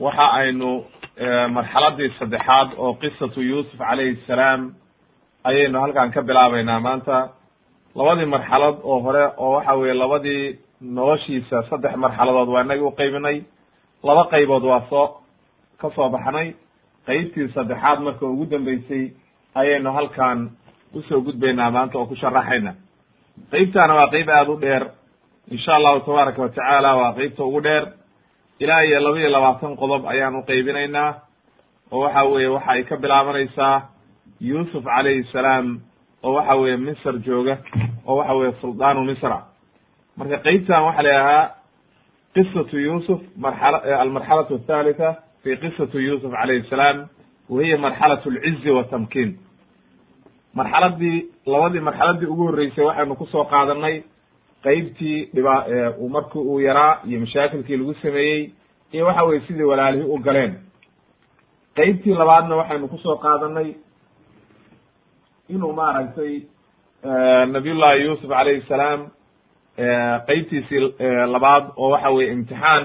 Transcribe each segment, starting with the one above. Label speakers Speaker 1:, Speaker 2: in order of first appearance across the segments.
Speaker 1: waxa aynu marxaladii saddexaad oo qisatu yuusuf calayhi salaam ayaynu halkan ka bilaabeynaa maanta. Labadii marxalad oo hore oo waxa weye labadii noloshiisa saddex marxaladood waa inagi uqeybinay laba qaybood waa soo ka soo baxnay. Qeybtii saddexaad marka ugu dambeysay ayaynu halkan u soo gudbaynaa maanta oo ku sharaxayna qeybtaana waa qeyb aada u dheer. Insha allahu tabaaraka wa tacaala waa qeybta ugu dheer ilaa iyo laba iyo labaatan qodob ayaan uqeybinaynaa oo waxa weye waxa ay ka bilaabanaysaa yuusuf calayhi salaam oo waxa weye misr jooga oo waxa weye suldaanu misra marka qeybtan waxaa la yidhahaa qisatu yuusuf marxala almarxalatu athalitha fi qisatu yuusuf calayhi salaam wa hiya marxalat alcizi watamkiin marxaladii labadii marxaladii ugu horreysay waxaynu ku soo qaadanay qeybtii dhiba markii uu yaraa iyo mashaakilkii lagu sameeyey iyo waxa weye sidii walaalihii u galeen. Qeybtii labaadna waxaynu ku soo qaadanay inuu maaragtay nabiyullahi yuusuf calayhi salaam qeybtiisii labaad oo waxa weye imtixaan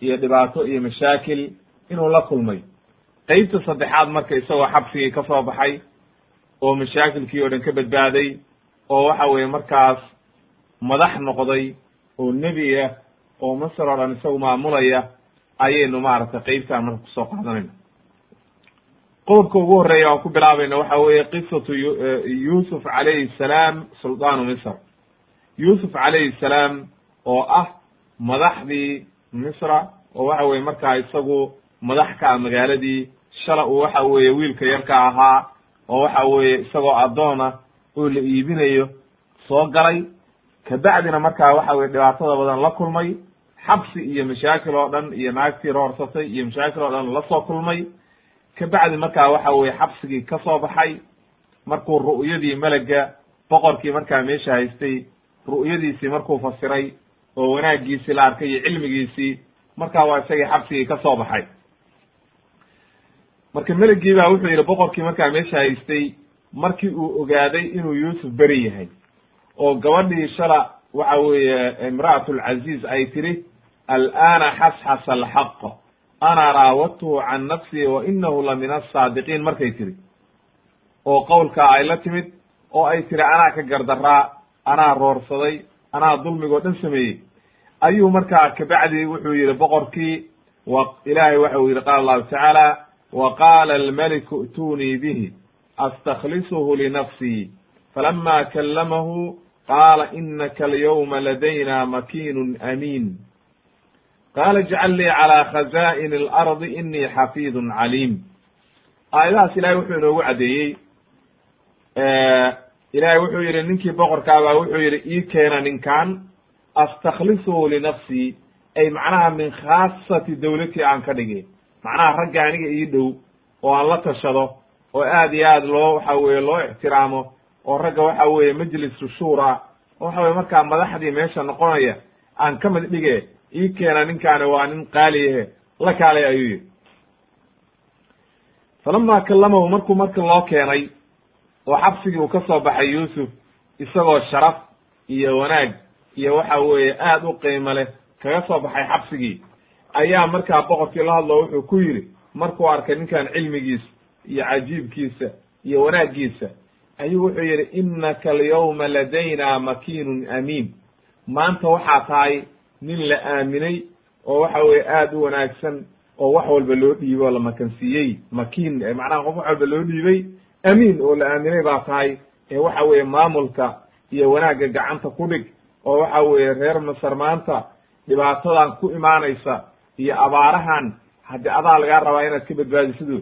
Speaker 1: iyo dhibaato iyo mashaakil inuu la kulmay. Qeybta saddexaad marka isagoo xabsigii ka soo baxay oo mashaakilkii oo dhan ka badbaaday oo waxa weye markaas madax noqday oo nebi ah oo masr oo dhan isagu maamulaya ayaynu maaragtay qeybtaan marka ku soo qaadanayna qodobka ugu horreeya aan ku bilaabayna waxa weeye qisatu yuusuf calayhi salaam suldaanu misr. Yuusuf calayhi salaam oo ah madaxdii misra oo waxa weye markaa isagu madax ka ah magaaladii shala uu waxa weeye wiilka yarka ahaa oo waxa weeye isagoo addoona oo la iibinayo soo galay kabacdina markaa waxa weye dhibaatada badan la kulmay xabsi iyo mashaakil oo dhan iyo naagtii roorsatay iyo mashaakil oo dhan la soo kulmay. Kabacdi markaa waxa weye xabsigii ka soo baxay markuu ru'yadii melega boqorkii markaa meesha haystay ru'yadiisii markuu fasiray oo wanaagiisii la arkay iyo cilmigiisii markaa waa isagii xabsigii ka soo baxay. Marka meligii baa wuxuu yidhi boqorkii markaa meesha haystay markii uu ogaaday inuu yuusuf beri yahay oo gabadhii shala waxa weeye imra'at lcaziiz ay tiri al'aana xasxasa alxaq ana raawadtuhu can nafsii wa inahu la min asaadiqiin markay tiri oo qowlkaa ay la timid oo ay tiri anaa ka gardaraa anaa roorsaday anaa dulmigoo dhan sameeyey. Ayuu markaa kabacdi wuxuu yihi boqorkii wa ilaahay waxa uu yihi qaala allahu tacaala wa qaala almaliku i'tunii bihi astaklisuhu linafsii falama kallamahu qaala inaka alyawma ladayna makiinun amiin qaala ijcal lii calaa khazaa'ini alardi inii xafiidun caliim aayadahaas ilahay wuxuu inoogu caddeeyey ilahay wuxuu yihi ninkii boqorkaabaa wuxuu yihi ii keena ninkan astaklisuhu linafsii ay macnaha min khaasati dawlatii aan ka dhigay macnaha ragga aniga ii dhow oo aan la tashado oo aad iyo aad loo waxa weye loo ixtiraamo oo ragga waxa weeye majlisu shura oo waxa weye markaa madaxdii meesha noqonaya aan ka mid dhige ii keena ninkaani waa nin qaaliyahe la kaalay ayuu yihi falama kallamahu markuu marka loo keenay oo xabsigii uu ka soo baxay yuusuf isagoo sharaf iyo wanaag iyo waxa weeye aad u qiimo leh kaga soo baxay xabsigii ayaa markaa boqorkii la hadlo wuxuu ku yidhi markuu arkay ninkan cilmigiisa iyo cajiibkiisa iyo wanaaggiisa ayuu wuxuu yidhi inaka alyawma ladayna makiinun amiin. Maanta waxaa tahay nin la aaminay oo waxa weye aada u wanaagsan oo wax walba loo dhiibay oo la makansiiyey. Makiin macnaha qof wax walba loo dhiibay amiin oo la aaminay baa tahay ee waxa weeye maamulka iyo wanaagga gacanta ku dhig oo waxa weeye reer masar maanta dhibaatadan ku imaanaysa iyo abaarahan haddii adaa lagaa rabaa inaad ka badbaadisidoo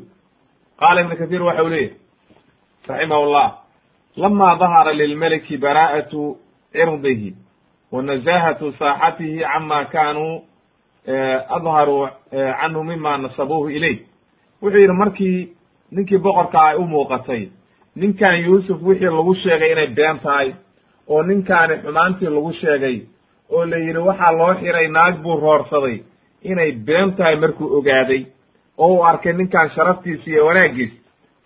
Speaker 1: qaala ibnu kathiir waxa u leeyahy raximah llah lama dahara lilmeliki bara'atu cirdihi wa nazahatu saaxatihi cama kanuu adharuu canhu mima nasabuuhu ilayh wuxuu yidhi markii ninkii boqorka ay u muuqatay ninkan yuusuf wixii lagu sheegay inay been tahay oo ninkaani xumaantii lagu sheegay oo la yidhi waxaa loo xiray naag buu roorsaday inay been tahay markuu ogaaday oo uu arkay ninkan sharaftiisa iyo wanaaggiis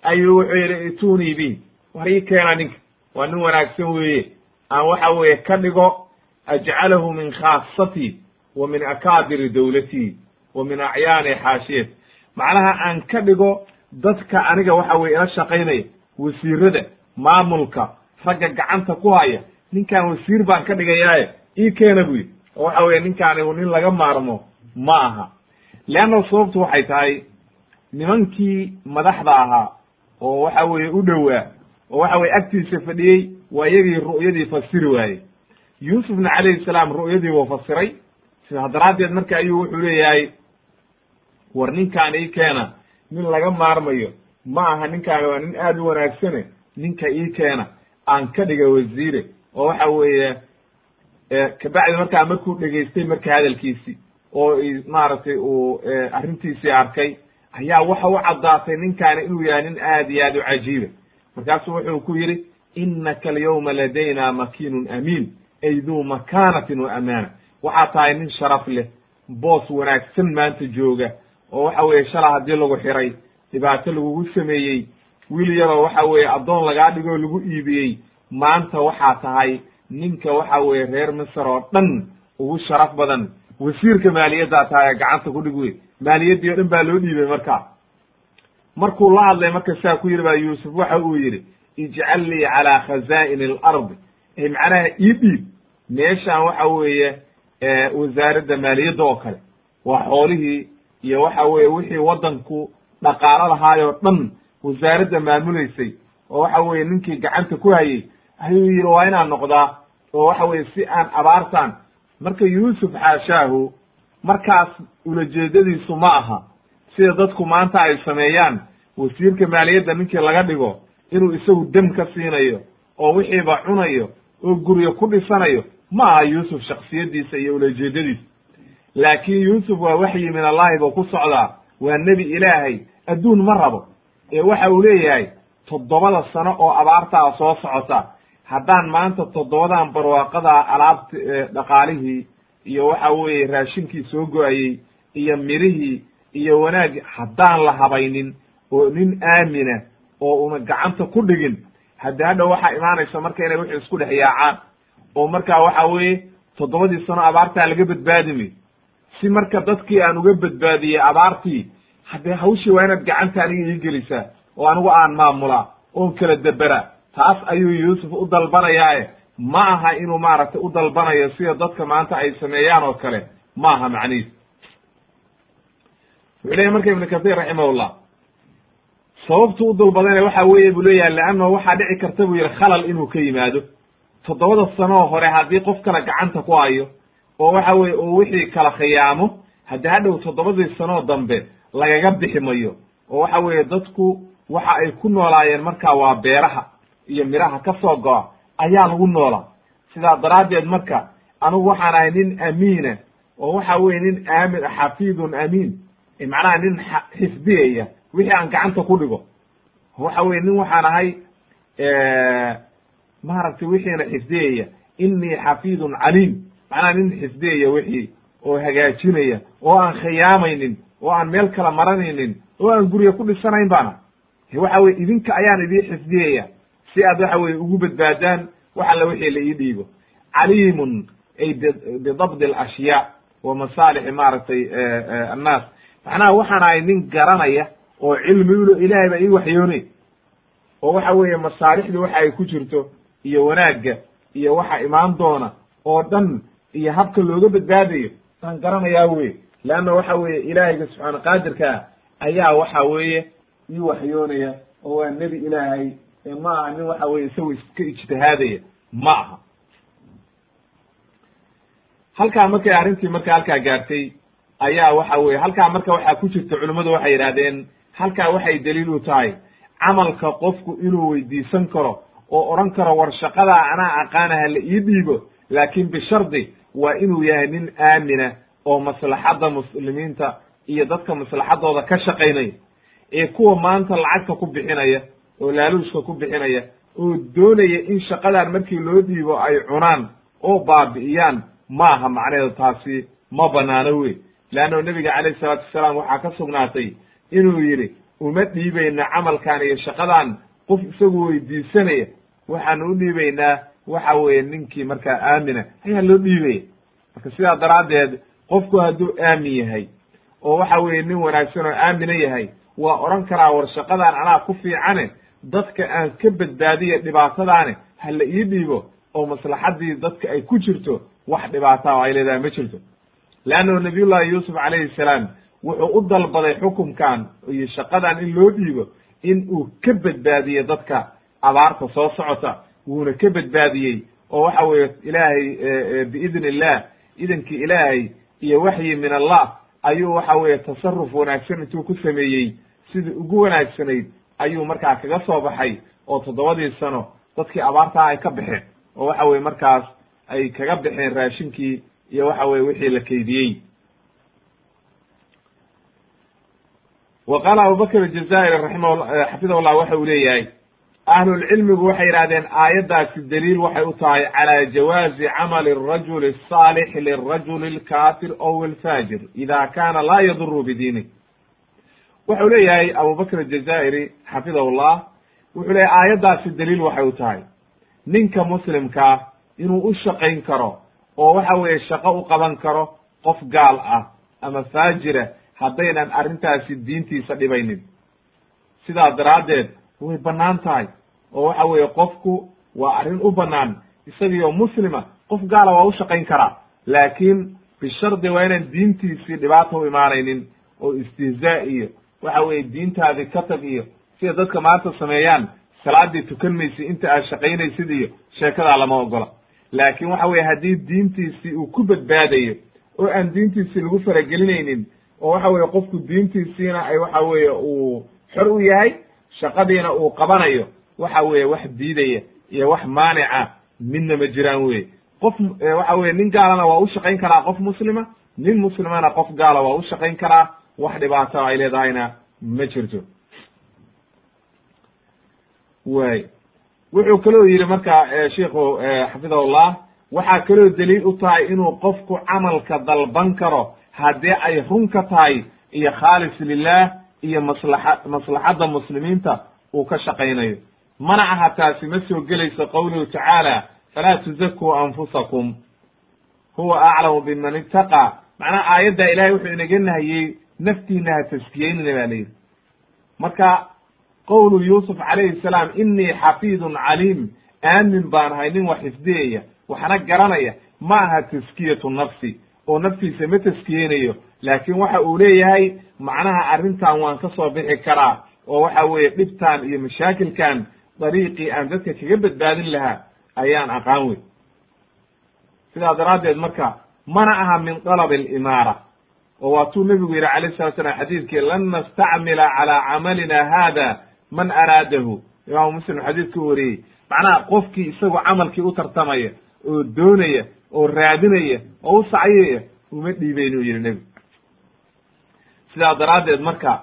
Speaker 1: ayuu wuxuu yidhi itunii bi war ii keena ninka waa nin wanaagsan weeye. Aan waxa weeye ka dhigo ajcalahu min khaasatii wa min akaabiri dawlatii wa min acyaani xaashiyati macnaha aan ka dhigo dadka aniga waxa weye ila shaqaynaya wasiirada maamulka ragga gacanta ku haya ninkan wasiir baan ka dhigayaaye ii keena bu yidhi. Oo waxa weye ninkaani nin laga maarmo ma aha. Leanna sababtu waxay tahay nimankii madaxda ahaa oo waxa weeye u dhowaa oo waxa weye agtiisa fadhiyey waa iyagii ru'yadii fasiri waayey. Yuusufna calayhi salaam ru'yadii wuu fasiray. Sidaa daraaddeed marka ayuu wuxuu leeyahay war ninkaan ii keena nin laga maarmayo ma aha ninkaani waa nin aad u wanaagsane ninka ii keena aan ka dhiga wasiire. Oo waxa weeye kabacdi markaa markuu dhegaystay marka hadalkiisi oo maaragtay uu arrintiisii arkay ayaa waxa u caddaatay ninkaani inuu yahay nin aad iyo aad u cajiiba markaasuu wuxuu ku yidhi innaka alyawma ladayna makiinun amiin. Ay duu makaanatin wa amaana. Waxaa tahay nin sharaf leh boos wanaagsan maanta jooga oo waxa weeye shala haddii lagu xiray dhibaato lagugu sameeyey wiil yaroo waxa weeye addoon lagaa dhigoo lagu iibiyey maanta waxaa tahay ninka waxa weeye reer misr oo dhan ugu sharaf badan. Wasiirka maaliyaddaa tahay gacanta ku dhig wey maaliyaddii o dhan baa loo dhiibay marka markuu la hadlay marka saa ku yidhi baa yuusuf waxa uu yidhi ijcal lii calaa khazaa'ini alardi ay macnaha ii dhiib. Meeshaan waxa weeye wasaaradda maaliyadda oo kale waa xoolihii iyo waxa weeye wixii waddanku dhaqaalo lahaayoo dhan wasaaradda maamulaysay oo waxa weeye ninkii gacanta ku hayey ayuu yidhi waa inaan noqdaa oo waxa weeye si aan abaartaan. Marka yuusuf xaashaahu markaas ulajeedadiisu ma aha sida dadku maanta ay sameeyaan wasiirka maaliyadda ninkii laga dhigo inuu isagu dem ka siinayo oo wixiiba cunayo oo guryo ku dhisanayo ma aha yuusuf shaksiyaddiisa iyo ulajeedadiisa. Laakiin yuusuf waa waxyi min allahi buu ku socdaa waa nebi ilaahay adduun ma rabo. Ee waxa uu leeyahay toddobada sano oo abaartaa soo socota haddaan maanta toddobadan barwaaqadaa alaabta dhaqaalihii iyo waxa weeye raashinkii soo go'ayey iyo mirihii iyo wanaaggi haddaan la habaynin oo nin aamina oo una gacanta ku dhigin haddi hadha waxaa imaanaysa marka inay wixii isku dhex yaacaan. Oo markaa waxa weeye toddobadii sano abaartaa laga badbaadimay si marka dadkii aan uga badbaadiyey abaartii haddee hawshii waa inaad gacanta aniga ii gelisaa oo anigu aan maamulaa oon kala debera taas ayuu yuusuf u dalbanayaae ma aha inuu maaragtay u dalbanayo sida dadka maanta ay sameeyaan oo kale. Ma aha macnihiis. Wuxuu leyahy marka ibnu kathir raximahullah sababtu u dalbadayna waxa weeye buu leeyahay leannahu waxaa dhici karta buu yihi khalal inuu ka yimaado. Toddobada sanoo hore haddii qof kale gacanta ku hayo oo waxa weye uu wixii kala khiyaamo haddi hadhow toddobadii sanoo dambe lagaga bixi mayo oo waxa weeye dadku waxa ay ku noolaayeen markaa waa beeraha iyo miraha ka soo go-a ayaa lagu noolaa. Sidaa daraaddeed marka anigu waxaan ahay nin amiina oo waxa weye nin aamin xafiidun amiin macnaha nin xifdiyaya wixii aan gacanta ku dhigo. Waxa weye nin waxaan ahay maaragtay wixiina xifdiyaya inii xafiidun caliim. Macnaha nin xifdiyaya wixii oo hagaajinaya oo aan khiyaamaynin oo aan meel kala maranaynin oo aan guriga ku dhisanayn baana. Waxa weye idinka ayaan idii xifdiyaya si aad waxa weye ugu badbaadaan wax alla wixii la ii dhiibo. Caliimun ay bidabdi alashyaa wa masaalixi maaragtay annaas. Macnaha waxaan ahay nin garanaya oo cilmi ulo ilaahay baa ii waxyoonay. Oo waxa weeye masaalixdu waxa ay ku jirto iyo wanaagga iyo waxa imaan doona oo dhan iyo habka looga badbaadayo aan garanayaa wey leanna waxa weeye ilaahayga subxaana qaadirkaa ayaa waxa weeye ii waxyoonaya oo waa nebi ilaahay ma aha nin waxa weye isago iska ijtihaadaya. Ma aha. Halkaa markay arrintii marka halkaa gaartay ayaa waxa weye halkaa marka waxaa ku jirta culimmadu waxay yidhahdeen halkaa waxay daliil u tahay camalka qofku inuu weydiisan karo oo odhan karo war shaqadaa anaa aqaana ha la ii dhiibo laakin bishardi waa inuu yahay nin aamina oo maslaxadda muslimiinta iyo dadka maslaxadooda ka shaqaynaya ee kuwa maanta lacagta ku bixinaya oo laaluushka ku bixinaya oo doonaya in shaqadan markii loo dhiibo ay cunaan oo baabi'iyaan ma aha macnaheedu taasi ma banaano wey leanno nebiga calayhi salaatu wasalaam waxaa ka sugnaatay inuu yidhi uma dhiibayna camalkan iyo shaqadan qof isagu weydiisanaya waxaanu u dhiibaynaa waxa weeye ninkii markaa aamina. Ayaa loo dhiibaya marka sidaa daraaddeed qofku hadduu aamin yahay oo waxa weeye nin wanaagsan oo aamina yahay waa odhan karaa war shaqadan anaa ku fiicane dadka aan ka badbaadiya dhibaatadaane ha la ii dhiibo oo maslaxaddii dadka ay ku jirto wax dhibaata oo ay leedahay ma jirto. Leannahu nabiyullahi yuusuf calayhi salaam wuxuu u dalbaday xukumkan iyo shaqadan in loo dhiibo in uu ka badbaadiye dadka abaarta soo socota wuuna ka badbaadiyey oo waxa weeye ilaahay biidn illah idankii ilaahay iyo waxyi min allah ayuu waxa weeye tasaruf wanaagsan intuu ku sameeyey. Sidii ugu wanaagsanayd ayuu markaa kaga soo baxay oo toddobadii sano dadkii abaartaa ay ka baxeen oo waxa weye markaas ay kaga baxeen raashinkii iyo waxa weye wixii la keydiyey wa qaala abubakr aljazaa'iri raximxafidahu llah eh, waxa uu leeyahay ahlulcilmigu waxay yidhahdeen aayaddaasi daliil waxay u tahay calaa jawaazi camali arajuli asaalix lirajuli alkaafir ow alfaajir ida kaana laa yaduru bidiinih waxau leeyahay abubakr aljazaa'iri xafidahu llah wuxuu leeyahy aayaddaasi daliil waxay u tahay. Ninka muslimkaa inuu u shaqayn karo oo waxa weeye shaqo u qaban karo qof gaal ah ama faajira ah, haddaynan arrintaasi diintiisa dhibaynin. Sidaa daraaddeed way bannaan tahay. Oo waxa weeye qofku waa arrin u bannaan. Isagiyo muslima qof gaala waa u shaqayn karaa laakiin bishardi waa inaan diintiisii dhibaata u imaanaynin oo istihzaa iyo waxa weeye diintaadii ka tag iyo sida dadka maanta sameeyaan salaadii tukan maysid inta aad shaqaynaysid iyo sheekadaa lama ogola. Laakiin waxa weye haddii diintiisii uu ku badbaadayo oo aan diintiisii lagu faragelinaynin oo waxa weye qofku diintiisiina ay waxa weeye uu xor u yahay shaqadiina uu qabanayo waxa weeye wax diidaya iyo wax maanica midna ma jiraan weye qof waxa weye nin gaalana waa u shaqayn karaa qof muslima nin muslimana qof gaala waa u shaqayn karaa wax dhibaato ay leedahayna ma jirto. Way wuxuu kaloo yidhi marka shiku xafidahullah waxaa kaloo daliil u tahay inuu qofku camalka dalban karo haddii ay run ka tahay iyo khaalis lilah iyo maslaxa maslaxadda muslimiinta uu ka shaqaynayo. Mana aha taasi ma soo gelayso qowluhu tacaala falaa tuzakuu anfusakum. Huwa aclamu biman ittaqaa macnaha aayadda ilahay wuxuu inaga nahiyey naftiina ha taskiyeynina ba layidhi marka qowlu yuusuf calayhi salaam inii xafiidun caliim. Aamin baan ahay nin wax xifdiyaya waxna garanaya ma aha taskiyatu nafsi oo naftiisa ma taskiyeynayo laakiin waxa uu leeyahay macnaha arrintan waan ka soo bixi karaa oo waxa weeye dhibtan iyo mashaakilkan dariiqii aan dadka kaga badbaadin lahaa ayaan aqaan wey sidaa daraaddeed marka mana aha min dalab alimaara oo waatuu nebigu yidhi alayh salat slam xadiidkii lan nastacmila calaa camalina hada man araadahu. Imaamu muslim xadiidku wariyey. Macnaha qofkii isagu camalkii u tartamaya oo doonaya oo raadinaya oo u sacyaya uma dhiibaynu yidhi nebigu sidaa daraaddeed marka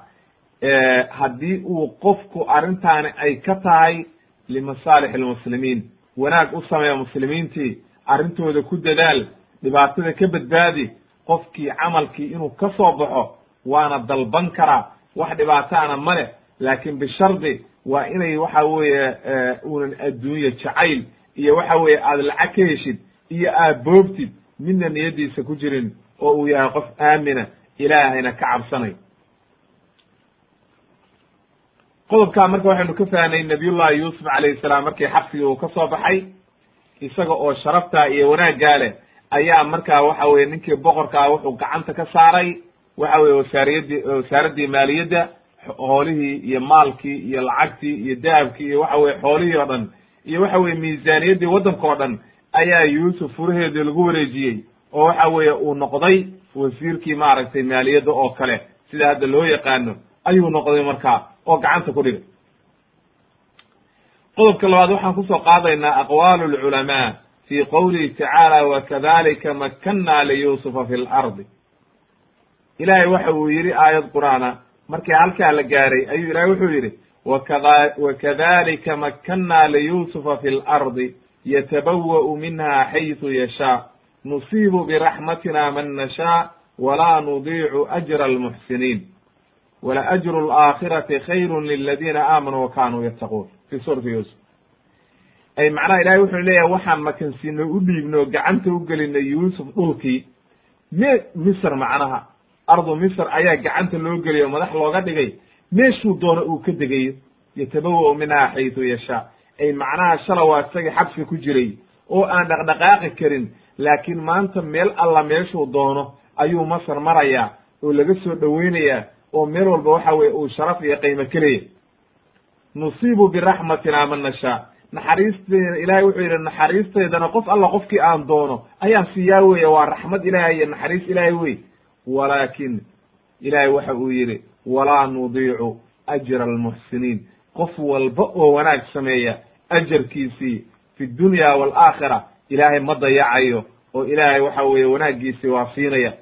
Speaker 1: haddii uu qofku arrintaani ay ka tahay limasaalix almuslimiin wanaag u sameeya muslimiintii arrintooda ku dadaal dhibaatada ka badbaadi qofkii camalkii inuu ka soo baxo waana dalban karaa wax dhibaataana ma leh laakiin bishardi waa inay waxa weeye uunan adduunya jacayl iyo waxa weeye aada lacag ka heshid iyo aad boobtid midna niyaddiisa ku jirin oo uu yahay qof aamina ilaahayna ka cabsanay. Qodobkaa marka waxaynu ka fahnay nabiyullahi yuusuf calayhi salaam markii xabsigii uu ka soo baxay isaga oo sharaftaa iyo wanaaggaa leh ayaa markaa waxa weye ninkii boqorkaa wuxuu gacanta ka saaray waxa weye wasaariyadii wasaaraddii maaliyadda hoolihii iyo maalkii iyo lacagtii iyo dahabkii iyo waxa weye xoolihii oo dhan iyo waxa weye miisaaniyaddii waddanka oo dhan ayaa yuusuf furaheedii lagu wareejiyey oo waxa weeye uu noqday wasiirkii maaragtay maaliyadda oo kale sida hadda loo yaqaano ayuu noqday markaa oo gacanta ku dhigay. Qodobka labaad waxaan ku soo qaadaynaa aqwaalu lculamaa fi qowlihi tacaala wakadalika makanna liyusufa fi lardi ilaahay waxa uu yidhi aayad qur'aana markii halkaa la gaaray ayuu ilahay wuxuu yidhi wakada wakadalika makkannaa liyuusufa fi lardi yatabawa'u minha xaysu yashaa nusiibu biraxmatina man nashaa walaa nudiicu ajra almuxsiniin wala ajru alaakhirati khayru liladiina aamanuu wa kanuu yattaquun fi suurati yuusuf ay macnaha ilahay wuxuu leeyahay waxaan makansiino u dhiibno gacanta u gelinay yuusuf dhulkii me misr macnaha ardu misr ayaa gacanta loo geliyo madax looga dhigay meeshuu doono uu ka degayo yatabawa minha xaytu yashaa macnaha shala waa isagii xabsi ku jiray oo aan dhaqdhaqaaqi karin. Laakiin maanta meel alla meeshuu doono ayuu masar marayaa oo laga soo dhoweynayaa oo meel walba waxa weye uu sharaf iyo qiimo kelaya nusiibu biraxmatina man nashaa. Naxariisteeda ilahay wuxuu yidhi naxariisteedana qof alla qofkii aan doono ayaan siiyaa weeye. Waa raxmad ilaahay iyo naxariis ilaahay wey. Walaakin ilaahay waxa uu yidhi walaa nudiicu ajra almuxsiniin qof walba oo wanaag sameeya ajarkiisii fi dunya waalaakhira ilaahay ma dayacayo oo ilaahay waxa weeye wanaaggiisii waa siinaya.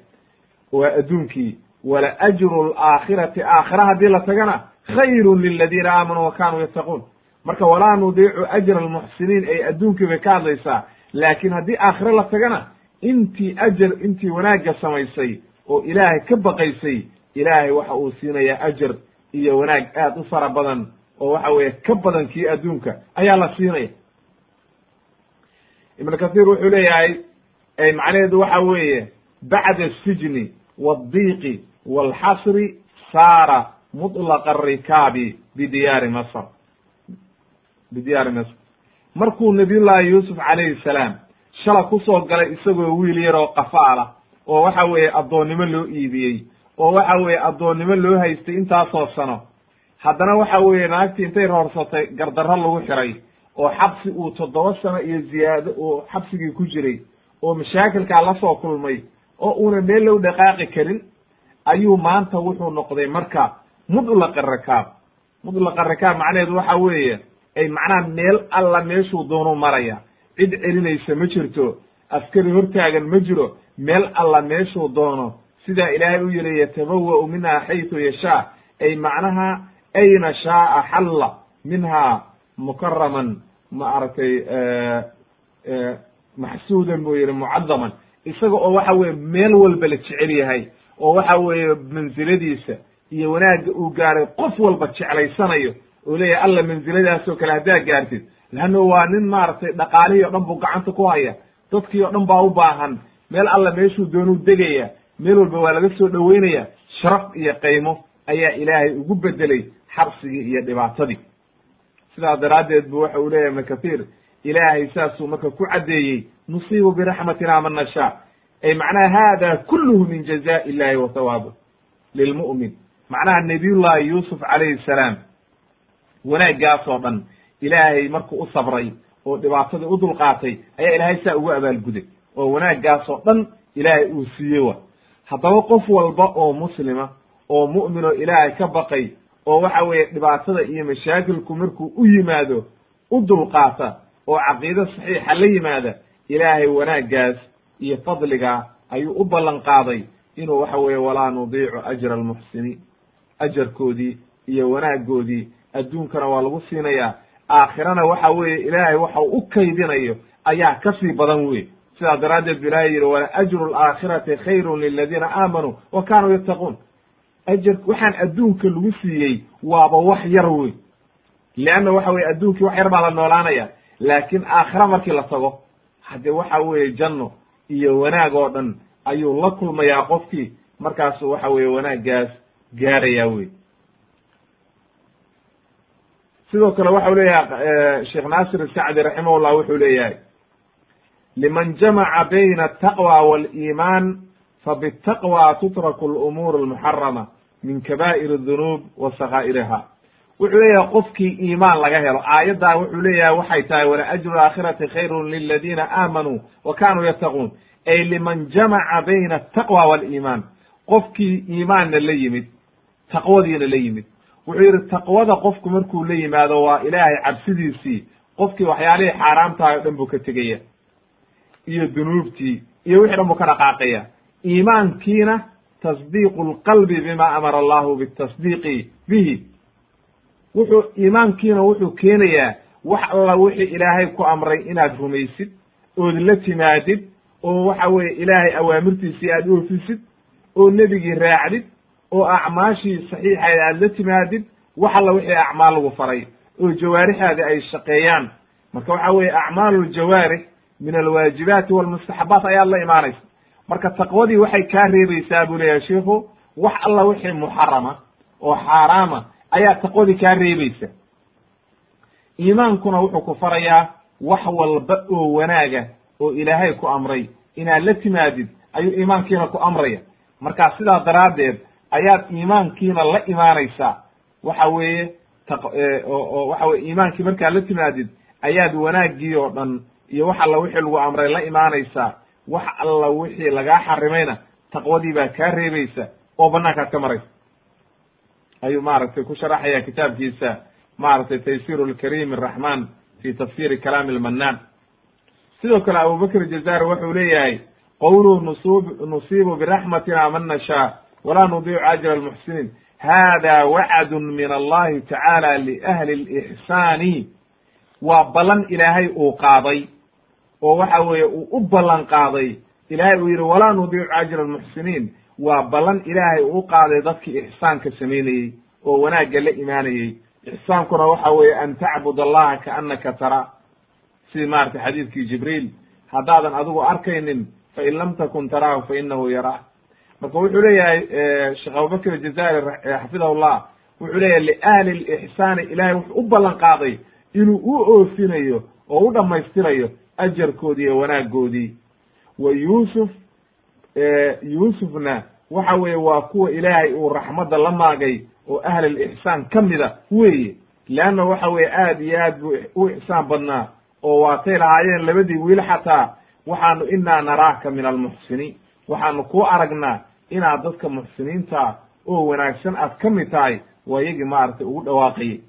Speaker 1: Waa adduunkii wala ajru alaakhirati aakhira haddii la tagana khayrun liladiina aamanuu wa kanuu yattaquun. Marka walaa nudiicu ajra almuxsiniin ay adduunkii bay ka hadlaysaa laakiin haddii aakhire la tagana intii ajar intii wanaagga samaysay oo ilaahay ka baqaysay ilaahay waxa uu siinayaa ajar iyo wanaag aad u fara badan oo waxa weeye ka badan kii adduunka ayaa la siinaya. Ibnu kathiir wuxuu leeyahay macnaheedu waxa weeye bacda asijni waaldiiqi waalxasri saara mutlaqa arikaabi bidiyaari masr bidiyaari masr markuu nabiyullaahi yuusuf calayhi salaam shala ku soo galay isagoo wiil yar oo qafaala oo waxa weeye addoonnimo loo iibiyey oo waxa weeye addoonnimo loo haystay intaasoo sano haddana waxa weeye naagtii intay roorsatay gardarro lagu xiray oo xabsi uu toddoba sano iyo ziyaado uu xabsigii ku jiray oo mashaakilkaa la soo kulmay oo uuna meel low dhaqaaqi karin ayuu maanta wuxuu noqday marka mudlaqa rakaab mudlaqa rakaab macnaheedu waxa weeye ay macnaha meel alla meeshuu doonu maraya. Cid celinaysa ma jirto askari hortaagan ma jiro meel alla meeshuu doono. Sidaa ilaahay u yidhi yatabawa'u minha xaytu yashaa. Ay macnaha ayna shaaa xalla minha mukaraman maaragtay maxsuudan buu yihi mucadaman isaga oo waxa weye meel walba la jecel yahay oo waxa weeye mansiladiisa iyo wanaagga uu gaaray qof walba jeclaysanayo oo leeyahay alla mansiladaasoo kale haddaa gaartid leanno waa nin maaragtay dhaqaalihii o dhan buu gacanta ku haya dadkii o dhan baa u baahan meel alla meeshuu doonuu degaya meel walba waa laga soo dhoweynaya sharaf iyo qaymo ayaa ilaahay ugu bedelay xabsigii iyo dhibaatadii. Sidaa daraaddeed bu waxa uu leeyahay ibnu kathiir ilaahay saasuu marka ku caddeeyey nusiibu biraxmatina man nashaa. Ay macnaha hada kulluhu min jazaa'i illahi wa hawaabu lilmu'min. Macnaha nabiyullahi yuusuf calayhi salaam wanaaggaas oo dhan ilaahay markuu u sabray oo dhibaatadii u dulqaatay ayaa ilaahay saa ugu abaalguday oo wanaaggaas oo dhan ilaahay uu siiyey wa. Haddaba qof walba oo muslima oo mu'min oo ilaahay ka baqay oo waxa weeye dhibaatada iyo mashaakilku markuu u yimaado u dulqaata oo caqiido saxiixa la yimaada ilaahay wanaaggaas iyo fadligaa ayuu u ballan qaaday inuu waxa weeye walaa nudiicu ajra almuxsiniin ajarkoodii iyo wanaaggoodii. Adduunkana waa lagu siinayaa aakhirana waxa weeye ilaahay waxa u kaydinayo ayaa ka sii badan wey sidaa daraaddeed bu ilahay yidhi wala ajru alaakhirati khayrun liladiina aamanuu wa kanuu yattaquun ajar waxaan adduunka lagu siiyey waaba wax yar wey. Leanna waxa weye adduunkii wax yar baa la noolaanaya laakiin aakhira markii la tago haddee waxa weeye janno iyo wanaag oo dhan ayuu la kulmayaa qofkii markaasu waxa weeye wanaaggaas gaaraya wey. Sidoo kale waxau leeyahay sheekh naasir sacdi raximahullah wuxuu leeyahay liman jamaca bayna ataqwa waliimaan fabitaqwa tutraku alumuur almuxarama min kaba'ir adunuub wa sakaa'iriha wuxuu leeyahay qofkii iimaan laga helo aayaddaa wuxuu leeyahay waxay tahay wala ajru aakhirati khayrun liladiina aamanuu wa kanuu yattaquun ay liman jamaca bayna ataqwa waliimaan qofkii iimaanna la yimid taqwadiina la yimid wuxuu yidhi taqwada qofku markuu la yimaado waa ilaahay cabsidiisii qofkii waxyaalihii xaaraamtahay o dhan buu ka tegaya iyo dunuubtii iyo wixii dhan buu ka dhaqaaqaya iimaankiina tasdiiqu lqalbi bima amara allahu bitasdiiqi bihi. Wuxuu iimaankiina wuxuu keenayaa wax alla wixii ilaahay ku amray inaad rumaysid ood la timaadid oo waxa weeye ilaahay awaamirtiisii aad oofisid oo nebigii raacdid oo acmaashii saxiixayd aad la timaadid wax alla wixii acmaal lagu faray oo jawaarixaadi ay shaqeeyaan. Marka waxa weeye acmaalu ljawaarix min alwaajibaati walmustaxabaat ayaad la imaanaysa marka taqwadii waxay kaa reebaysaa buu leeyahay shiikhu wax alla wixii muxarama oo xaaraama ayaa taqwadii kaa reebaysa. Iimaankuna wuxuu ku farayaa wax walba oo wanaaga oo ilaahay ku amray. Inaad la timaadid ayuu iimaankiina ku amraya. Marka sidaa daraaddeed ayaad iimaankiina la imaanaysaa. Waxa weeye oo waxa weye iimaankii markaad la timaadid ayaad wanaaggii oo dhan iyo wax alla wixii lagu amray la imaanaysaa wax alla wixii lagaa xarimayna taqwadii baa kaa reebaysa oo banaankaad ka maraysa ayuu maaragtay ku sharaxaya kitaabkiisa maaragtay taysir lkarim araxman fi tafsiri kalaami lmanaan sidoo kale abubakr jazari wuxuu leeyahay qowluhu nusiibu biraxmatina man nashaa walaa nudiicu ajra almuxsiniin. Hada wacdu min allahi tacaala liahli lixsaani waa ballan ilaahay uu qaaday oo waxa weeye uu u ballan qaaday. Ilaahay uu yidhi walaa nudiicu ajra almuxsiniin. Waa ballan ilaahay uu qaaday dadkii ixsaanka samaynayey oo wanaagga la imaanayey. Ixsaankuna waxa weeye an tacbud allaha kaannaka tara. Sidii maratay xadiidkii jibriil haddaadan adigu arkaynin fain lam takun taraahu fa inahu yaraa marka wuxuu leeyahay sheekh abubakr jazairi xafidahullah wuxuu leeyahay liahli lixsaani ilahay wuxuu u ballan qaaday inuu u oofinayo oo u dhammaystirayo ajarkoodii iyo wanaagoodii wa yuusuf yuusufna waxa weeye waa kuwa ilaahay uu raxmadda la maagay oo ahl alixsaan ka mida weeye. Leanna waxa weeye aad iyo aad buu u ixsaan badnaa oo waatay lahaayeen labadii wiil xataa waxaanu inaa naraaka min almuxsiniin. Waxaanu ku aragnaa inaad dadka muxsiniinta oo wanaagsan aad ka mid tahay waa iyagii maaragtay ugu dhawaaqayay.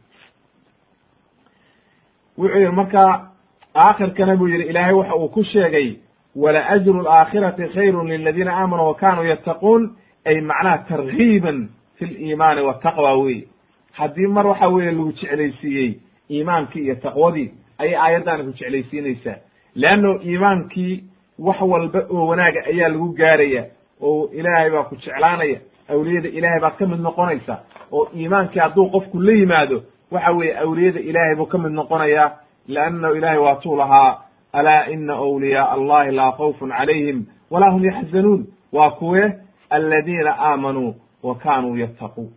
Speaker 1: Wuxuu yihi marka aakhirkana buu yidhi ilaahay waxa uu ku sheegay wala ajru alaakhirati khayrun liladiina aamanuu wa kanuu yattaquun ay macnaha targiiban fi liimaani wataqwa wey haddii mar waxa weeye lagu jeclaysiiyey iimaankii iyo taqwadii ayay aayaddaani ku jeclaysiinaysaa. Leanno iimaankii wax walba oo wanaaga ayaa lagu gaaraya oo ilaahay baa ku jeclaanaya awliyada ilaahay baad ka mid noqonaysa oo iimaankii hadduu qofku la yimaado waxa weeye awliyada ilaahay buu ka mid noqonayaa leannahu ilahay waatuu lahaa alaa ina awliyaaa allahi laa khawfun calayhim walaa hum yaxzanuun waa kuwe aladiina aamanuu wa kanuu yattaquun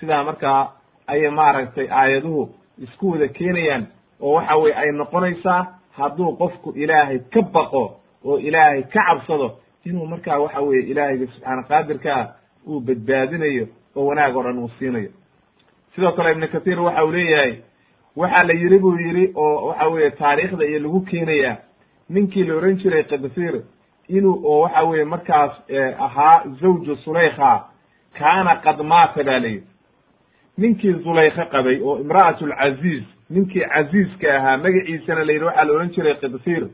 Speaker 1: sidaa markaa ayay maaragtay aayaduhu isku wada keenayaan oo waxa weye ay noqonaysaa hadduu qofku ilaahay ka baqo oo ilaahay ka cabsado inuu markaa waxa weye ilaahayga subxaana qaadirkaa uu badbaadinayo oo wanaag oo dhan uu siinayo sidoo kale ibnu kathiir waxa uu leeyahay waxaa la yidhi buu yidhi oo waxa weeye taariikhda iyo lagu keenayaa ninkii la ohan jiray kadfir inuu oo waxa weeye markaas ahaa zawju sulaykha kaana qad maata ba la yidhi ninkii zulaykha qabay oo imra'atu lcaziiz ninkii caziizka ahaa magaciisana la yidhi waxaa la odhan jiray kidfir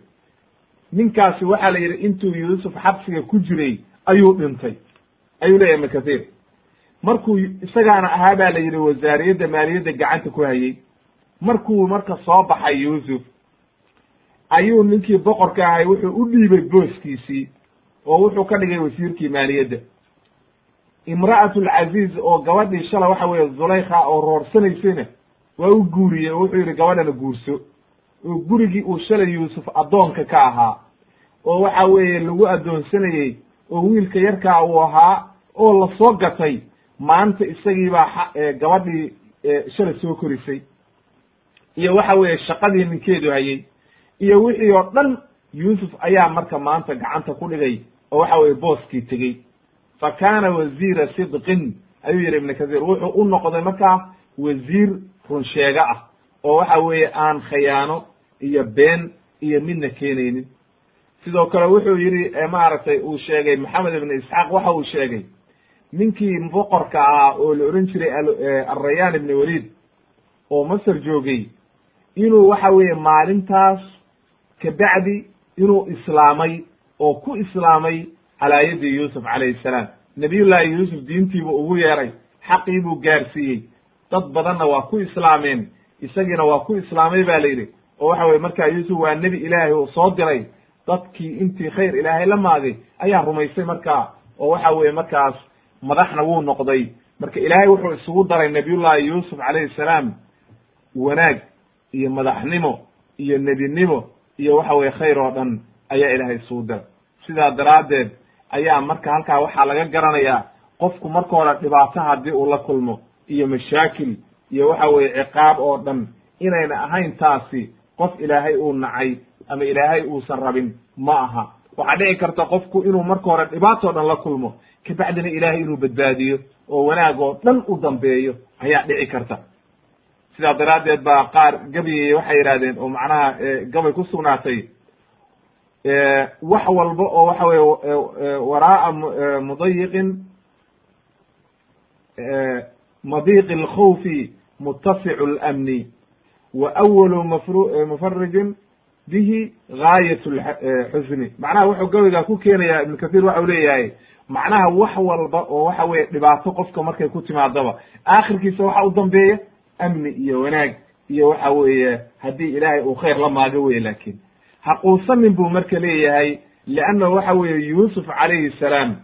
Speaker 1: ninkaasi waxaa la yidhi intuu yuusuf xabsiga ku jiray ayuu dhintay. Ayuu leeyahy ibnu kathiir markuu isagaana ahaa ba la yidhi wasaariyadda maaliyadda gacanta ku hayey markuu marka soo baxay yuusuf ayuu ninkii boqorka ahay wuxuu u dhiibay booskiisii oo wuxuu ka dhigay wasiirkii maaliyadda. Imra'atu lcaziiz oo gabadhii shala waxa weeye zulaykha oo roorsanaysayna waa u guuriyey oo wuxuu yidhi gabadhana guurso. Oo gurigii uu shalay yuusuf addoonka ka ahaa oo waxa weeye lagu addoonsanayey oo wiilka yarkaa uu ahaa oo la soo gatay maanta isagii baa gabadhii shalay soo korisay iyo waxa weeye shaqadii ninkeedu hayey iyo wixii oo dhan yuusuf ayaa marka maanta gacanta ku dhigay oo waxa weye booskii tegey. Fa kaana wasiira sidqin ayuu yidhi ibnu kathiir wuxuu u noqday markaa wasiir runsheego ah oo waxa weeye aan khayaano iyo been iyo midna keenaynin. Sidoo kale wuxuu yidhi maaragtay uu sheegay maxamed ibnu isxaaq waxa uu sheegay ninkii boqorka ahaa oo la ohan jiray alrayaan ibni waliid oo masar joogay inuu waxa weeye maalintaas kabacdi inuu islaamay oo ku islaamay calaa yadi yuusuf calayhi salaam. Nabiyullaahi yuusuf diintiibuu ugu yeeray xaqii buu gaarsiiyey. Dad badanna waa ku islaameen isagiina waa ku islaamay ba la yidhi. Oo waxa weye markaa yuusuf waa nebi ilaahay uu soo diray. Dadkii intii khayr ilaahay la maagay ayaa rumaysay markaa. Oo waxa weeye markaas madaxna wuu noqday. Marka ilaahay wuxuu isugu daray nabiyullaahi yuusuf calayhi salaam wanaag iyo madaxnimo iyo nebinimo iyo waxa weye khayr oo dhan ayaa ilaahay isugu daray sidaa daraaddeed ayaa marka halkaa waxaa laga garanayaa qofku marka hore dhibaato haddii uu la kulmo iyo mashaakil iyo waxa weeye ciqaab oo dhan inayna ahayn taasi qof ilaahay uu nacay ama ilaahay uusan rabin ma aha. Waxaa dhici karta qofku inuu marka hore dhibaatoo dhan la kulmo kabacdina ilaahay inuu badbaadiyo oo wanaag oo dhan u dambeeyo ayaa dhici karta sidaa daraaddeed baa qaar gabayey waxay yidhahdeen oo macnaha gabay ku sugnaatay wax walba oo waxa weye waraa'a mudayiqin madiiqi alkhawfi muttasicu lamni wa awalu mafr mufarijin bihi gaayat lxusni macnaha wuxuu gabaygaa ku keenaya ibnu kathir waxau leeyahay macnaha wax walba oo waxa weye dhibaato qofka markay ku timaadaba aakhirkiisa waxa u dambeeya amni iyo wanaag iyo waxa weeye haddii ilaahay uu khayr la maago weye laakin haquusanin buu marka leeyahay leannahu waxa weeye yuusuf calayhi salaam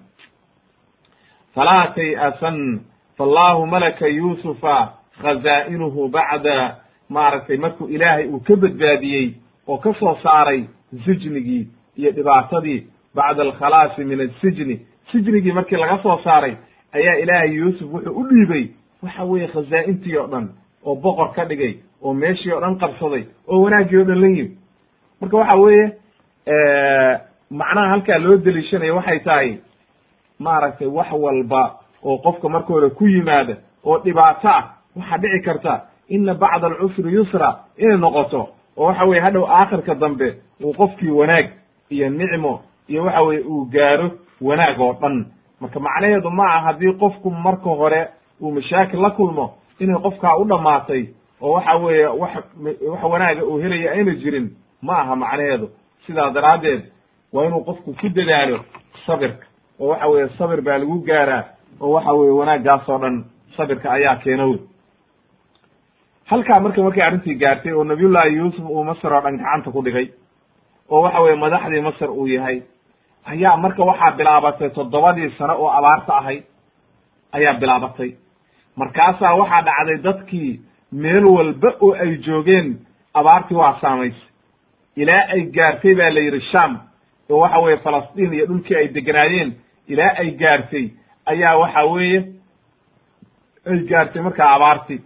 Speaker 1: falaa tay-asan fallahu malaka yuusufa khazaa'inuhu bacda maaragtay markuu ilaahay uu ka badbaadiyey oo ka soo saaray sijnigii iyo dhibaatadii bacda alkhalaasi min asijni sijnigii markii laga soo saaray ayaa ilaahay yuusuf wuxuu u dhiibay waxa weeye khazaa'intii oo dhan oo boqor ka dhigay oo meeshii oo dhan qabsaday oo wanaaggii o dhan la yimi marka waxa weeye macnaha halkaa loo deliishanayo waxay tahay maaragtay wax walba oo qofka marka hore ku yimaada oo dhibaato ah waxaa dhici karta ina bacda alcusri yusra inay noqoto oo waxa weye hadhow aakhirka dambe uu qofkii wanaag iyo nicmo iyo waxa weye uu gaaro wanaag oo dhan. Marka macnaheedu ma aha haddii qofku marka hore uu mashaakil la kulmo inay qofkaa u dhammaatay oo waxa weeye wax wax wanaaga uu helaya ayna jirin ma aha macnaheedu. Sidaa daraaddeed waa inuu qofku ku dadaalo sabirka oo waxa weeye sabir baa lagu gaaraa oo waxa weeye wanaaggaas oo dhan sabirka ayaa keena wey halkaa marka markay arrintii gaartay oo nabiyullaahi yuusuf uu masar oo dhan gacanta ku dhigay oo waxa weeye madaxdii masar uu yahay ayaa marka waxaa bilaabatay toddobadii sano oo abaarta ahayd ayaa bilaabatay markaasaa waxaa dhacday dadkii meel walba oo ay joogeen abaartii waa saamaysay ilaa ay gaartay baa la yidhi sham oo waxa weeye falastiin iyo dhulkii ay deganaayeen ilaa ay gaartay. Ayaa waxa weeye ay gaartay markaa abaartii.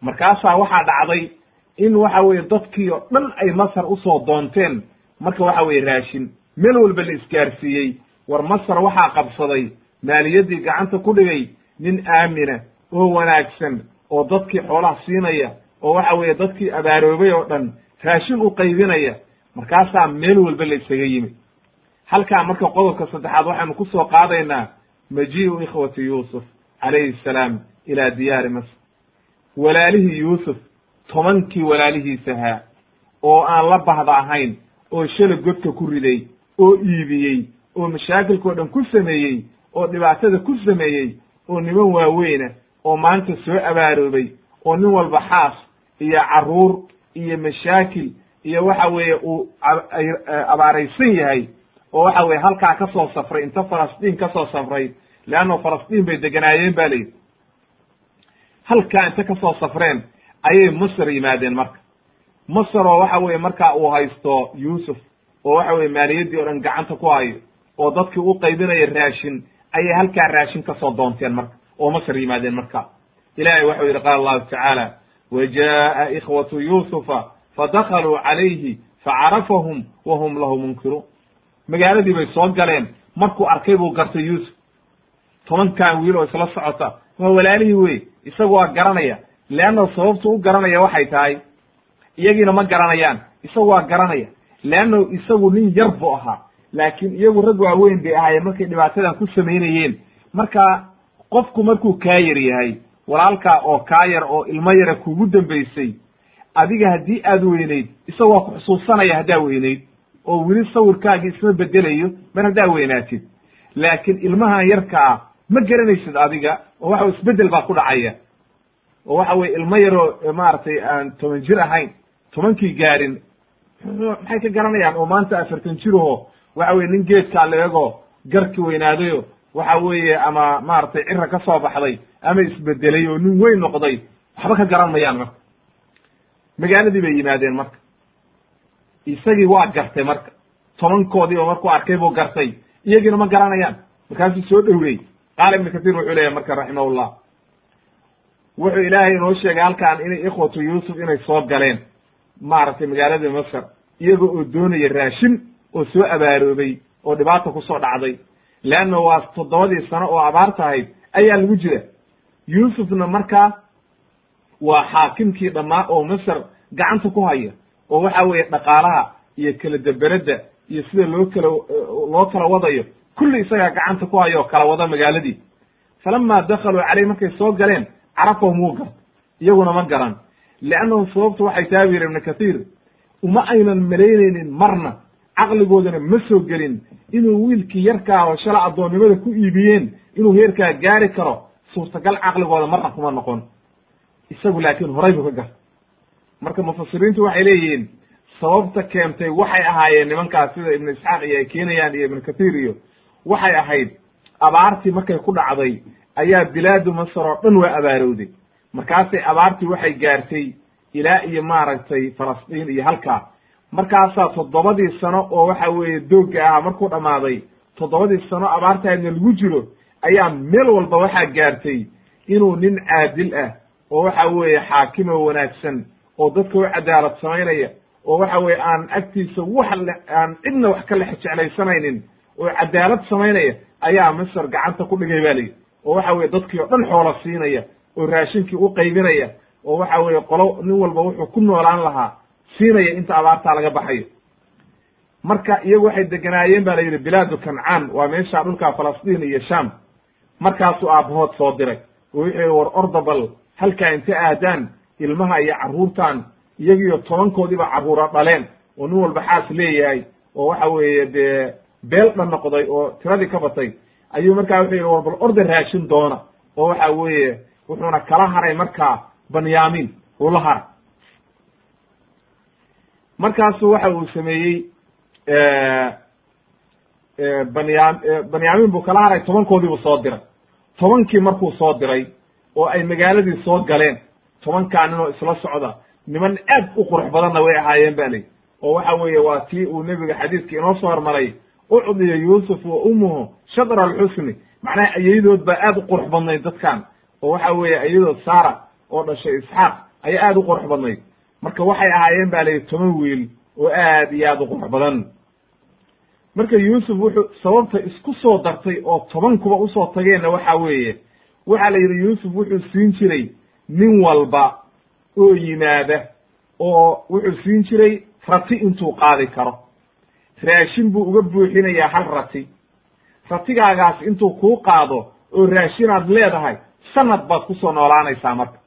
Speaker 1: Markaasaa waxaa dhacday in waxa weeye dadkii oo dhan ay masar u soo doonteen. Marka waxa weye raashin. Meel walba la isgaarsiiyey. War masar waxaa qabsaday maaliyaddii gacanta ku dhigay nin aamina oo wanaagsan oo dadkii xoolaha siinaya oo waxa weeye dadkii abaaroobay oo dhan raashin u qaybinaya markaasaa meel walba la isaga yimid halkaa marka qodobka saddexaad waxaynu ku soo qaadaynaa majii'u ikhwati yuusuf calayhi salaam ilaa diyaari masr. Walaalihii yuusuf tobankii walaalihiisahaa oo aan la bahda ahayn oo shala godka ku riday oo iibiyey oo mashaakilkao dhan ku sameeyey oo dhibaatada ku sameeyey oo niman waaweyna oo maanta soo abaaroobay oo nin walba xaas iyo carruur iyo mashaakil iyo waxa weeye uu abaaraysan yahay oo waxa weye halkaa ka soo safray inta falastiin ka soo safray leanno falastiin bay deganaayeen ba layidhi halkaa inta ka soo safreen ayay masr yimaadeen marka. Masr oo waxa weye marka uu haysto yuusuf oo waxa weye maaliyaddii o dhan gacanta ku hayo oo dadkii u qaybinaya raashin ayay halkaa raashin ka soo doonteen marka oo masr yimaadeen marka. Ilahay waxau yidhi qaala allahu tacaala wa jaa'a ikhwatu yuusufa fadakaluu calayhi facarafahum wa hum lahu munkiruun. Magaaladii bay soo galeen markuu arkay buu gartay yuusuf. Tobankan wiil oo isla socota waa walaalihii wey isagu waa garanaya. Leanna sababtu u garanaya waxay tahay iyagiina ma garanayaan isagu waa garanaya. Leanno isagu nin yar buu ahaa laakiin iyagu rag waaweyn bay ahaayeen markay dhibaatadan ku samaynayeen marka qofku markuu kaa yar yahay walaalkaa oo kaa yar oo ilmo yara kugu dambaysay adiga haddii aad weynayd isagu waa ku xusuusanaya haddaa weynayd oo weli sawirkaagii isma bedelayo mar haddaa weynaatid. Laakiin ilmahan yarka ah ma garanaysid adiga oo waxa wey isbeddel baa ku dhacaya. Oo waxa weye ilmo yaroo maaragtay aan toban jir ahayn tobankii gaarin maxay ka garanayaan? Oo maanta afartan jiraho waxa weye nin geedkaa leego garki weynaadayo waxa weeye ama maaragtay cira ka soo baxday ama isbedelay oo nin weyn noqday. Waxba ka garan mayaan marka. Magaaladii bay yimaadeen marka. Isagii waa gartay marka. Tobankoodiiba markuu arkay buu gartay. Iyagiina ma garanayaan. Markaasuu soo dhowrey qaala ibnu katiir wuxuu leeyahy marka raximahullah. Wuxuu ilaahay inoo sheegay halkaan inay ikhwatu yuusuf inay soo galeen. Maaragtay magaaladii masr iyago oo doonaya raashin oo soo abaaroobay oo dhibaata ku soo dhacday leanna waa toddobadii sano oo abaarta ahayd ayaa lagu jira yuusufna markaa waa xaakimkii dhammaa oo masr gacanta ku haya oo waxa weeye dhaqaalaha iyo kala deberedda iyo sida loo kala loo kala wadayo kulli isagaa gacanta ku haya oo kala wada magaaladii falama dakaluu caleyh markay soo galeen carafahum wuu garta iyaguna ma garan liannahum sababtu waxay yidhi ibnu kathiir uma aynan malaynaynin marna caqligoodana ma soo gelin inuu wiilkii yarkaa oo shala addoonnimada ku iibiyeen inuu heerkaa gaari karo suurtagal caqligooda marna kuma noqon. Isagu laakiin horay buu ka garta marka mufasiriintu waxay leeyihiin sababta keentay waxay ahaayeen nimankaas sida ibnu isxaaq iyo ay keenayaan iyo ibnu kathiir iyo waxay ahayd abaartii markay ku dhacday ayaa bilaadu masar oo dhan waa abaarowday markaasay abaartii waxay gaartay ilaa iyo maaragtay falastiin iyo halkaa markaasaa toddobadii sano oo waxa weeye doogga ahaa markuu dhammaaday toddobadii sano abaartaadna lagu jiro ayaa meel walba waxaa gaartay inuu nin caadil ah oo waxa weeye xaakimo wanaagsan oo dadka u cadaalad samaynaya oo waxa weye aan agtiisa wax aan cidna wax ka lex jeclaysanaynin oo cadaalad samaynaya ayaa masar gacanta ku dhigay ba layidhi oo waxa weye dadkii o dhan xoola siinaya oo raashinkii u qaybinaya oo waxa weeye qolo nin walba wuxuu ku noolaan lahaa siinaya inta abaartaa laga baxayo. Marka iyagu waxay deganaayeen ba la yidhi bilaadu kancaan waa meesha dhulka falastiin iyo sham markaasuu aabbahood soo diray. Oo wuxuu war ordabal halkaa inta aadaan ilmaha iyo carruurtan iyagiyo tobankoodiiba carruura dhaleen oo nin walba xaas leeyahay oo waxa weeye dee beel dhan noqday oo tiradii ka batay. Ayuu markaa wuxuu yidhi war bal orda raashin doona oo waxa weeye wuxuuna kala haray markaa banyamin uu la haray markaasu waxa uu sameeyey banya banyamin buu kala haray tobankoodiibuu soo diray. Tobankii markuu soo diray oo ay magaaladii soo galeen tobankaa nin oo isla socda niman aad u qurux badanna way ahaayeen ba ley oo waxa weeye waa tii uu nebiga xadiiska inoo soo hormaray ucdiya yuusuf wa ummuhu shadra alxusni macnaha ayayadood baa aad u qurux badnayd dadkan oo waxa weeye ayadood saara oo dhashay isxaaq ayaa aad u qurux badnayd marka waxay ahaayeen ba layihi toban wiil oo aad iyo aad u qurux badan. Marka yuusuf wuxuu sababta isku soo dartay oo tobankuba u soo tageenna waxa weeye waxaa la yidhi yuusuf wuxuu siin jiray nin walba oo yimaada oo wuxuu siin jiray rati intuu qaadi karo. Raashin buu uga buuxinayaa hal rati. Ratigaagaas intuu kuu qaado oo raashinaad leedahay sanad baad ku soo noolaanaysaa marka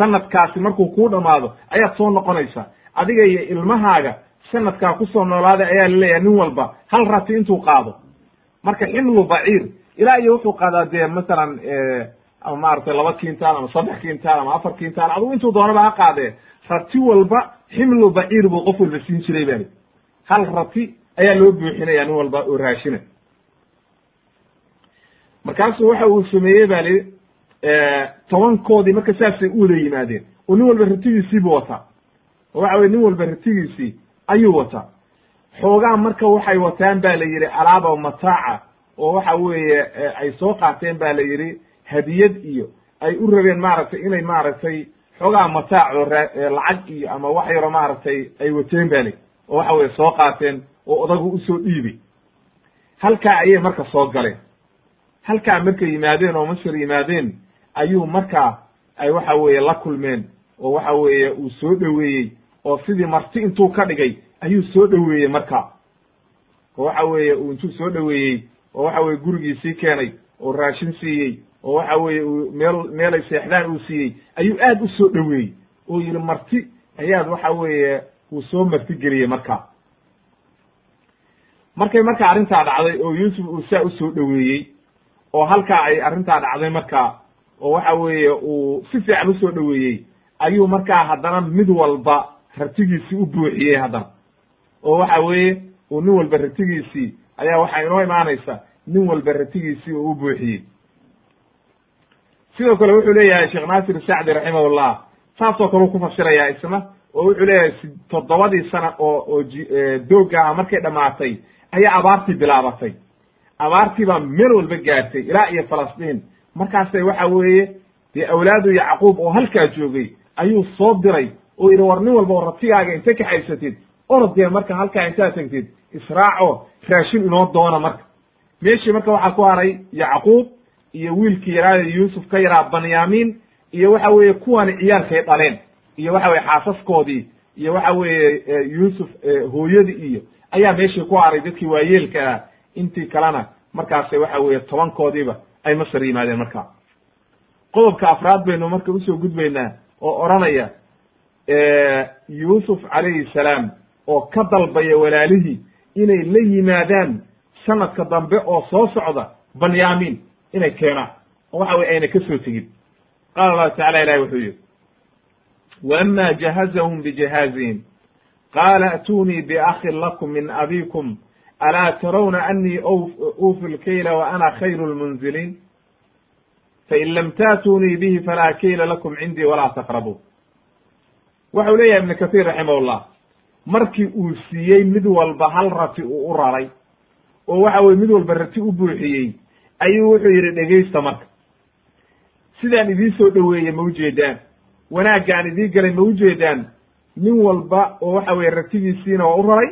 Speaker 1: sanadkaasi markuu kuu dhammaado ayaad soo noqonaysaa adiga iyo ilmahaaga sanadkaa ku soo noolaaday ayaa la leeyahay nin walba hal rati intuu qaado. Marka ximlu baciir ilaa iyo wuxuu qaadaa dee masalan ama maaragtay laba kintaal ama saddex kintaal ama afar kintaal adugu intuu doonaba ha qaadee. Rati walba ximlu baciir buu qof walba siin jiray bali hal rati ayaa loo buuxinaya nin walba oo raashina markaasuu waxa uu sameeyey ba li tobankoodii marka saasay u wada yimaadeen oo nin walba ratigiisii buu wataa. Oo waxa weye nin walba ratigiisii ayuu wataa. Xoogaa marka waxay wataan ba la yidhi alaaba mataaca oo waxa weeye ay soo qaateen ba la yidhi hadiyad iyo ay u rabeen maaragtay inay maaragtay xoogaa mataac oo lacag iyo ama wax yaro maaragtay ay wateen ba li oo waxa weye soo qaateen oo odagu u soo dhiibay. Halkaa ayay marka soo galeen. Halkaa markay yimaadeen oo masar yimaadeen ayuu markaa ay waxa weeye la kulmeen oo waxa weeye uu soo dhoweeyey oo sidii marti intuu ka dhigay ayuu soo dhoweeyey markaa oo waxa weeye uu intuu soo dhoweeyey oo waxa weye gurigiisii keenay oo raashin siiyey oo waxa weeye uu meel meelay seexdaan uu siiyey ayuu aad u soo dhoweeyey. Oo yidhi marti ayaad waxa weeye uu soo marti geliyey markaa markay marka arrintaa dhacday oo yuusuf uu saa u soo dhoweeyey oo halkaa ay arrintaa dhacday markaa oo waxa weeye uu si fiican u soo dhoweeyey ayuu markaa haddana mid walba ratigiisii u buuxiyey haddana. Oo waxa weeye uu nin walba ratigiisii ayaa waxaa inoo imaanaysa nin walba ratigiisii uu u buuxiyey. Sidoo kale wuxuu leeyahay sheekh naasir sacdi raximahullah saasoo kale u ku fasirayaa isna oo wuxuu leeyahay toddobadii sana oo oo doogga ah markay dhamaatay ayaa abaartii bilaabatay. Abaartii baa meel walba gaartay ilaa iyo falastiin markaasay waxa weeye dee awlaadu yacquub oo halkaa joogay ayuu soo diray oo yidhi war nin walba oo ratigaaga inta kaxaysatid orodee marka halkaa intaad tagtid israaco raashin inoo doona marka. Meeshii marka waxaa ku haray yacquub iyo wiilkii yaraada yuusuf ka yaraa banyamin iyo waxa weeye kuwani ciyaalkay dhaleen iyo waxa weye xaasaskoodii iyo waxa weeye yuusuf hooyadii iyo ayaa meeshii ku haray dadkii waayeelka ah intii kalena markaasay waxa weeye tobankoodiiba ay masar yimaadeen marka qodobka afraad baynu marka u soo gudbaynaa oo odhanaya yuusuf calayhi salaam oo ka dalbaya walaalihii inay la yimaadaan sanadka dambe oo soo socda banyamin inay keenaan. Oo waxa weye ayna ka soo tegin. Qaala allahu tacala ilahi wuxuu yihi wama jahazahum bijahaazihim qaala atunii biakhin lakum min abikum alaa tarawna anii uufi lkayla wa ana khayru lmunziliin fain lam taatunii bihi falaa kayla lakum cindii walaa taqrabuun waxau leeyahay ibnu kasiir raximahullah markii uu siiyey mid walba hal rati uu u raray oo waxa weye mid walba rati u buuxiyey ayuu wuxuu yidhi dhegaysta marka sidaan idiin soo dhoweeyey ma ujeedaan wanaaggaan idiin galay ma ujeedaan nin walba oo waxa weye ratigiisiina waa u raray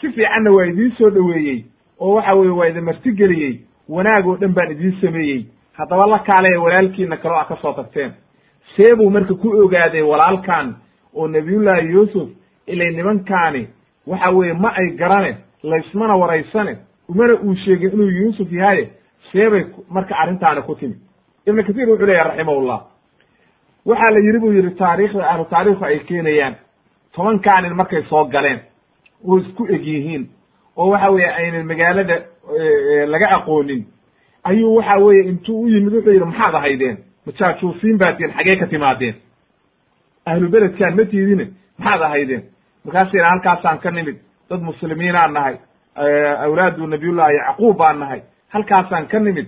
Speaker 1: si fiicanna waa idiin soo dhoweeyey oo waxa weye waa idin martigeliyey wanaag oo dhan baan idiin sameeyey. Haddaba la kaalaya walaalkiina kaloo a ka soo tagteen. See buu marka ku ogaaday walaalkan oo nabiyullaahi yuusuf ilay nimankaani waxa weeye ma ay garane laysmana waraysane umana uu sheegin inuu yuusuf yahaye seebay marka arrintaani ku timi. Ibnu kasiir wuxuu leeyahy raximahullah. Waxaa la yidhi buu yidhi taariikhda ahlu taarikhku ay keenayaan tobankaanin markay soo galeen oo isku eg yihiin oo waxa weeye aynan magaalada laga aqoonin ayuu waxa weeye intuu u yimid wuxuu yidhi maxaad ahaydeen? Majaajuusiin baa tiin xagee ka timaadeen? Ahlu beledkaan ma tiidine maxaad ahaydeen? Markaasuu yidhi halkaasaan ka nimid dad muslimiinaan nahay awlaadu nabiyullahi yacquub baan nahay halkaasaan ka nimid.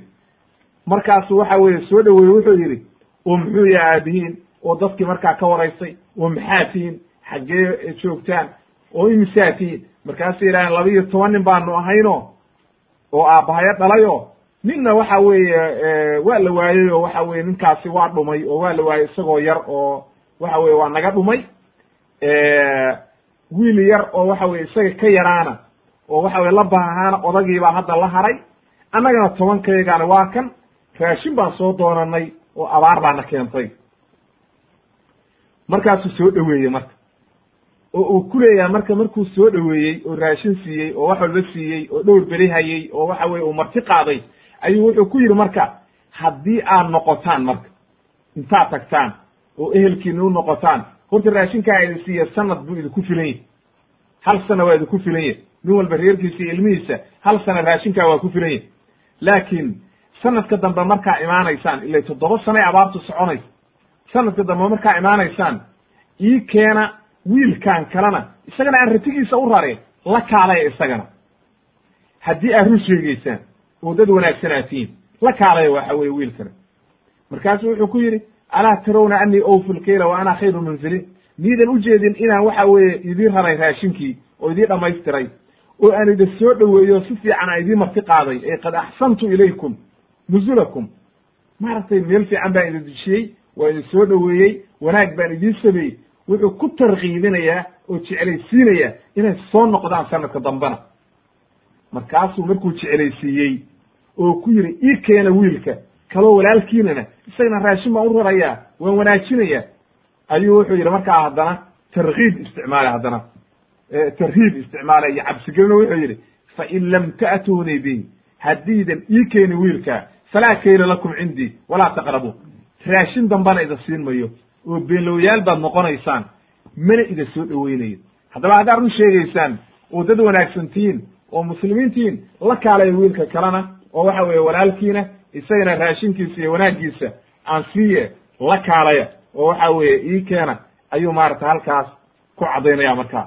Speaker 1: Markaasu waxa weeye soo dhoweeye wuxuu yidhi oo muxuu yaha aabihiin oo dadkii markaa ka waraysay oo maxaa tihiin xaggee joogtaan oo imisaa tihiin markaasuu yidhaaheen laba iyo toban nin baanu ahayno oo aabbahayo dhalayo ninna waxa weeye waa la waayey oo waxa weye ninkaasi waa dhumay oo waa la waayey isagoo yar oo waxa weye waa naga dhumay wiil yar oo waxa weye isaga ka yaraana oo waxa weye la baahaana odagiibaa hadda la haray annagana tobankaygaana waa kan raashin baan soo doonanay oo abaar baana keentay. Markaasuu soo dhoweeyey marka oo uu ku leeyahay marka markuu soo dhoweeyey oo raashin siiyey oo wax walba siiyey oo dhowr beri hayey oo waxa weye uu marti qaaday ayuu wuxuu ku yidhi marka haddii aad noqotaan marka intaad tagtaan oo ehelkiina u noqotaan horta raashinkaa idin siiya sanad buu idinku filan yahy hal sana waa idinku filan yahy nin walba reerkiisa iyo ilmihiisa hal sana raashinkaa waa ku filan yahy laakiin sanadka dambe markaa imaanaysaan ilay toddoba sanay abaartu soconaysa sanadka dambe markaa imaanaysaan ii keena wiilkan kalena isagana aan ratigiisa u rare la kaalaya isagana. Haddii aad run sheegeysaan oo dad wanaagsanaatiin la kaalaya waxa weye wiilkana markaasu wuxuu ku yidhi alaa tarawna anii lkayla wa ana khayru munziliin miidan ujeedin inaan waxa weeye idiin raray raashinkii oo idiin dhamaystiray oo aan idin soo dhoweeyo si fiican aan idiin marti qaaday ee qad axsantu ilaykum nuzulakum. Maaragtay meel fiican baan idin dejiyey waa idin soo dhoweeyey wanaag baan idiin sameeyey wuxuu ku tarkiibinayaa oo jeclaysiinayaa inay soo noqdaan sanadka dambena. Markaasuu markuu jeclaysiiyey oo ku yidhi ii keena wiilka kaloo walaalkiinana isagana raashin baan u rarayaa waan wanaajinayaa ayuu wuxuu yidhi markaa haddana tarkiib isticmaala haddana. Tarhiib isticmaala iyo cabsigelino wuxuu yidhi fain lam ta'tuunii bi haddiidan ii keeni wiilka falaa kayla lakum cindii walaa taqrabuun raashin dambana ida siin mayo oo beenlowyaal baad noqonaysaan mana ida soo dhoweynayo haddaba haddaad run sheegaysaan oo dad wanaagsan tihiin oo muslimiin tihiin la kaalaya wiilka kalena oo waxa weeye walaalkiina isagana raashinkiisa iyo wanaaggiisa aan siiye la kaalaya. Oo waxa weeye ii keena ayuu maaragtay halkaas ku caddaynaya markaa.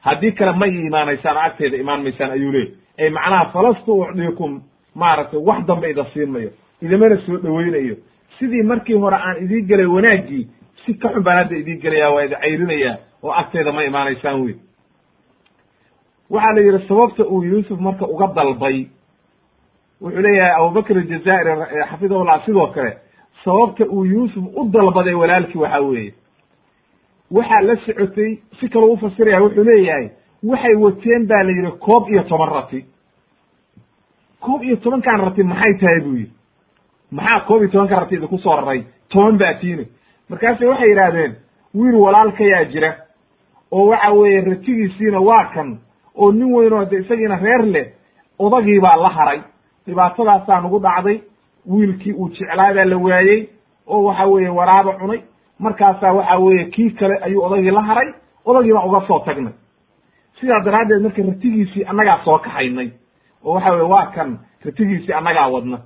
Speaker 1: Haddii kale ma ii imaanaysaan oo agteeda imaan maysaan ayuu leeyay ay macnaha falastu ucdiikum maaragtay wax dambe ida siin mayo idamana soo dhoweynayo sidii markii hore aan idii gelay wanaaggii si ka xun baan hadda idii gelaya waa idi cayrinayaa oo agteeda ma imaanaysaan wey waxaa la yidhi sababta uu yuusuf marka uga dalbay wuxuu leeyahay abubakr aljazaa'iri xafidahullah sidoo kale sababta uu yuusuf u dalbaday walaalkii waxa weeye. Waxaa la socotay si kaloo ufasiraya wuxuu leeyahay waxay wateen ba la yidhi koob iyo toban rati. Koob iyo tobankan rati maxay tahay? buu yidhi maxaa koob iyo tobanka rati idinku soo raray? Toban baa tiine markaase waxay yidhaahdeen wiil walaalkayaa jira oo waxa weeye ratigiisiina waa kan oo nin weyn oo de isagiina reer leh odagii baa la haray. Dhibaatadaasaa nagu dhacday wiilkii uu jeclaadaa la waayey oo waxa weeye waraaba cunay. Markaasaa waxa weeye kii kale ayuu odagii la haray odagii baan uga soo tagnay. Sidaa daraaddeed marka ratigiisii annagaa soo kaxaynay oo waxa weye waa kan ratigiisii annagaa wadna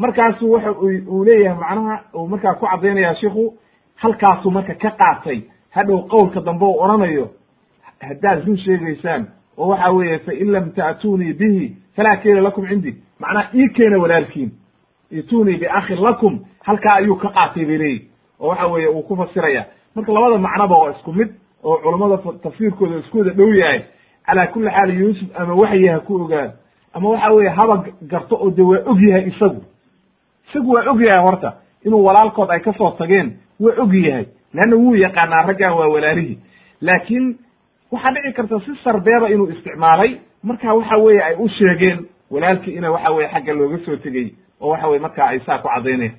Speaker 1: markaasu waxa uu leeyahay macnaha uu markaa ku caddaynaya shiku halkaasuu marka ka qaatay hadhow qowlka dambe u odhanayo haddaad run sheegaysaan oo waxa weeye fain lam ta'tuunii bihi falaa keena lakum cindi. Macnaha ii keena walaalkiin. Itunii biakhin lakum halkaa ayuu ka qaatay bay leeyihi oo waxa weeye uu ku fasiraya. Marka labada macnoba waa isku mid oo culammada tafsiirkooda isku dhow yahay. Calaa kulli xaal yuusuf ama waxyi ha ku ogaan. Ama waxa weeye haba garto oo de waa og yahay isagu isagu waa og yahay horta inuu walaalkood ay ka soo tageen waa og yahay. Leanna wuu yaqaanaa raggan waa walaalihii laakiin waxaa dhici karta si sarbeeba inuu isticmaalay marka waxa weeye ay u sheegeen walaalkii ina waxa weye xagga looga soo tegey oo waxa weye marka ay saa ku caddayneen.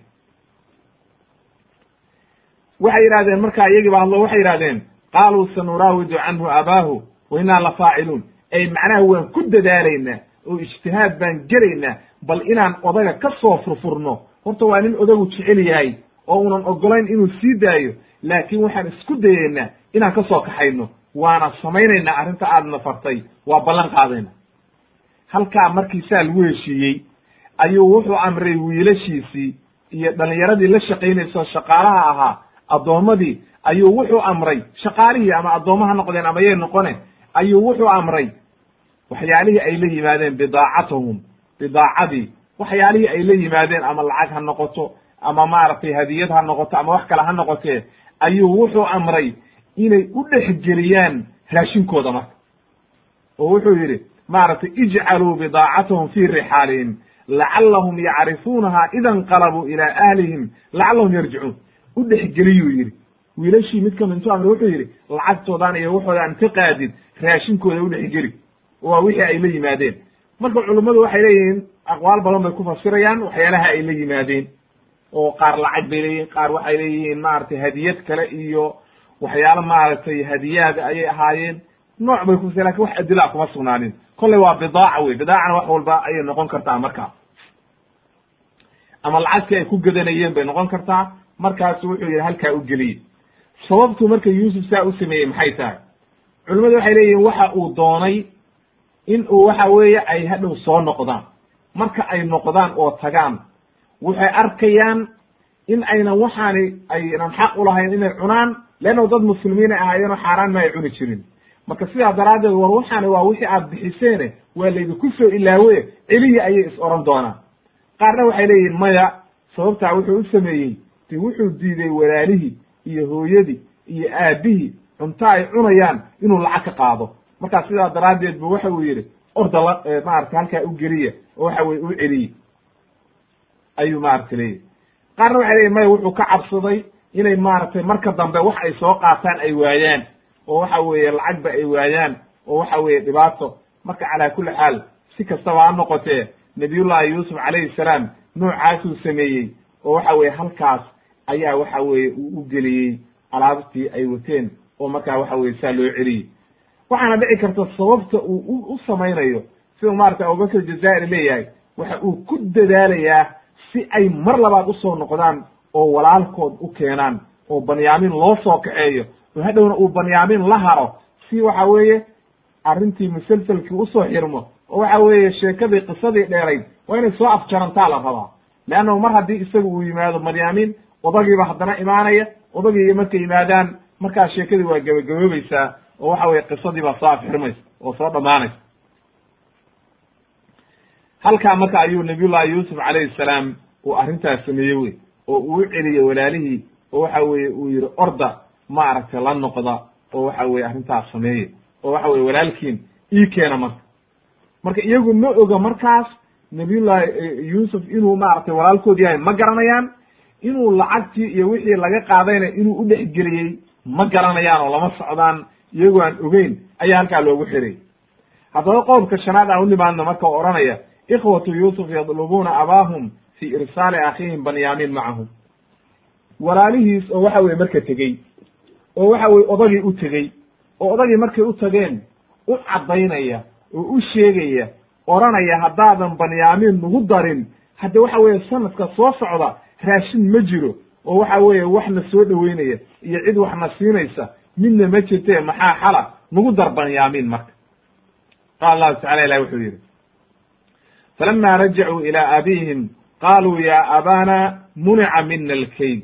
Speaker 1: Waxay yidhahdeen marka iyagii ba hadlo waxay yidhahdeen qaaluu sanuraawidu canhu abaahu wa innaa la faaciluun. Ay macnaha waan ku dadaalaynaa oo ijtihaad baan gelaynaa bal inaan odaga ka soo furfurno horta waa nin odagu jecel yahay oo unan ogolayn inuu sii daayo laakiin waxaan isku dayeynaa inaan ka soo kaxayno. Waana samaynaynaa arrinta aadna fartay waa ballan qaadayna. Halkaa markii saa lagu heshiiyey ayuu wuxuu amray wiilashiisii iyo dhalinyaradii la shaqaynayso shaqaalaha ahaa addoommadii ayuu wuxuu amray shaqaalihii ama addoomma ha noqdeen ama yay noqone ayuu wuxuu amray waxyaalihii ay la yimaadeen bidaacatahum bidaacadii. Waxyaalihii ay la yimaadeen ama lacag ha noqoto ama maaragtay hadiyad ha noqoto ama wax kale ha noqotee ayuu wuxuu amray inay u dhexgeliyaan raashinkooda marka. Oo wuxuu yidhi maaragtay ijcaluu bidaacatahum fii rixaalihim lacallahum yacrifuunaha ida inqalabuu ilaa ahlihim lacallahum yarjicuun. U dhexgeliyuu yidhi. Wiilashii mid ka mid intuu amri wuxuu yidhi lacagtoodan iyo waxoodaan ka qaadid raashinkooda u dhexgeli waa wixii ay la yimaadeen. Marka culummadu waxay leeyihiin aqwaal badan bay ku fasirayaan waxyaalaha ay la yimaadeen. Oo qaar lacag bay leeyihiin qaar waxay leeyihiin maaragtay hadiyad kale iyo waxyaalo maaragtay hadiyaada ayay ahaayeen. Nooc bay kufasir laakiin wax adila kuma sugnaanin. Kolley waa bidaaca wey bidaacana wax walba ayay noqon kartaa markaa ama lacagtii ay ku gadanayeen bay noqon kartaa. Markaasu wuxuu yidhi halkaa u geliyey sababtu marka yuusuf saa u sameeyey maxay tahay? Culimmadu waxay leeyihiin waxa uu doonay in uu waxa weeye ay hadhow soo noqdaan. Marka ay noqdaan oo tagaan waxay arkayaan in aynan waxaani aynan xaq ulahayn inay cunaan leanno dad muslimiinay ahaayeenoo xaaraan ma ay cuni jirin. Marka sidaa daraaddeed war waxaani waa wixii aad bixiseene waa laydinku soo ilaawe celiya ayay is oran doonaan. Qaarna waxay leeyihiin maya sababtaa wuxuu u sameeyey de wuxuu diiday walaalihii iyo hooyadii iyo aabihii cunto ay cunayaan inuu lacag ka qaado markaa sidaa daraaddeed bu waxa uu yidhi orda la maarata halkaa u geliya oo waxa weye u celiye. Ayuu maarata leeyahy qaarna waxay leeyihiin maya wuxuu ka cabsaday inay maaragtay marka dambe wax ay soo qaataan ay waayaan oo waxa weeye lacagba ay waayaan oo waxa weeye dhibaato. Marka calaa kulli xaal si kastaba ha noqotee nabiyullahi yuusuf calayhi salaam noocaasuu sameeyey oo waxa weeye halkaas ayaa waxa weeye uu u geliyey alaabtii ay wateen oo markaa waxa weye saa loo celiyey waxaana dhici karta sababta uu u samaynayo siduu maarata abubakr jazaa'ir leeyahay. Waxa uu ku dadaalayaa si ay mar labaad u soo noqdaan oo walaalkood u keenaan oo banyamin loo soo kaxeeyo oo hadhowna uu banyamin la haro. Si waxa weeye arrintii musalselkii u soo xirmo oo waxa weeye sheekadii qisadii dheerayd waa inay soo afjarantaa la rabaa. Leannahu mar haddii isaga uu yimaado maryaamin odagiiba haddana imaanaya odagii markay yimaadaan markaa sheekadii waa gabagaboobaysaa oo waxa weye qisadii baa soo afxirmaysa oo soo dhamaanaysa halkaa marka ayuu nabiyullahi yuusuf calayhi salaam uu arrintaas sameeyey wey oo uu celiyey walaalihii oo waxa weye uu yihi orda maaragtay la noqda oo waxa weye arrintaas sameeye oo waxa weye walaalkiin ii keena marka. Marka iyagu ma oga markaas nabiyullahi yuusuf inuu maaragtay walaalkood yahay ma garanayaan inuu lacagtii iyo wixii laga qaadayna inuu u dhexgeliyey ma garanayaan oo lama socdaan iyagoo aan ogeyn ayaa halkaa loogu xiray. Haddaba qodobka shanaad aan u nimaadno marka o odhanaya ikhwatu yuusuf yadlubuuna abaahum fi irsaali akhiihim banyamin macahum. Walaalihiis oo waxa weye marka tegey oo waxa weye odagii u tegey oo odagii markay u tageen u caddaynaya oo u sheegaya odhanaya haddaadan banyaamiin nagu darin. Hadde waxa weeye sanadka soo socda raashin ma jiro oo waxa weeye wax na soo dhoweynaya iyo cid wax na siinaysa midna ma jirtee maxaa xala nagu dar banyaamiin marka. Qaala allahu tacala ilahi wuxuu yidhi falama rajacuu ilaa abiihim qaluu ya abana munica mina alkayd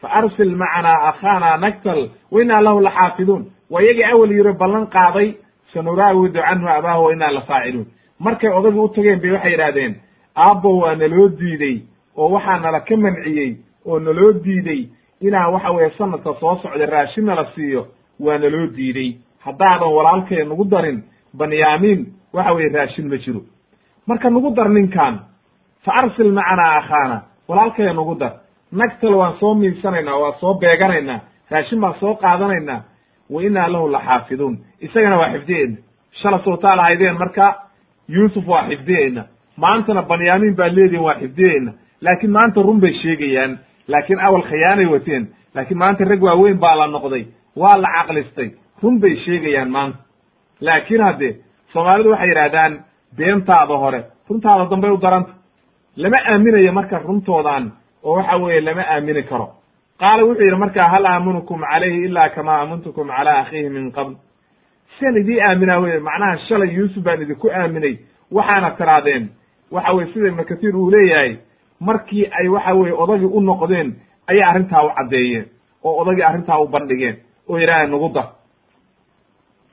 Speaker 1: faarsil macanaa akhaana naktal wa inaa lahu laxaafiduun waa iyagii awel yiro ballan qaaday sanuraawidu canhu abaahu wa inaa markay odagii u tageen bay waxay yidhahdeen aabbo waa naloo diidey oo waxaa nala ka manciyey oo naloo diidey inaan waxa weeye sanadka soo socda raashin nala siiyo waa naloo diidey. Haddaadan walaalkay nagu darin banyaamiin waxa weye raashin ma jiro. Marka nagu dar ninkan fa arsil macanaa akhaana walaalkaya nagu dar. Nagtal waan soo miidsanaynaa waa soo beeganaynaa raashin baan soo qaadanaynaa. Wa inaa lahu laxaafiduun isagana waa xifdiyeyna shala sootaa lahaydeen marka yuusuf waa xifdiyeyna maantana banyaamiin baa leedihin waa xifdiyeyna laakiin maanta run bay sheegayaan laakiin awal khiyaanay wateen. Laakiin maanta rag waaweyn baa la noqday. Waa la caqlistay. Run bay sheegayaan maanta. Laakiin hadde soomaalidu waxay yidhahdaan beentaada hore runtaada dambay u daranta. Lama aaminayo marka runtoodan oo waxa weeye lama aamini karo. Qaala wuxuu yidhi marka hal aamunukum calayhi ila kama aamuntukum cala akhiihi min qabl. Sian idii aaminaa weye macnaha shalay yuusuf baan idinku aaminay. Waxaana tiraadeen waxa weye sida ibnu katiir uu leeyahay markii ay waxa weye odagii u noqdeen ayay arrintaa u caddeeyeen oo odagii arrintaa u bandhigeen oo yidhahda nagu dar.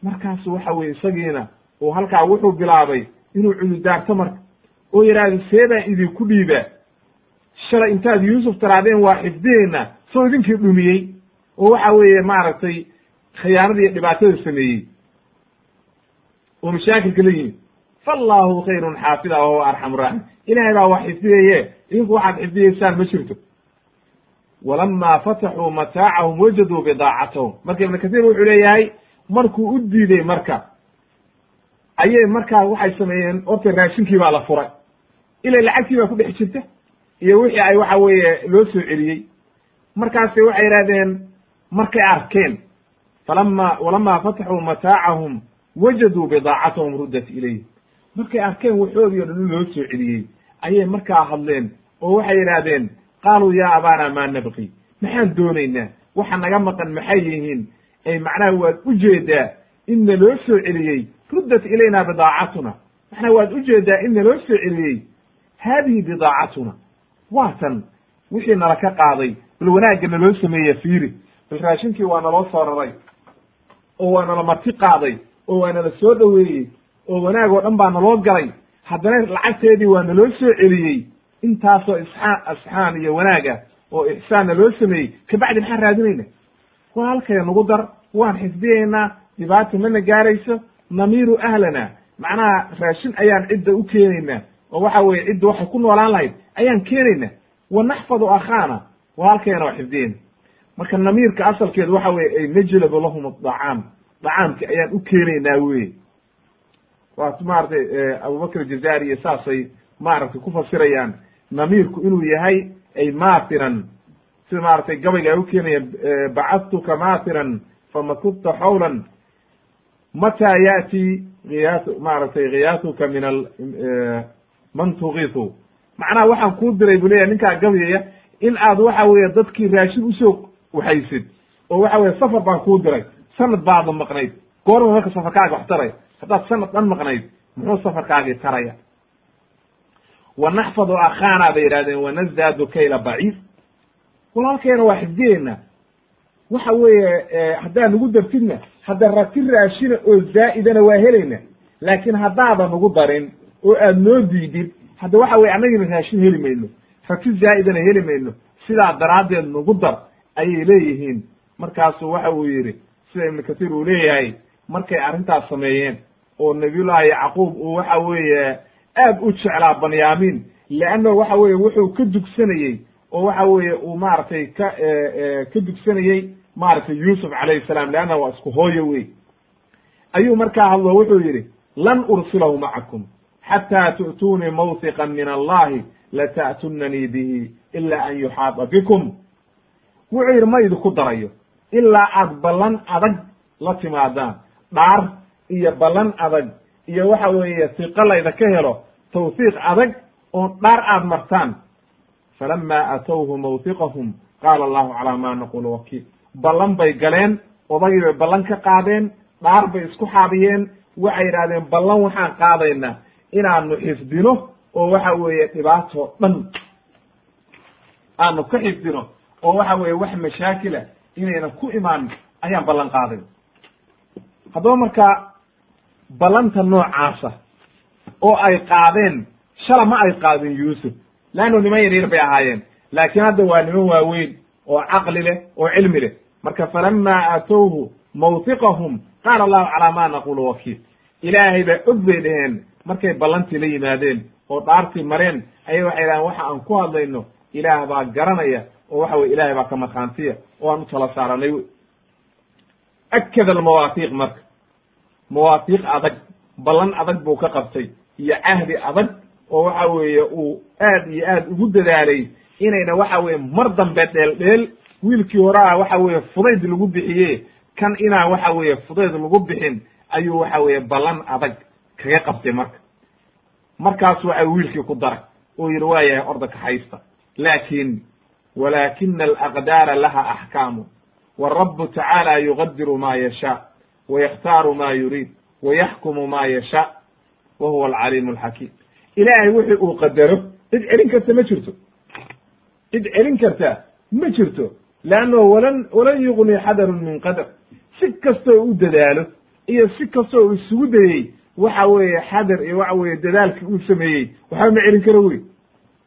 Speaker 1: Markaasu waxa weye isagiina uu halkaa wuxuu bilaabay inuu cududaarto marka oo yidhaahdo seebaan idinku dhiibaa. Shalay intaad yuusuf tiraadeen waa xifdiheenna soo idinkii dhumiyey oo waxa weeye maaragtay khiyaanada iyo dhibaatada sameeyey. Oo mashaakilka la yimid faallahu khayrun xaafida wahuwa arxamu raaxim ilahay baa wax xifdiyaye idinku waxaad xifdiyeysaan ma jirto walama fataxuu mataacahum wajaduu bidaacatahum marka ibnu kasiir wuxuu leeyahay markuu u diiday marka ayay markaa waxay sameeyeen horta raashinkii baa la furay ila lacagtii baa ku dhex jirta iyo wixii ay waxa weeye loo soo celiyey markaase waxay yidhahdeen markay arkeen falama walama fataxuu mataacahum wajaduu bidaacatahum ruddat ilayh markay arkeen waxoodii dhan in loo soo celiyey ayay markaa hadleen oo waxay yidhaahdeen qaaluu ya abana ma nabqi? Maxaan doonaynaa? Waxa naga maqan maxay yihiin? Ay macnaha waad u jeedaa in naloo soo celiyey ruddat ilayna bidaacatuna. Macnaha waad u jeedaa in naloo soo celiyey haadihi bidaacatuna. Waa tan wixii nala ka qaaday bal wanaagga naloo sameeye fiiri. Bal raashinkii waa naloo soo raray oo waa nala marti qaaday oo waa nala soo dhoweeyey oo wanaag oo dhan baa naloo galay. Haddana lacagteedii waa naloo soo celiyey. Intaasoo isxaan asxaan iyo wanaaga oo ixsaan naloo sameeyey. Kabacdi maxaan raadinayna walaalkaya nagu dar? Waan xifdiyeynaa dhibaata mana gaarayso. Namiiru ahlana. Macnaha raashin ayaan cidda u keenaynaa. Oo waxa weye cidda waxay ku noolaan lahayd. Ayaan keenaynaa. Wa naxfadu akhaana. Walaalkayana waa xifdiyeyna marka namiirka asalkeedu waxa weye ay najlabu lahum adacaam dacaamki ayaan u keenaynaa weye waa maratay abubakr jazaari iyo saasay maaragtay ku fasirayaan namiirku inuu yahay ay maatiran. Sida maaragtay gabayga ay u keenayaan bacadtuka maatiran famakubta xawlan. Mataa yaati iyaas maaragtay khiyaasuka min al man tugitu macnaha waxaan kuu diray buu leyahy ninkaa gabyaya in aad waxa weeye dadkii raashin u soo waxaysid. Oo waxa weye safar baan kuu diray sanad baada maqnayd. Goorma marka safarkaaga wax taray haddaad sanad dhan maqnayd muxuu safarkaagii taraya? Wa naxfadu akhaana bay yidhahdeen wanazdaadu kayla baciif walaalkeena waa xifdiyeynaa waxa weeye haddaad nagu dartidna hadda rati raashina oo zaa'idana waa helayna laakiin haddaadan nagu darin oo aad noo diidid hadda waxa weye annagina raashin heli mayno rati zaa'idana heli mayno sidaa daraaddeed nagu dar ayay leeyihiin. Markaasu waxa uu yidhi sida ibnu katiir uu leeyahay markay arrintaas sameeyeen oo nabiyullaahi yacquub uu waxa weeye aad u jeclaa banyamin leanno waxa weeye wuxuu ka dugsanayey oo waxa weeye uu maaragtay ka ka dugsanayey maaragtay yuusuf calayhi salaam leanna waa isku hooyo wey. Ayuu markaa hadlo wuxuu yidhi lan ursilahu macakum xataa tu'tuunii mawhiqan min allahi lata'tunanii bihi ila an yuxaada bikum. Wuxuu yidhi ma idinku darayo ilaa aad ballan adag la timaadaan dhaar iyo ballan adag iyo waxa weeye siqo laydaka helo tawfiiq adag oo dhaar aad martaan. Falama atowhu mawhiqahum qaala allahu calaa ma naqulu wakiil. Ballan bay galeen odagii bay ballan ka qaadeen dhaar bay isku xaabiyeen. Waxay yidhahdeen ballan waxaan qaadaynaa inaanu xifdino oo waxa weeye dhibaato dhan. Aanu ka xifdino oo waxa weeye wax mashaakila inayna ku imaan ayaan ballan qaaday haddaba markaa ballanta noocaasa oo ay qaadeen shala ma ay qaadin yuusuf. Leannu niman yaryar bay ahaayeen laakiin hadda waa niman waaweyn oo caqli leh oo cilmi leh. Marka falama aatowhu mawhiqahum qaala allahu calaa ma naqulu wakiil. Ilaahay baa og bay dheheen markay ballantii la yimaadeen oo dhaartii mareen. Ayay waxay dhahen waxa aan ku hadlayno ilaah baa garanaya oo waxa weye ilahay baa ka markhaantiya oo aan u tala saaranay wey akada almawaafiiq marka mawaafiiq adag ballan adag buu ka qabtay. Iyo cahdi adag oo waxa weeye uu aad iyo aad ugu dadaalay inayna waxa weye mar dambe dheel dheel wiilkii horaa waxa weeye fudayd lagu bixiye kan inaan waxa weeye fudayd lagu bixin ayuu waxa weeye ballan adag kaga qabtay marka. Markaas waxa wiilkii ku daray oo yidhi waa yahay orda kaxaysta laakin walaakina alaqdaara laha axkaamu warabu tacaala yugadiru ma yashaa wayakhtaaru ma yuriid wayaxkumu ma yashaa wa huwa alcaliimu alxakiim ilaahay wixii uu qadaro. cid celin karta ma jirto. cid celin karta ma jirto. leannahu walan walan yugni xadarun min qadar si kastoo u dadaalo iyo si kastoo isugu dayey waxa weeye xadar iyo waxa weeye dadaalkii uu sameeyey waxba ma celin karo wey.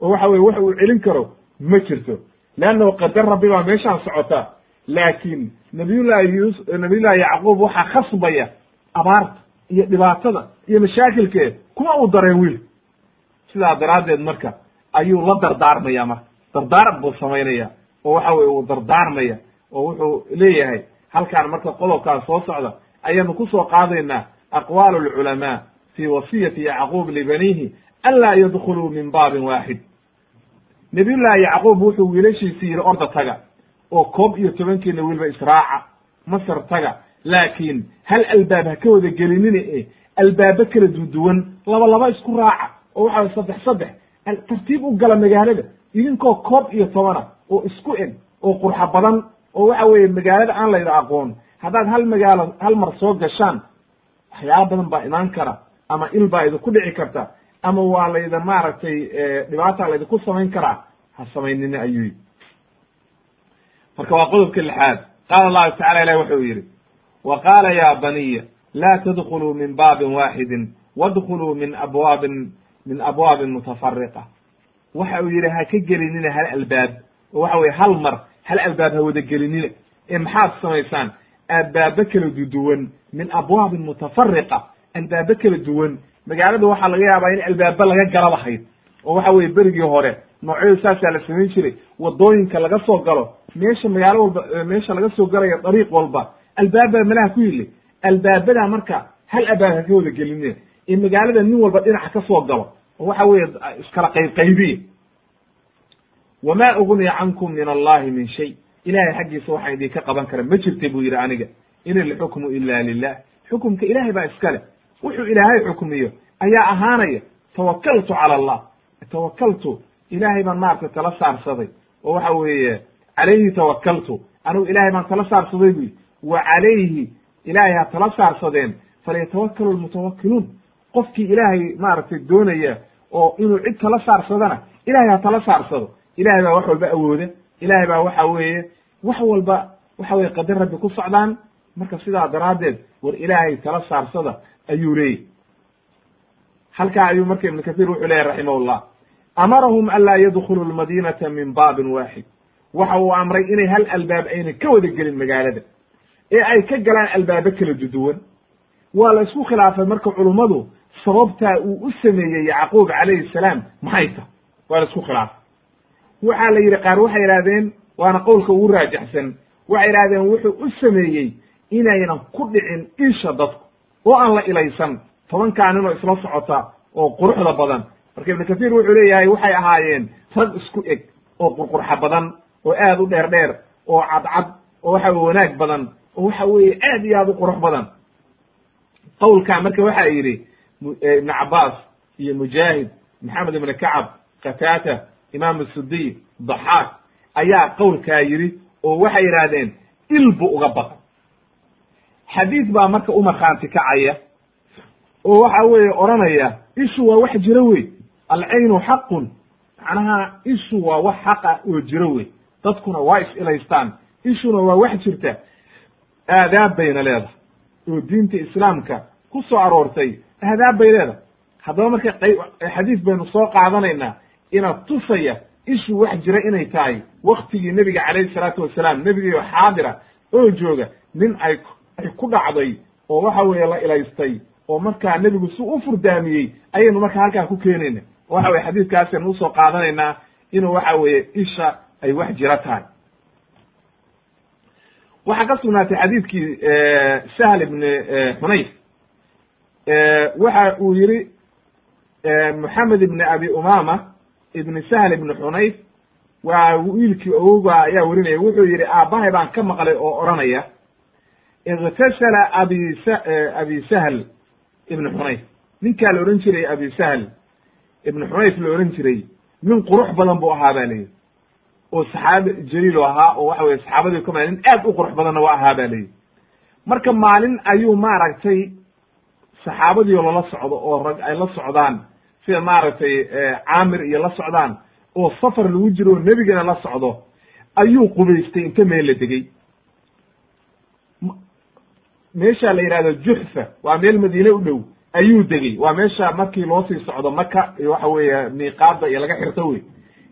Speaker 1: oo waxa weye wax uu celin karo ma jirto. leannahu qadar rabbi baa meeshaan socota. laakiin nabiyullahi yus nabiyullahi yacquub waxaa khasbaya abaarta iyo dhibaatada iyo mashaakilkeed kuma uu dareen wiil. Sidaa daraaddeed marka ayuu la dardaarmaya marka. Dardaar buu samaynaya oo waxa weye uu dardaarmaya oo wuxuu leeyahay halkaan marka qodobkaas soo socda ayaanu ku soo qaadaynaa aqwaal alculamaa fi wasiyati yacquub libaniihi an laa yadkuluu min baabin waaxid nabiyullaahi yacquub wuxuu wiilashiisi yidhi orda taga oo koob iyo tobankiina wiilba israaca masar taga laakiin hal albaab ha ka wada gelinina e albaabo kala duduwan laba laba isku raaca oo waxa way saddex saddex. Tartiib u gala magaalada idinkoo koob iyo tobana oo isku eg oo qurxa badan oo waxa weeye magaalada aan layda aqoon. Haddaad hal magaalo hal mar soo gashaan waxyaaba badan baa imaan kara ama il baa idinku dhici karta ama waa layda maaragtay dhibaata laydinku samayn karaa ha samaynina ayuu yidhi marka waa qodobka lixaad qaala allahu tacala ilahi wuxuu yidhi wa qaala ya baniya laa tadkuluu min baabin waaxidin wadkuluu min abwaabin min abwaabin mutafariqa waxa uu yidhi ha ka gelinina hal albaab. Oo waxa weye hal mar hal albaab ha wada gelinina. Ee maxaad samaysaan? Albaabo kala duduwan min abwaabin mutafariqa albaabo kala duwan. Magaalada waxaa laga yaabaa in albaabo laga gala lahayd oo waxa weye berigii hore noocyadu saasaa la samayn jiray. Wadooyinka laga soo galo meesha magaalo walba meesha laga soo galayo dariiq walba albaaba malaha ku yili albaabada marka hal albaab ka wada gelinina ee magaalada nin walba dhinaca ka soo galo oo waxa weeye iskala qayb qaybiya wama ugniya cankum min allahi min shay. Ilahay xaggiisa waxaan idinka qaban kara ma jirta buu yidhi aniga. In ilxukmu ila lilah xukumka ilahay baa iska leh. Wuxuu ilaahay xukmiyo ayaa ahaanaya tawakaltu cala allah. Tawakaltu ilahay baan maaragtay tala saarsaday. Oo waxa weeye calayhi tawakaltu anigu ilahay baan tala saarsaday bu wa calayhi ilahay ha tala saarsadeen. Falyatawakalu lmutawakiluun qofkii ilaahay maaragtay doonaya oo inuu cid tala saarsadana ilahay ha tala saarsado. Ilahay baa wax walba awooda. Ilahay baa waxa weeye wax walba waxa weye qadar rabbi ku socdaan. Marka sidaa daraaddeed war ilaahay tala saarsada ayuu leeyahy halkaa ayuu marka ibnu kahiir wuxuu leyahy raximahullah amarahum an laa yadkhulu lmadinata min baabin waaxid waxa uu amray inay hal albaab ayna ka wada gelin magaalada. ee ay ka galaan albaabo kala duduwan waa la isku khilaafay marka culummadu sababtaa uu u sameeyey yacquub calayhi salaam maxay tahay waa la isku khilaafay. waxaa la yidhi qaar waxay idhahdeen waana qowlka ugu raajixsan. waxay idhahdeen wuxuu u sameeyey inaynan ku dhicin isha dadku oo aan la ilaysan. tobankaa ninoo isla socota oo quruxda badan marka ibnu kathiir wuxuu leeyahay waxay ahaayeen rag isku eg oo qurqurxa badan oo aad u dheer dheer oo cadcad oo waxa weye wanaag badan oo waxa weeye aad iyo aad u qurux badan. Qowlkaa marka waxa yidhi ibnu cabaas iyo mujaahid maxamed ibn kacab qataata imaam sudiy daxaak ayaa qowlkaa yidhi oo waxay yidhaahdeen il bu uga baqay xadiid baa marka u kacaya oo waxa weeye odhanaya ishu waa wax jiro wey alcaynu xaqun macnaha ishu waa wax xaqa oo jiro wey. Dadkuna waa is ilaystaan. Ishuna waa wax jirta. Aadaab bayna leedahay. Oo diinta islaamka ku soo aroortay aadaab bay leedahay. Haddaba marka xadiis baynu soo qaadanaynaa ina tusaya ishu wax jira inay tahay. Waktigii nebiga calayhi salaatu wasalaam nebigiio xaadira oo jooga nin ay ku dhacday oo waxa weeye la ilaystay oo markaa nebigu si u furdaamiyey ayaynu marka halkaa ku keenayna waxa weye xadiiskaasaynu u soo qaadanaynaa inuu waxa weeye isha ay wax jira tahay. Waxaa ka sugnaatay xadiidkii sahl ibni xunayf waxa uu yihi moxamed ibni abi umama ibni sahl ibni xunayf waa wiilkii awowga ayaa werinaya wuxuu yihi aabbahay baan ka maqlay oo odhanaya iktasala abi abi sahl ibni xunayf ninkaa la odhan jiray abi sahl ibni xunayf la odhan jiray nin qurux badan buu ahaa ba layidhi oo saxaabi jaliilu ahaa oo waxa weye saxaabadii ka nin aad u qurux badanna waa ahaa ba layidhi marka maalin ayuu maaragtay saxaabadii oo lala socdo oo rag ay la socdaan sida maaragtay caamir iyo la socdaan oo safar lagu jiro oo nebigana la socdo ayuu qubaystay inta meel la degey meesha la yidhahdo juxfa waa meel madiine u dhow ayuu degey waa meesha markii loo sii socdo maka iyo waxa weeye miiqaada iyo laga xirto wey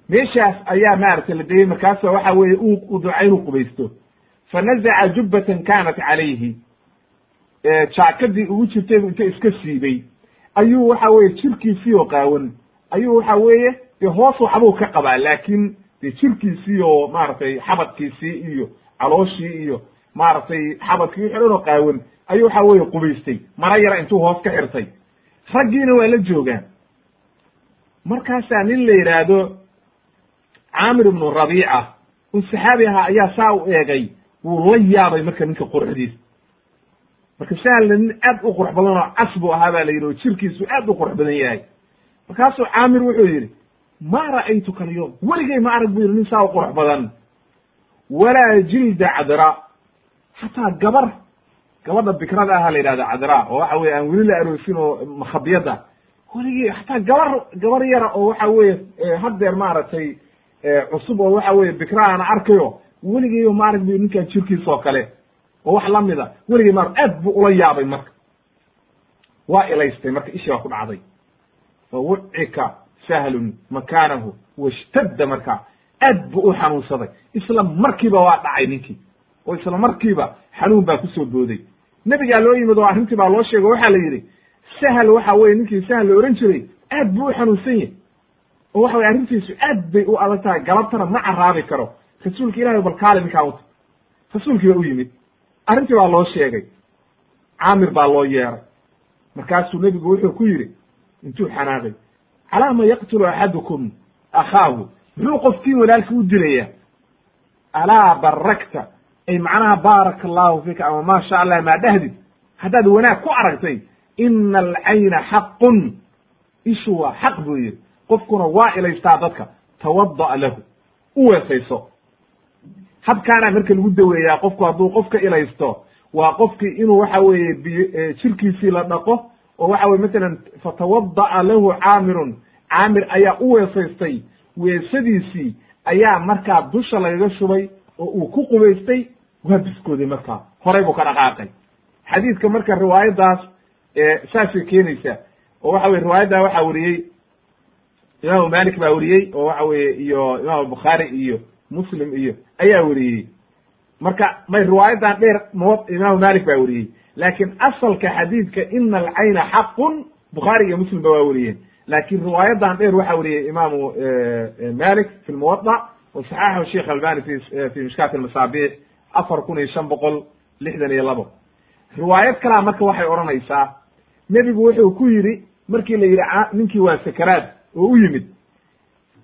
Speaker 1: meeshaas ayaa maaragtay la degey markaasa waxa weeye u duca inuu qubaysto. Fa nazaca jubbatan kanat calayhi. Jaakadii ugu jirtay inta iska siibay. Ayuu waxa weye jirkiisii oo qaawan. Ayuu waxa weeye dee hoos waxbuu ka qabaa laakin dee jirkiisii oo maaragtay xabadkiisii iyo calooshii iyo maaragtay xabadkii wixi dhan oo qaawan ayuu waxa weye qubaystay. Mara yara intuu hoos ka xirtay. Raggiina waa la joogaan. Markaasaa nin la yidhaahdo caamir ibnu rabiica un saxaabi ahaa ayaa saa u eegay. Wuu la yaabay marka ninka quruxdiisa marka sahalna nin aad u qurux badan oo cas buu ahaa ba la yidhi oo jirkiisu aad u qurux badan yahay. Markaasuu caamir wuxuu yidhi ma ra'aytuka alyom weligay ma arag bu yidhi nin saa u qurux badan. Walaa jilda cadra. Xataa gabar gabadha bikrada aha la yidhahda cadra oo waxa weye aan weli la aroosin oo makhabiyada weligii xataa gabar gabar yara oo waxa weye haddeer maaragtay cusub oo waxa weye bikra ana arkayo weligeyba ma arag bu ninkan jirkiis oo kale oo wax lamida weligay ma aad buu ula yaabay marka. Waa ilaystay marka ishii baa ku dhacday. Fa wucika sahlun makaanahu washtadda marka aad buu u xanuunsaday. Isla markiiba waa dhacay ninkii oo isla markiiba xanuun baa ku soo booday nebigaa loo yimid oo arrintii baa loo sheego waxaa la yidhi sahal waxa weye ninkii sahal la ohan jiray aad buu u xanuunsan yahy oo waxa weye arrintiisu aad bay u adag tahay galabtana ma caraabi karo. Rasuulka ilahi bal kaale ninkaa wata rasuulkii baa u yimid. Arrintii baa loo sheegay. Caamir baa loo yeeray. Markaasuu nebigu wuxuu ku yidhi intuu xanaaqay calaama yaqtulu axadukum akhaahu? Muxuu qofkiin walaalki u dilayaa. Alaa barakta macnaha baaraka allahu fiika ama maa sha allah maa dhahdid haddaad wanaag ku aragtay ina alcayna xaqun ishu waa xaq buu yidhi qofkuna waa ilaystaa dadka. Tawada'a lahu. U weesayso habkaana marka lagu daweeyaa qofku hadduu qofka ilaysto waa qofkii inuu waxa weeye biy jirkiisii la dhaqo oo waxa weye matalan fatawada'a lahu caamirun
Speaker 2: caamir ayaa u weesaystay weesadiisii ayaa markaa dusha lagaga shubay oo uu ku qubaystay waa biskooday markaa horay buu ka dhaqaaqay. Xadiidka marka riwaayaddaas saasay keenaysaa oo waxa weye riwaayaddaa waxaa weriyey imaamu malik baa weriyey oo waxa weye iyo imaam bukhaari iyo muslim iyo ayaa weriyey marka may riwaayadan dheer m imaamu malik baa weriyey laakiin asalka xadiidka ina alcayna xaqun bukhaari iyo muslim ba waa weriyeen laakiin riwaayadan dheer waxaa weriyey imaamu malik fi lmuwada wa saxaxahu sheikh albani fi mishkaat almasaabix afar kun iyo shan boqol lixdan iyo labo. Riwaayad kalaa marka waxay odhanaysaa nebigu wuxuu ku yidhi markii la yidhi ninkii waa sakaraad oo u yimid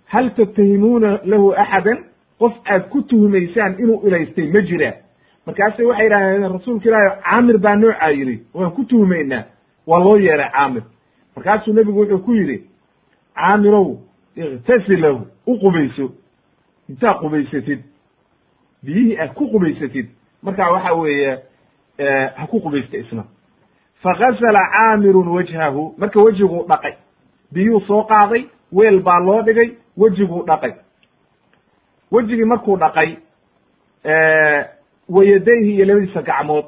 Speaker 2: hal tattahimuuna lahu axadan? Qof aad ku tuhumaysaan inuu ilaystay ma jira. Markaase waxay yidhahdeen rasuulka ilaahi caamir baa noocaa yidhi waan ku tuhumaynaa waa loo yeeray caamir. Markaasuu nebigu wuxuu ku yidhi caamirow iktasilahu u qubayso intaad qubaysatid biyihii aad ku qubaysatid. Markaa waxa weeye ha ku qubaysta isna. Fagasala caamirun wajhahu. Marka wejiguu dhaqay. Biyuu soo qaaday weel baa loo dhigay wejiguu dhaqay. Wejigii markuu dhaqay wa yadayhi iyo labadiisa gacmood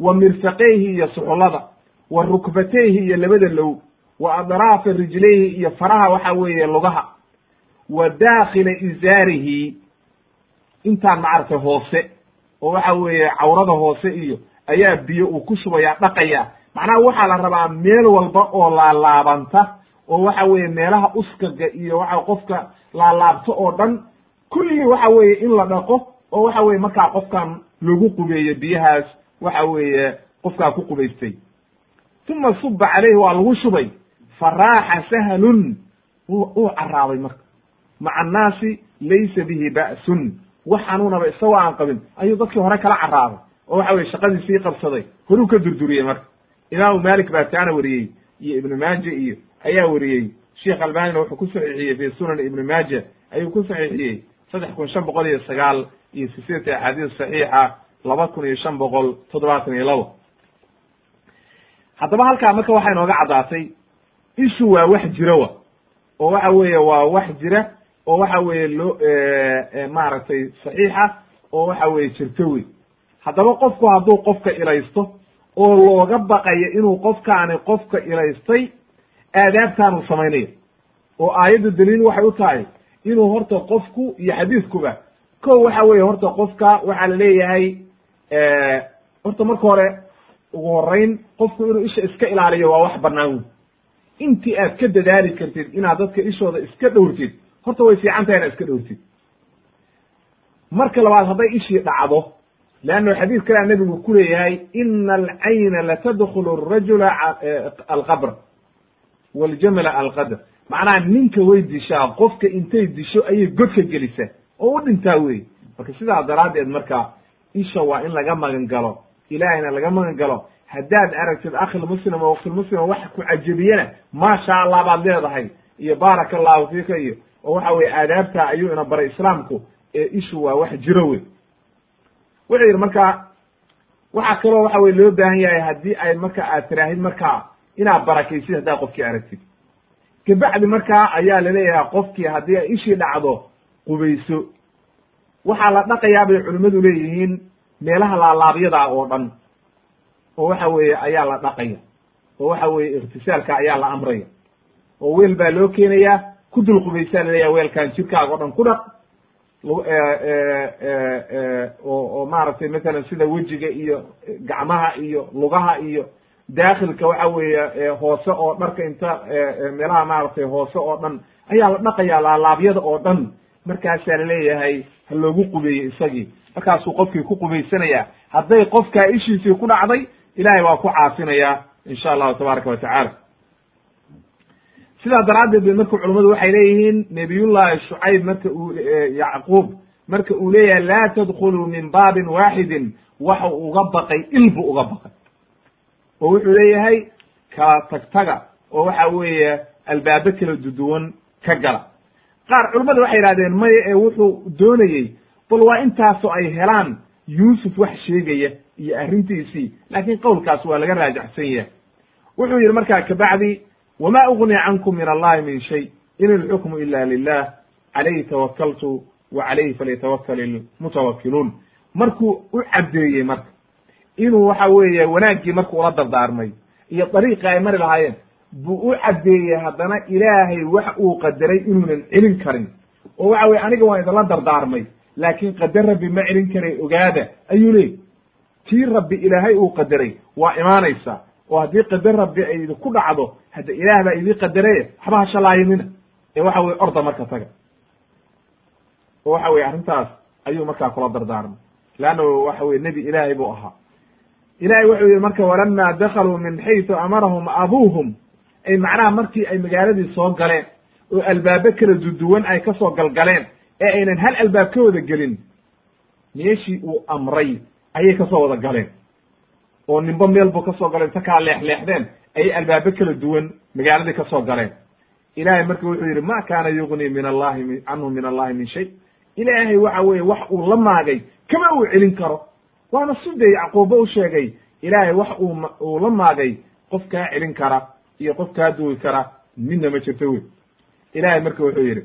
Speaker 2: wa mirfaqayhi iyo suxullada wa rukbatayhi iyo labada low wa adraafa rijlayhi iyo faraha waxa weeye lugaha wa daakhila izaarihi intaan macaragtay hoose oo waxa weeye cawrada hoose iyo ayaa biyo uu ku shubayaa dhaqaya. Macnaha waxaa la rabaa meel walba oo laalaabanta oo waxa weeye meelaha uskaga iyo waxa qofka laalaabto oo dhan kulligii waxa weeye in la dhaqo oo waxa weye markaa qofkan lagu qubeeyo biyahaas waxa weeye qofkaa ku qubaystay uma suba calayhi waa lagu shubay. Faraaxa sahlun uu caraaday marka. Maca annaasi laysa bihi ba'sun wax xanuunaba isagoo aan qabin ayuu dadkii hore kala caraaday oo waxa weye shaqadiisii qabsaday horuu ka durduriyey marka. Imaamu malik baa taana weriyey iyo ibnu maaja iyo ayaa weriyey sheekh albanina wuxuu ku saxiixiyey fi sunan ibni maaja ayuu ku saxiixiyey. Saddex kun shan boqol iyo sagaal iyo siseeta axaadiis saxiixa laba kun iyo shan boqol toddobaatan iyo labo haddaba halkaa marka waxay nooga caddaatay ishu waa wax jira wa. Oo waxa weeye waa wax jira oo waxa weeye loo maaragtay saxiixa oo waxa weeye jirto wey haddaba qofku hadduu qofka ilaysto oo looga baqayo inuu qofkaani qofka ilaystay aadaabtaanu samaynayo oo aayadda daliil waxay u tahay inuu horta qofku iyo xadiiskuba ko waxa weeye horta qofka waxaa la leeyahay horta marka hore ugu horeyn qofku inuu isha iska ilaaliyo waa wax banaan wey intii aad ka dadaali kartid inaad dadka ishooda iska dhowrtid horta way fiican tahay inaad iska dhowrtid marka labaad hadday ishii dhacdo leanno xadiis kalea nebigu ku leeyahay ina alcayna latadkulu rajula alqabr waljamala alqadr. Macnaha ninka way dishaa qofka intay disho ayay godka gelisaa oo u dhintaa wey marka sidaa daraaddeed marka isha waa in laga magan galo ilaahayna laga magan galo. Haddaad aragtid akhilmuslim oo akhilmuslima wax ku cajabiyana maasha allah baad leedahay iyo baaraka allahu fiika iyo oo waxa weye aadaabta ayuu ina baray islaamku ee ishu waa wax jiro wey wuxuu yidhi marka waxaa kaloo waxa weye loo baahan yahay haddii ay marka aad tiraahid markaa inaad barakaysid haddaad qofkii aragtid. Kabacdi markaa ayaa la leeyahay qofkii haddii ay ishii dhacdo qubayso. Waxaa la dhaqayaa bay culimmadu leeyihiin meelaha laalaabyada oo dhan oo waxa weeye ayaa la dhaqaya oo waxa weeye ikhtisaalka ayaa la amraya oo weel baa loo keenayaa ku dul qubaysaa la leeyahay weelkan jirkaaga o dhan ku dhaq. Oo oo maaragtay matalan sida wejiga iyo gacmaha iyo lugaha iyo daakhilka waxa weeye hoose oo dharka inta meelaha maaragtay hoose oo dhan ayaa la dhaqaya laalaabyada oo dhan markaasaa la leeyahay ha loogu qubeeyo isagii. Markaasuu qofkii ku qubaysanaya hadday qofkaa ishiisii ku dhacday ilahay waa ku caafinaya insha allahu tabaaraka wa tacaala sidaa daraaddeed bay marka culummadu waxay leeyihiin nabiyullahi shucayb marka uu yacquub marka uu leeyahay laa tadkuluu min baabin waaxidin waxa uga baqay il buu uga baqay. Oo wuxuu leeyahay kala tagtaga oo waxa weeye albaabo kala duduwan ka gala. Qaar culimmada waxay yidhahdeen maya ee wuxuu doonayey bal waa intaasoo ay helaan yuusuf wax sheegaya iyo arrintiisii laakiin qowlkaas waa laga raajacsan yahay. Wuxuu yidhi markaa kabacdi wama ugni cankum min allahi min shay in ilxukmu ila lilah calayhi tawakaltu wa calayhi falyatawakal ilmutawakiluun markuu u caddeeyey marka inuu waxa weeye wanaaggii markuu ula dardaarmay iyo dariiqi ay mari lahaayeen buu u caddeeyey haddana ilaahay wax uu qadaray inuunan celin karin oo waxa weye aniga waan idinla dardaarmay laakiin qadar rabbi ma celin karay ogaada ayuu leey tii rabbi ilaahay uu qadaray waa imaanaysaa oo haddii qadar rabbi ay idinku dhacdo hadda ilaah baa idii qadaraye waxba ha shalaayimina ee waxa weye orda marka taga. Oo waxa weye arrintaas ayuu markaa kula dardaarmay. Leanna waxa weye nebi ilaahay buu ahaa. Ilahay wuxuu yihi marka walama dakaluu min xaysu amarahum abuuhum. Ay macnaha markii ay magaaladii soo galeen oo albaabo kala duduwan ay ka soo galgaleen ee aynan hal albaab ka wada gelin meeshii uu amray ayay ka soo wada galeen oo nimbo meel buu ka soo galeen inta kala leexleexdeen ayay albaabo kala duwan magaaladii ka soo galeen. Ilahay marka wuxuu yidhi ma kaana yugnii min allahi canhu min allahi min shay. Ilaahay waxa weeye wax uu la maagay kama uu celin karo. Waana sidee yacquuba u sheegay ilaahay wax uu uu la maagay qof kaa celin kara iyo qof kaa duwi kara midna ma jirto wey. Ilahay marka wuxuu yidhi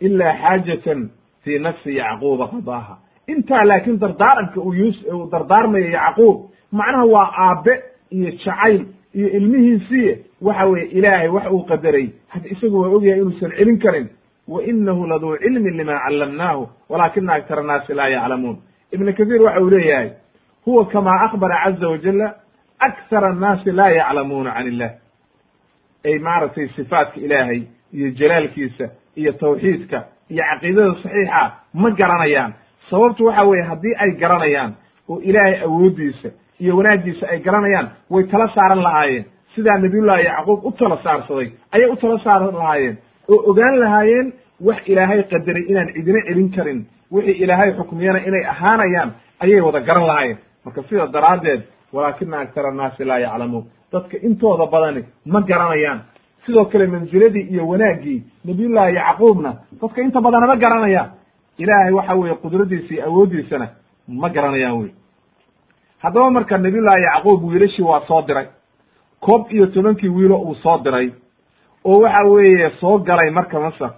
Speaker 2: ilaa xaajatan fii nafsi yacquuba qadaaha intaa laakiin dardaaranka uu yus uu dardaarmayo yacquub macnaha waa aabe iyo jacayl iyo ilmihiisii waxa weye ilaahay wax uu qadaray. Hadda isagu waa ogyahay inuusan celin karin. Wa inahu laduu cilmin lima callamnaahu walaakina aktar annaasi laa yaclamuun. Ibn kathiir waxa uu leeyahay huwa kama akbara caza wajala akthar annaasi laa yaclamuuna can illah ay maaragtay sifaatka ilaahay iyo jalaalkiisa iyo tawxiidka iyo caqiidada saxiixa ma garanayaan sababtu waxa weeye haddii ay garanayaan oo ilaahay awooddiisa iyo wanaaggiisa ay garanayaan way tala saaran lahaayeen. Sidaa nabiyullahi yacquub u tala saarsaday ayay u tala saaran lahaayeen. Oo ogaan lahaayeen wax ilaahay qadaray inaan cidina celin karin. Wixii ilaahay xukmiyana inay ahaanayaan ayay wada garan lahaayeen. Marka sida daraaddeed walaakina aktara annaasi laa yaclamuun. Dadka intooda badani ma garanayaan. Sidoo kale manziladii iyo wanaaggii nabiyullaahi yacquubna dadka inta badana ma garanayaan ilaahay waxa weeye qudradiisa iyo awooddiisana ma garanayaan wey haddaba marka nabiyullaahi yacquub wiilashii waa soo diray koob iyo tobankii wiilo uu soo diray oo waxa weeye soo galay marka masar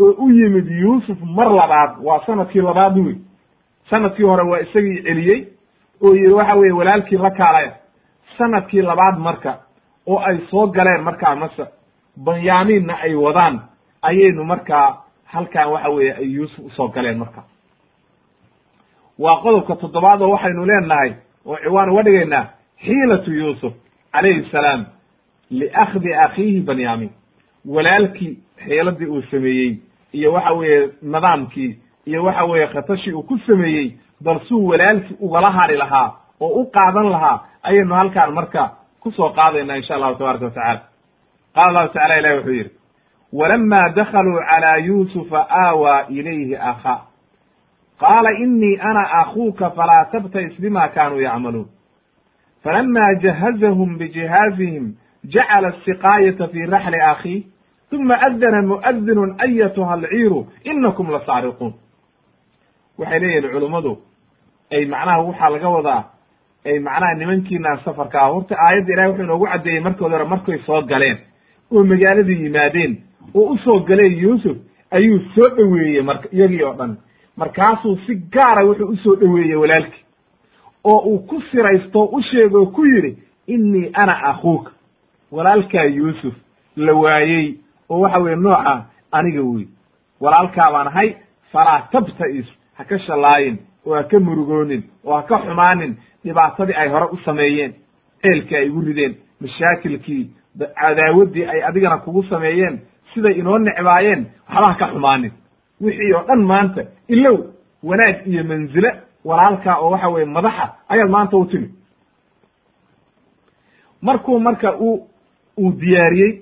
Speaker 2: oo u yimid yuusuf mar labaad waa sannadkii labaad wey sannadkii hore waa isagii celiyey oo yihi waxa weye walaalkii la kaalaya sannadkii labaad marka oo ay soo galeen markaa masar banyaminna ay wadaan ayaynu markaa halkan waxa weeye ay yuusuf u soo galeen marka. Waa qodobka toddobaad oo waxaynu leenahay oo ciwaan uga dhigaynaa xiilatu yuusuf calayhi salaam liakhdi akhiihi banyamin walaalkii xiiladii uu sameeyey iyo waxa weeye nidaamkii iyo waxa weeye khatashii uu ku sameeyey bal suu walaalkii ugala hari lahaa oo u qaadan lahaa ayaynu halkaan marka ku soo qaadayna insha allahu tabaraka watacala qaala allahu tacala ilahi wuxuu yidhi walama dakaluu calaa yuusufa aawaa ilayhi akhaa qaala inii ana akuuka falaa tabtais bima kanuu yacmaluun falama jahazahum bijihaazihim jacala asiqaayata fi raxli akhiih uma adana muadinu ayatuha alciiru inakum lasaariquun waxay leeyihiin culummadu ay macnaha waxaa laga wadaa ay macnaha nimankiinaan safarka ah horta aayadda ilahi wuxuu inoogu caddeeyey markoodi hore markay soo galeen oo magaaladii yimaadeen oo u soo galeen yuusuf ayuu soo dhoweeyey marka iyagii oo dhan. Markaasuu si gaara wuxuu u soo dhoweeyey walaalkii oo uu ku siraysto u sheego oo ku yidhi innii ana akhuuka walaalkaa yuusuf la waayey oo waxa weye nooca aniga wey walaalkaa baan ahay falaa tabta'is ha ka shallaayin oo ha ka murugoonin oo ha ka xumaanin dhibaatadii ay hore u sameeyeen ceelkii ay igu rideen mashaakilkii cadaawaddii ay adigana kugu sameeyeen siday inoo necbaayeen waxba ha ka xumaanin. Wixii oo dhan maanta ilow wanaag iyo manzile walaalkaa oo waxa weye madaxa ayaad maanta u timi. Markuu marka uu uu diyaariyey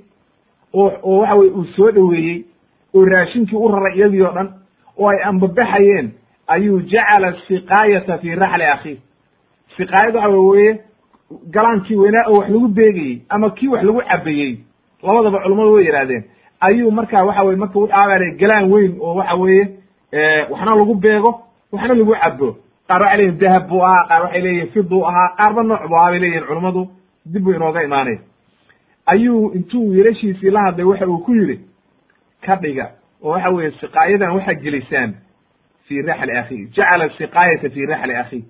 Speaker 2: oo oo waxa weye uu soo dhoweeyey oo raashinkii u raray iyagii oo dhan oo ay ambabaxayeen ayuu jacala siqaayata fi raxli akhiih. Siqaayad waxa weye galaankii weynaa oo wax lagu beegayey ama kii wax lagu cabayey labadaba culummadu way yidhahdeen ayuu marka waxa weye marka u dhaabaalay galaan weyn oo waxa weeye waxna lagu beego waxna lagu cabo qaar waxay leyihin dahab buu ahaa qaar waxay leeyihiin fid buu ahaa qaarba nooc buu ahaa bay leyihin culummadu dib buu inooga imaanaya ayuu intuu wiilashiisii la hadlay waxa uu ku yidhi ka dhiga oo waxa weeye siqaayadan waxaad gelisaan fii raxli akhi. Jacala siqaayata fii raxli akhi.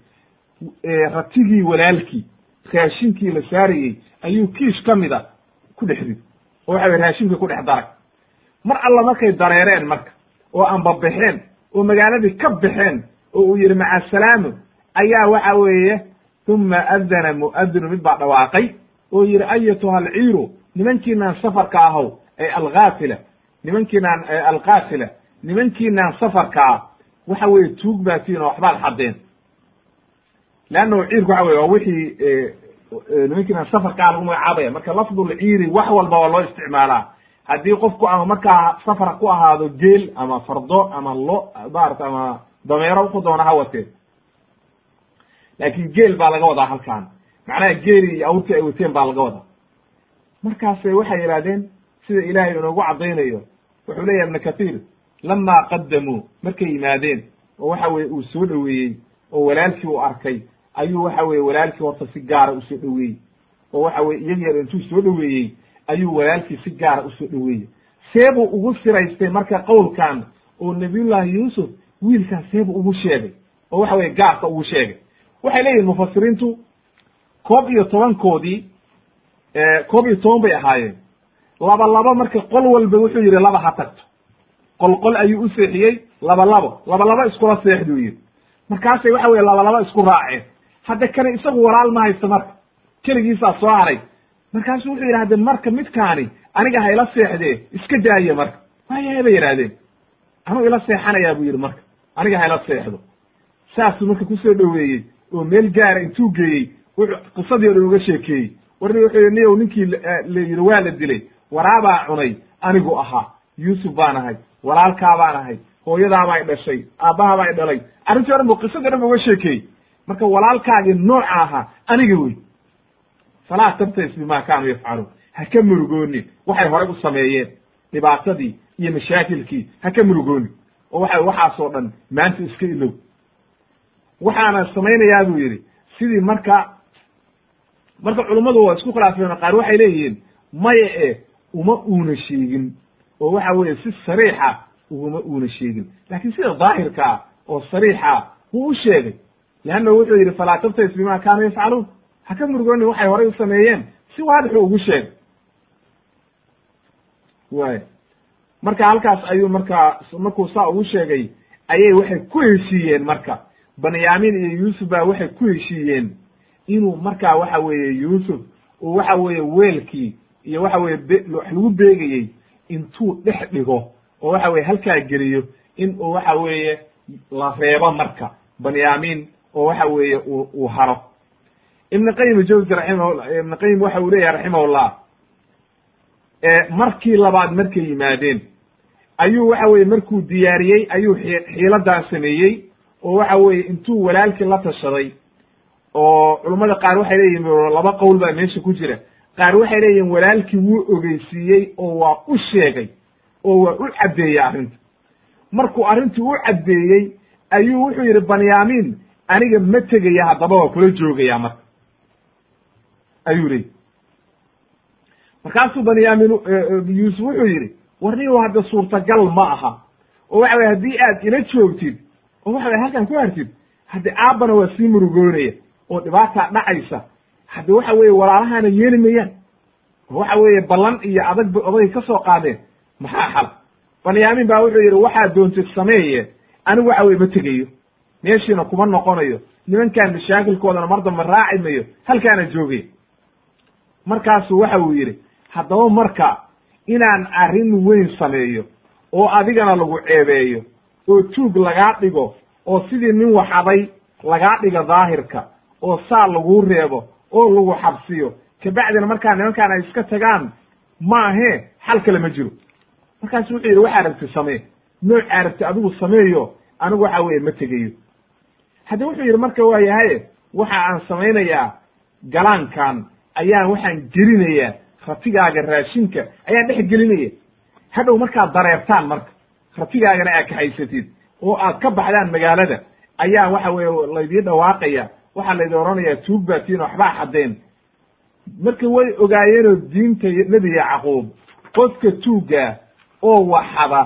Speaker 2: Ratigii walaalkii raashinkii la saarayey ayuu kiish ka mida ku dhex rid. Oo waxa weye raashinka ku dhex daray mar alla markay dareereen marka oo anbabaxeen oo magaaladii ka baxeen oo uu yidhi maca asalaamo ayaa waxa weeye uma adana mu'adinu mid baa dhawaaqay oo yidhi ayatuha alciiru nimankiinaan safarka ahow ay alkaafila nimankiinaan alkaafila nimankiinaan safarka ah waxa weeye tuug baatiin oo waxbaad xadeen leannahu ciirku waxa weye waa wixii nimankiinaan safarka ah lagu magacaabaya. Marka lafdulciiri wax walba waa loo isticmaalaa haddii qofku ama markaa safar ku ahaado geel ama fardo ama lo maarata ama dameero wuxuu doona ha watee laakin geel baa laga wadaa halkaan macnaha geeli iyo awrtii ay wateen baa laga wadaa. Markaasay waxay yidhahdeen sida ilaahay inoogu caddaynayo wuxuu leeyahay ibnu kathiir lamaa qadamuu markay yimaadeen oo waxa weye uu soo dhoweeyey oo walaalkii uu arkay ayuu waxa weye walaalkii horta si gaara u soo dhoweeyey. Oo waxa weye iyag yar intuu soo dhoweeyey ayuu walaalkii si gaara u soo dhoweeyey. Seebuu ugu siraystay marka qowlkan oo nabiyullaahi yuusuf wiilkan seebuu ugu sheegay oo waxa weye gaarka ugu sheegay. Waxay leeyihiin mufasiriintu koob iyo tobankoodii koob iyo toban bay ahaayeen. Laba labo marka qol walba wuxuu yidhi laba ha tagto. Qol qol ayuu u seexiyey laba labo. Laba labo iskula seexduu yidhi. Markaasay waxa weye laba labo isku raaceen. Hadda kane isagu walaal ma haysto marka. Keligiisaa soo haray markaasu wuxuu yidhi hadde marka midkaani aniga hayla seexdee iska daaya marka. Waayahay bay yidhahdeen anuu ila seexanayaa buu yidhi marka. Aniga hayla seexdo. Saasuu marka ku soo dhoweeyey oo meel gaara intuu geeyey wuxuu qisadii o dhan uga sheekeeyey. Warni wuxuu yidhi niyow ninkii la yidhi waa la dilay. Waraabaa cunay anigu ahaa. Yuusuf baan ahay. Walaalkaa baan ahay. Hooyadaabaa i dhashay. Aabbahabaa i dhalay. Arrintii o dhan bu qisadii o dhan bu uga sheekeeyey. Marka walaalkaagii nooca ahaa aniga wey falaa tabtais bima kaanuu yafcaluun ha ka murugoonin waxay horey u sameeyeen dhibaatadii iyo mashaakilkii. Ha ka murugoonin oo waxa waxaasoo dhan maanta iska ilow. Waxaana samaynayaa buu yidhi. Sidii marka marka culummadu waa isku khilaafeen qaar waxay leeyihiin maya e uma uuna sheegin. Oo waxa weeye si sariixa uguma uuna sheegin. Laakiin sida daahirka ah oo sariixa wuu u sheegay leanna wuxuu yidhi falaa tabtais bima kaanuu yafcaluun ha ka waxay horay u sameeyeen. Si waadixu ugu sheegay way marka halkaas ayuu markaa markuu saa ugu sheegay ayay waxay ku heshiiyeen marka. Banyamin iyo yuusuf baa waxay ku heshiiyeen inuu markaa waxa weeye yuusuf uu waxa weeye weelkii iyo waxa weye be wax lagu beegayey intuu dhex dhigo oo waxa weye halkaa geliyo in uu waxa weeye la reebo marka. Banyamin oo waxa weeye uu uu haro ibn qayim jawzi raximah ibn qayim waxa uu leeyahay raximahullah markii labaad markay yimaadeen ayuu waxa weye markuu diyaariyey ayuu xiiladan sameeyey oo waxa weeye intuu walaalkii la tashaday oo culummada qaar waxay leeyihiin laba qowl baa meesha ku jira. Qaar waxay leeyihiin walaalkii wuu ogeysiiyey oo waa u sheegay oo waa u caddeeyey arrinta. Markuu arrintii u caddeeyey ayuu wuxuu yidhi banyamin aniga ma tegaya haddaba waa kula joogaya marka ayuu leeyi markaasuu banyamin yuusuf wuxuu yidhi warniyow hadda suurtagal ma aha oo waxa weye haddii aad ila joogtid oo waxa weye halkan ku hartid hadde aabbana waa sii murugoonaya oo dhibaataa dhacaysa hadde waxa weeye walaalahana yeeli mayaan oo waxa weeye ballan iyo adag ba odagay ka soo qaadeen maxaa xal? Banyamin baa wuxuu yidhi waxaad doontid sameeye anigu waxa weye ma tegayo meeshiina kuma noqonayo nimankaan mashaakilkoodana mar damba raaci mayo halkaana joogaya markaasuu waxa uu yidhi haddaba marka inaan arrin weyn sameeyo oo adigana lagu ceebeeyo oo tuug lagaa dhigo oo sidii nin waxaday lagaa dhigo daahirka oo saa laguu reebo oo lagu xabsiyo kabacdina markaa nimankaan ay iska tagaan maahee xal kale ma jiro. Markaasu wuxuu yidhi waxaa rabti samee. Noocaa rabti adigu sameeyo anigu waxa weeye ma tegayo. Hadda wuxuu yidhi marka waa yahaye waxa aan samaynayaa galaankan ayaan waxaan gelinayaa ratigaaga raashinka ayaan dhex gelinaya. Hadhow markaad dareertaan marka ratigaagana aad kaxaysatid oo aad ka baxdaan magaalada ayaa waxa weye laydii dhawaaqaya waxaa laydin odhanayaa tuug baatiin waxbaa xadeen marka way ogaayeenoo diinta nebi yacquub qofka tuugga oo waxada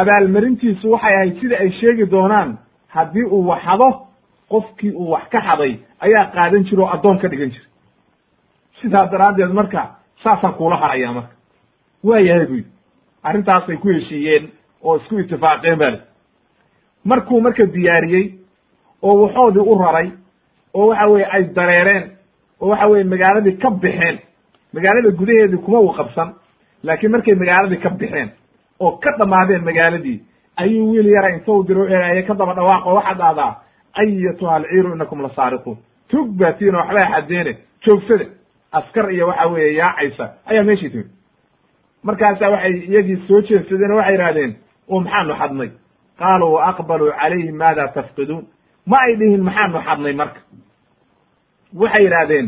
Speaker 2: abaalmarintiisu waxay ahayd sida ay sheegi doonaan haddii uu waxado qofkii uu wax ka xaday ayaa qaadan jira oo addoon ka dhigan jira sidaa daraaddeed marka saasaan kuula haraya marka. Waa yahay bu yidhi arrintaasay ku heshiiyeen oo isku itifaaqeen bale markuu marka diyaariyey oo waxoodii u raray oo waxa weye ay dareereen oo waxa weye magaaladii ka baxeen magaalada gudaheedii kuma u qabsan laakiin markay magaaladii ka baxeen oo ka dhamaadeen magaaladii ayuu wiil yara intou diro eeaye ka daba dhawaaqo waxaad dhahdaa ayatuha alciiru inakum la saariquun. Tug baatiin oo waxbaa xadeene joogsada askar iyo waxa weeye yaacaysa ayaa meeshii timid. Markaasa waxay iyagii soo jeedsadeen oo waxay idhahdeen oo maxaanu xadnay? Qaaluu aqbaluu calayhim maada tafqiduun. Ma ay dhihin maxaanu xadnay marka. Waxay yidhaahdeen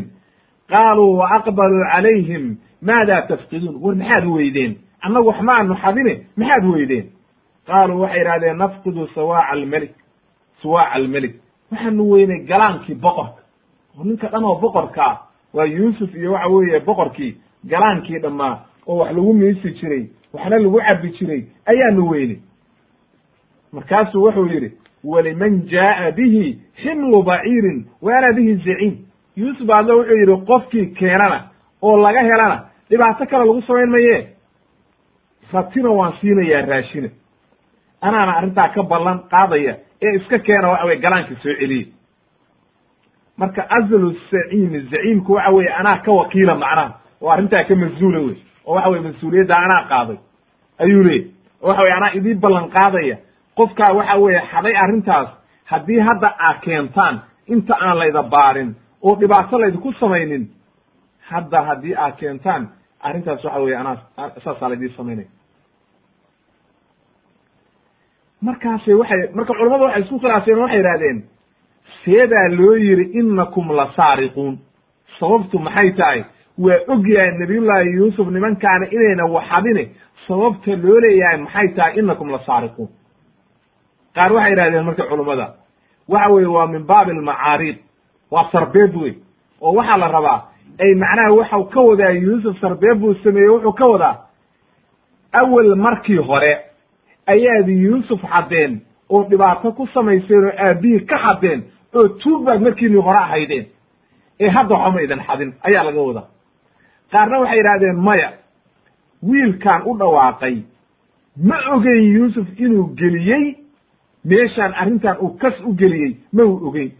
Speaker 2: qaaluu wa aqbaluu calayhim maada tafqiduun. War maxaad weydeen? Annagu wax ma aanu xadine maxaad weydeen? Qaaluu waxay yidhahdeen nafqidu sawaaca almelik suwaaca almelik waxaanu weynay galaankii boqorka. Oo ninka dhan oo boqorka ah waa yuusuf iyo waxa weeye boqorkii galaankii dhammaa oo wax lagu miisi jiray waxna lagu cabi jiray ayaanu weynay. Markaasuu wuxuu yidhi waliman jaa'a bihi ximlu baciirin wa ana bihi zaciim. Yuusuf adle wuxuu yidhi qofkii keenana oo laga helana dhibaato kale lagu samayn maye ratina waan siinayaa raashina. Anaana arrintaa ka ballan qaadaya ee iska keena waxa weye galaanka soo celiye marka azlu saciimi zaciimku waxa weye anaa ka wakiila macnaha oo arrintaa ka mas'uula wey oo waxa weye mas'uuliyadda anaa qaaday. Ayuu leeyay oo waxa weye anaa idii ballan qaadaya. Qofkaa waxa weeye xaday arrintaas haddii hadda aa keentaan inta aan layda baarin oo dhibaato laydinku samaynin hadda haddii aa keentaan arrintaas waxa weye anaa saasaa laydii samaynaya. Markaasay waxay marka culamadu waxay isku khilaafeen waxay yidhahdeen seedaa loo yiri inakum la saariquun. Sababtu maxay tahay? Waa ogyahay nabiyullaahi yuusuf nimankaana inayna waxadine. Sababta loo leeyahay maxay tahay? Inakum la saariquun. Qaar waxay yidhahdeen marka culummada waxa weye waa min baabi almacaariid waa sarbeeb wey oo waxaa la rabaa ay macnaha waxau ka wadaa yuusuf sarbeeb buu sameeyey wuxuu ka wadaa awel markii hore ayaad yuusuf xadeen oo dhibaato ku samayseen oo aabihii ka xadeen oo tuug baad markiinii hore ahaydeen. Ee hadda waxba idan xadin ayaa laga wadaa. Qaarna waxay yidhahdeen maya wiilkaan u dhawaaqay ma ogeyn yuusuf inuu geliyey? Meeshaan arrintan uu kas u geliyey ma uu ogeyn.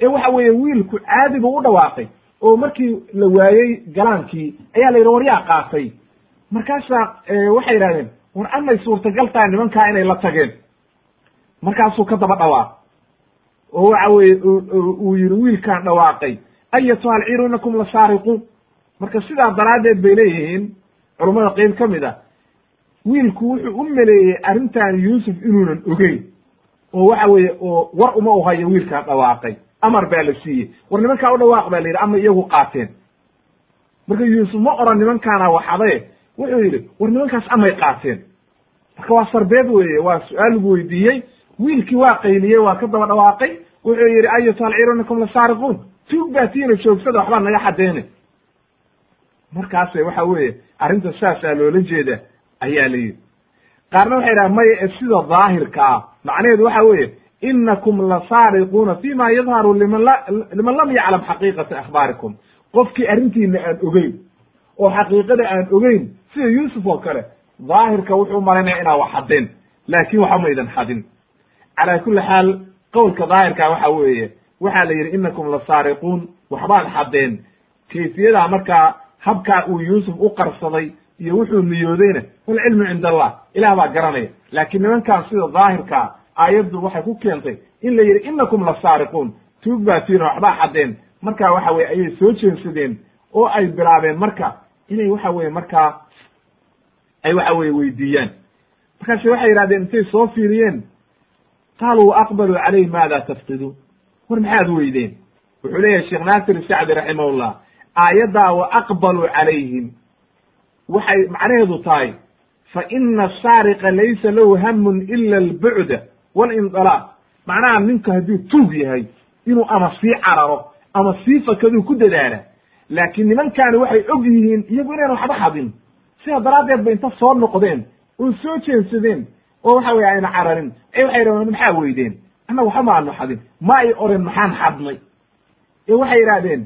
Speaker 2: Ee waxa weeye wiilku caadi buu u dhawaaqay oo markii la waayey galaankii ayaa la yidhi war yaa qaatay. Markaasaa waxay yidhahdeen war amay suurtagal tahay nimankaa inay la tageen. Markaasuu ka daba dhawaaq oo waxa weye uu yihi wiilkaan dhawaaqay ayatuha alciiru inakum la saariquun marka sidaa daraaddeed bay leeyihiin culummada qeyb ka mid a wiilku wuxuu u meleeyey arrintan yuusuf inuunan ogeyn oo waxa weeye oo war uma u hayo wiilkaan dhawaaqay amar baa la siiyey. War nimankaa u dhawaaq baa la yidhi ama iyagu qaateen. Marka yuusuf ma oran nimankaana waxadaye wuxuu yidhi war nimankaas amay qaateen. Marka waa sarbeeb weeye waa su'aal lagu weydiiyey wiilkii waa qayliyey waa ka daba dhawaaqay wuxuu yidhi ayatuha alciiru inakum la saariquun tuug baa tiina joogsada waxbaa naga xadeene markaase waxa weeye arrinta saasaa loola jeeda ayaa la yidhi. Qaarna waxay dhaha maya sida daahirka ah. Macnaheedu waxa weeye inakum la saariquuna fi ma yadharu liman la liman lam yaclam xaqiiqata akhbaarikum. Qofkii arrintiina aan ogeyn oo xaqiiqada aan ogeyn sida yuusuf oo kale daahirka wuxuu malaynaya inaa wax xadeen laakin waxa maydan xadin calaa kulli xaal qowlka daahirka waxa weeye waxaa la yidhi inakum la saariquun. Waxbaad xadeen kayfiyadaa markaa habkaa uu yuusuf u qarsaday iyo wuxuu niyoodayna walcilmu cinda allah ilaah baa garanaya. Laakiin nimankan sida daahirkaa aayaddu waxay ku keentay in la yidhi inakum la saariquun. Tuug baa tiina waxbaa xadeen markaa waxa weye ayay soo jeensadeen oo ay bilaabeen marka inay waxa weye markaa ay waxa weye weydiiyaan. Markaase waxay yidhahdeen intay soo fiiriyeen qaaluu aqbaluu calayh maada tafqiduun war maxaad weydeen wuxuu leeyahay sheekh naasir sacdi raximahullah aayaddaa wa aqbaluu calayhim waxay macnaheedu tahay fa ina asaariqa laysa lahu hamun ila albucda walindilaaq macnaha ninku hadduu tuug yahay inuu ama sii cararo ama sii fakaduu ku dadaala laakiin nimankaani waxay og yihiin iyagu inayna waxba xadin sida daraaddeed bay inta soo noqdeen oo soo jeensadeen oo waxa weye ayna cararin. Ee waxay yidhahdeen maxaa weydeen? Annaga waxba ma aanu xadin. Ma ay oren maxaan xadnay? Ee waxay yidhahdeen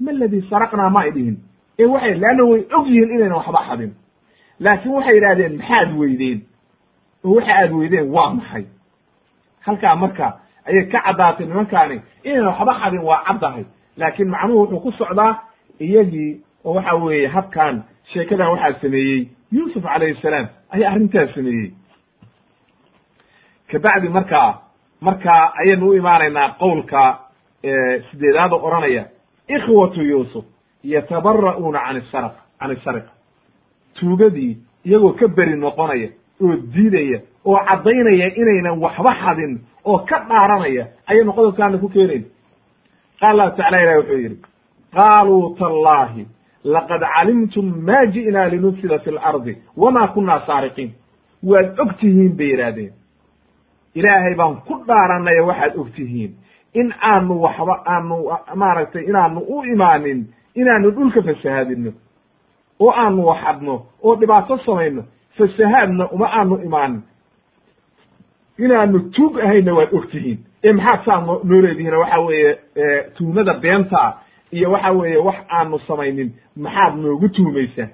Speaker 2: ma ladii saraqnaa ma ay dhihin? Ee waxay leanna way og yihiin inayna waxba xadin. Laakiin waxay yidhahdeen maxaad weydeen? Oo waxa aad weydeen waa maxay? Halkaa marka ayay ka caddaatay nimankaani inayna waxba xadin waa caddahay. Laakiin macnuhu wuxuu ku socdaa iyagii oo waxa weeye habkan sheekadan waxaa sameeyey. Yuusuf calayhi salaam ayaa arrintaas sameeyey kabacdi markaa markaa ayaynu u imaanaynaa qowlka sideedaada odhanaya ikhwatu yuusuf yatabara'uuna can isar can isariqa tuugadii iyagoo ka beri noqonaya oo diidaya oo caddaynaya inaynan waxba xadin oo ka dhaaranaya ayaynu qodobkaana ku keenayn. Qaala allahu tacala ilahi wuxuu yidhi qaaluu tallahi laqad calimtum ma ji'naa linufsida fi lardi wama kunna saariqiin. Waad og tihiin bay yidhaahdeen ilaahay baan ku dhaaranaya waxaad og tihiin. In aanu waxba aanu maaragtay inaanu u imaanin inaanu dhulka fasahaadino oo aanu waxadno oo dhibaato samayno fasahaadna uma aanu imaanin. Inaanu tuug ahayna waad og tihiin. Ee maxaad saa no noo leedihiin? Waxa weeye tuhmada beentaa iyo waxa weeye wax aanu samaynin maxaad noogu tuhmaysaa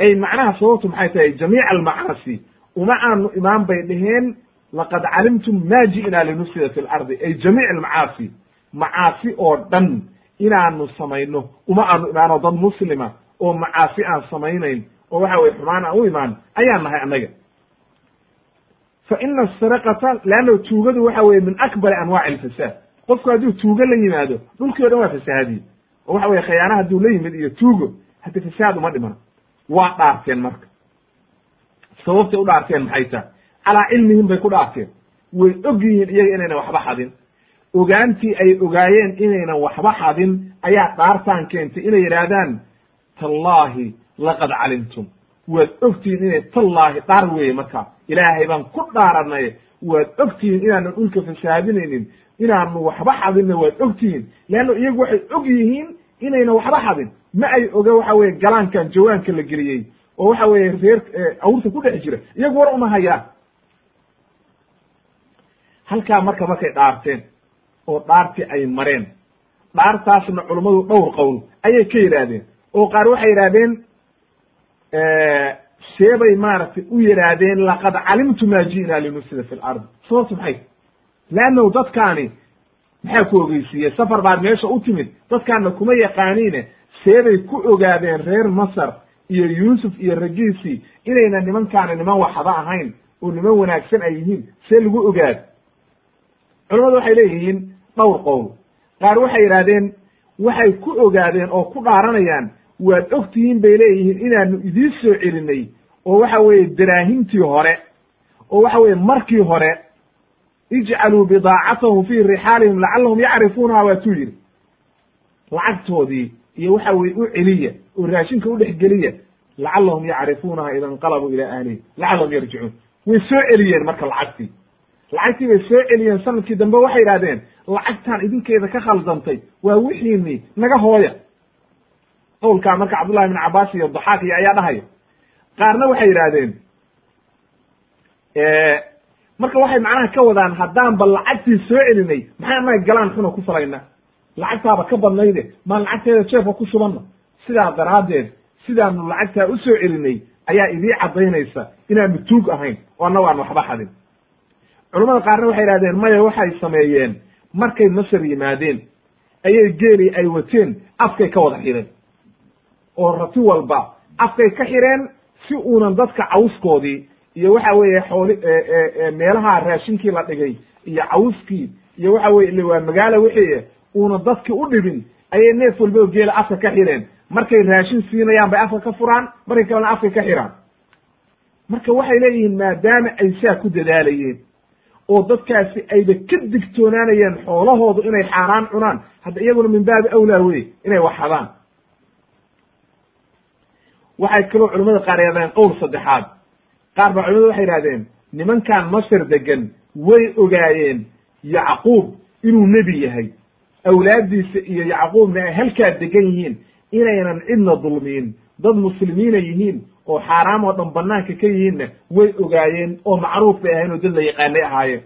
Speaker 2: ay macnaha sababtu maxay tahay? Jamiica almacaasi. Uma aanu imaan bay dheheen laqad calimtum ma ji'naa linufsida fi lardi ay jamiic almacaasi macaasi oo dhan inaanu samayno uma aanu imaano dad muslima oo macaasi aan samaynayn oo waxa weye xumaan aan u imaan ayaan nahay annaga fa ina asariqata leanna tuugadu waxa weye min akbari anwaaci alfasaad qofku hadduu tuugo la yimaado dhulkii o dhan waa fasahaadiye oo waxa weye khayaana hadduu la yimid iyo tuugo haddi fasahaad uma dhiman waa dhaarteen marka sababtay u dhaarteen maxay tahay calaa cilmihim bay ku dhaarteen way og yihiin iyaga inaynan waxba xadin. Ogaantii ay ogaayeen inaynan waxba xadin ayaa dhaartaan keentay inay yidhaahdaan tallaahi laqad calimtum. Waad ogtihiin inay tallaahi dhaar weeye markaa ilaahay baan ku dhaaranay. Waad ogtihiin inaanu dhulka fasahaadinaynin inaanu waxba xadinna waad ogtihiin. Leanna iyagu waxay og yihiin inayna waxba xadin. Ma ay oga waxa weye galaankan jawaanka la geliyey oo waxa weeye reer awrta ku dhex jira iyagu war uma hayaan halkaa marka markay dhaarteen oo dhaartii ay mareen. Dhaartaasna culummadu dhowr qowl ayay ka yidhaahdeen oo qaar waxay yidhahdeen seebay maaragtay u yidhaahdeen laqad calimtu ma ji'naa linufsida fi lardi sababtu maxay leannahu dadkaani maxaa ku ogeysiiyey? Safar baad meesha u timid. Dadkaana kuma yaqaaniine seebay ku ogaadeen reer masar iyo yuusuf iyo ragiisii inayna nimankaani niman waxba ahayn oo niman wanaagsan ay yihiin. See lagu ogaad culamadu waxay leeyihiin dhowr qowl. Qaar waxay yidhahdeen waxay ku ogaadeen oo ku dhaaranayaan waad og tihiin bay leeyihiin inaanu idiin soo celinay oo waxa weeye daraahimtii hore oo waxa weeye markii hore ijcaluu bidaacatahum fii rixaalihim lacallahum yacrifuunaha waatuu yidhi. Lacagtoodii iyo waxa weye u celiya oo raashinka u dhex geliya lacallahum yacrifuunaha ida inqalabuu ilaa ahlihim lacallahum yarjicuun. Way soo celiyeen marka lacagtii lacagtii bay soo celiyeen sannadkii dambe waxay yidhahdeen lacagtaan idinkeeda ka khaldantay waa wixiinii naga hooya. Qowlkaa marka cabdullahi ibn cabaas iyo daxaak iyo ayaa dhahaya qaarna waxay yidhaahdeen marka waxay macnaha ka wadaan haddaan ba lacagtii soo celinay maxaa anaga galaan xuna ku falayna? Lacagtaaba ka badnayde maan lacagteeda jeefka ku shubanno sidaa daraaddeed sidaanu lacagtaa u soo celinay ayaa idii caddaynaysa inaanu tuug ahayn oo annago aan waxba xadin culamada qaarna waxay idhahdeen maya waxay sameeyeen. Markay masar yimaadeen ayay geeli ay wateen afkay ka wada xireen. Oo rati walba afkay ka xireen si uunan dadka cawskoodii iyo waxa weeye xooli meelaha raashinkii la dhigay iyo cawskii iyo waxa weye ile waa magaalo wixii uuna dadki u dhibin ayay neef walba oo geela afka ka xireen. Markay raashin siinayaan bay afka ka furaan markay kalena afkay ka xiraan. Marka waxay leeyihiin maadaama ay saa ku dadaalayeen oo dadkaasi ayba ka digtoonaanayeen xoolahoodu inay xaaraan cunaan. Hadda iyaguna min baabi awlaa wey inay waxadaan waxay kaloo culamada qaar yadeen qowl saddexaad. Qaar baa culamadu waxay yidhahdeen nimankan masar degan way ogaayeen yacquub inuu nebi yahay. Awlaaddiisa iyo yacquubna ay halkaa degan yihiin. Inaynan cidna dulmiin. Dad muslimiina yihiin oo xaaraam oo dhan banaanka ka yihiinna way ogaayeen oo macruuf bay ahayn oo dad la yaqaanay ahaayeen.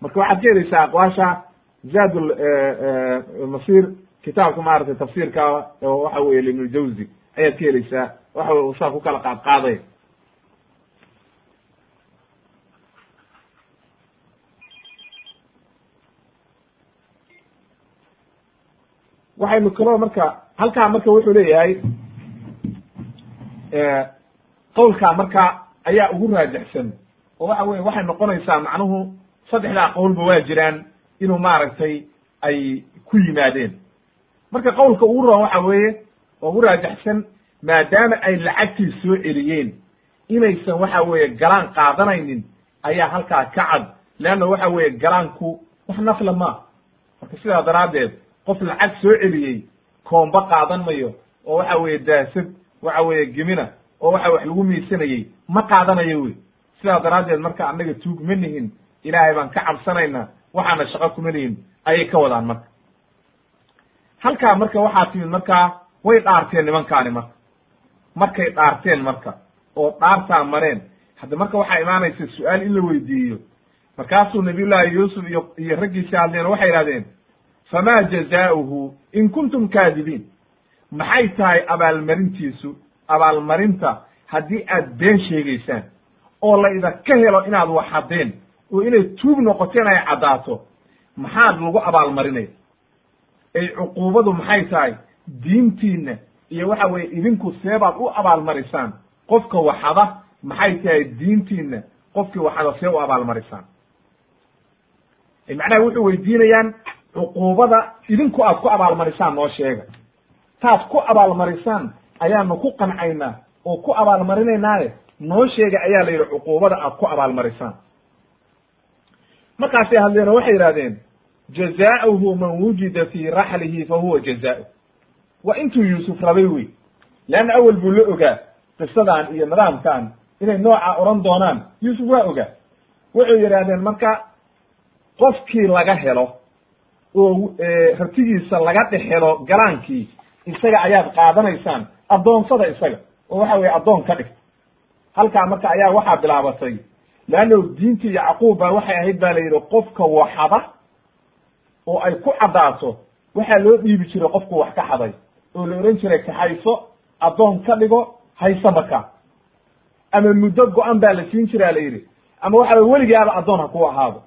Speaker 2: Marka waxaad ka helaysaa aqwaasha zaad masir kitaabka maaragtay tafsiirka oo waxa weye ibnu jawzi ayaad ka helaysaa waxa weye usaa ku kala qaad qaaday waxaynu kaloo marka halkaa marka wuxuu leeyahay qowlkaa marka ayaa ugu raajixsan oo waxa weye waxay noqonaysaa macnuhu saddexdaa qowlba waa jiraan inuu maaragtay ay ku yimaadeen. Marka qowlka ugu roon waxa weeye oo ugu raajaxsan maadaama ay lacagtii soo celiyeen. Inaysan waxa weeye galaan qaadanaynin ayaa halkaa ka cad. Leanna waxa weeye galaanku wax nafla ma marka sidaa daraaddeed qof lacag soo celiyey koomba qaadan mayo oo waxa weeye daasad waxa weeye gemina oo waxa wax lagu miisanayey ma qaadanayo wey sidaa daraaddeed marka annaga tuug ma nihin ilaahay baan ka cabsanaynaa waxaana shaqo kuma nihin ayay ka wadaan marka. Halkaa marka waxaa timid markaa way dhaarteen nimankaani marka. Markay dhaarteen marka oo dhaartaa mareen. Hadda marka waxaa imaanaysa su'aal in la weydiiyo. Markaasuu nabiyullaahi yuusuf iyo iyo raggiisi hadleen waxay idhahdeen famaa jazaa'uhu in kuntum kaadibiin maxay tahay abaalmarintiisu? Abaalmarinta haddii aad been sheegaysaan oo la idinka helo inaad wax haddeen oo inay tuug noqoteen ay caddaato maxaad lagu abaalmarinaya? Ay cuquubadu maxay tahay? Diintiinna iyo waxa weeye idinku seebaad u abaalmarisaan. Qofka waxada maxay tahay diintiinna qofkii waxada see u abaalmarisaan. Macnaha wuxuu weydiinayaan cuquubada idinku aad ku abaalmarisaan noo sheega taad ku abaalmarisaan ayaanu ku qancaynaa oo ku abaalmarinaynaaye noo sheega ayaa la yidhi cuquubada aad ku abaalmarisaan. Markaasay hadleen waxay yidhahdeen jazaa'uhu man wujida fii raxlihi fa huwa jazaa'u. Waa intuu yuusuf rabay wey leanna awel buu la ogaa qisadan iyo nidaamkan inay noocaa odhan doonaan yuusuf waa ogaa. Wuxuu yidhahdeen marka qofkii laga helo oo rabtigiisa laga dhex helo galaankii isaga ayaad qaadanaysaan addoonsada isaga oo waxa weye addoon ka dhigta halkaa marka ayaa waxaa bilaabatay leanno diintii yacquub baa waxay ahayd ba la yidhi qofka waxada oo ay ku caddaato waxaa loo dhiibi jiray qofku wax ka xaday oo la odhan jiray kaxayso addoon ka dhigo hayso marka. Ama muddo go-an baa la siin jiraa la yidhi. Ama waxa weye weligaaba addoon ha ku ahaado.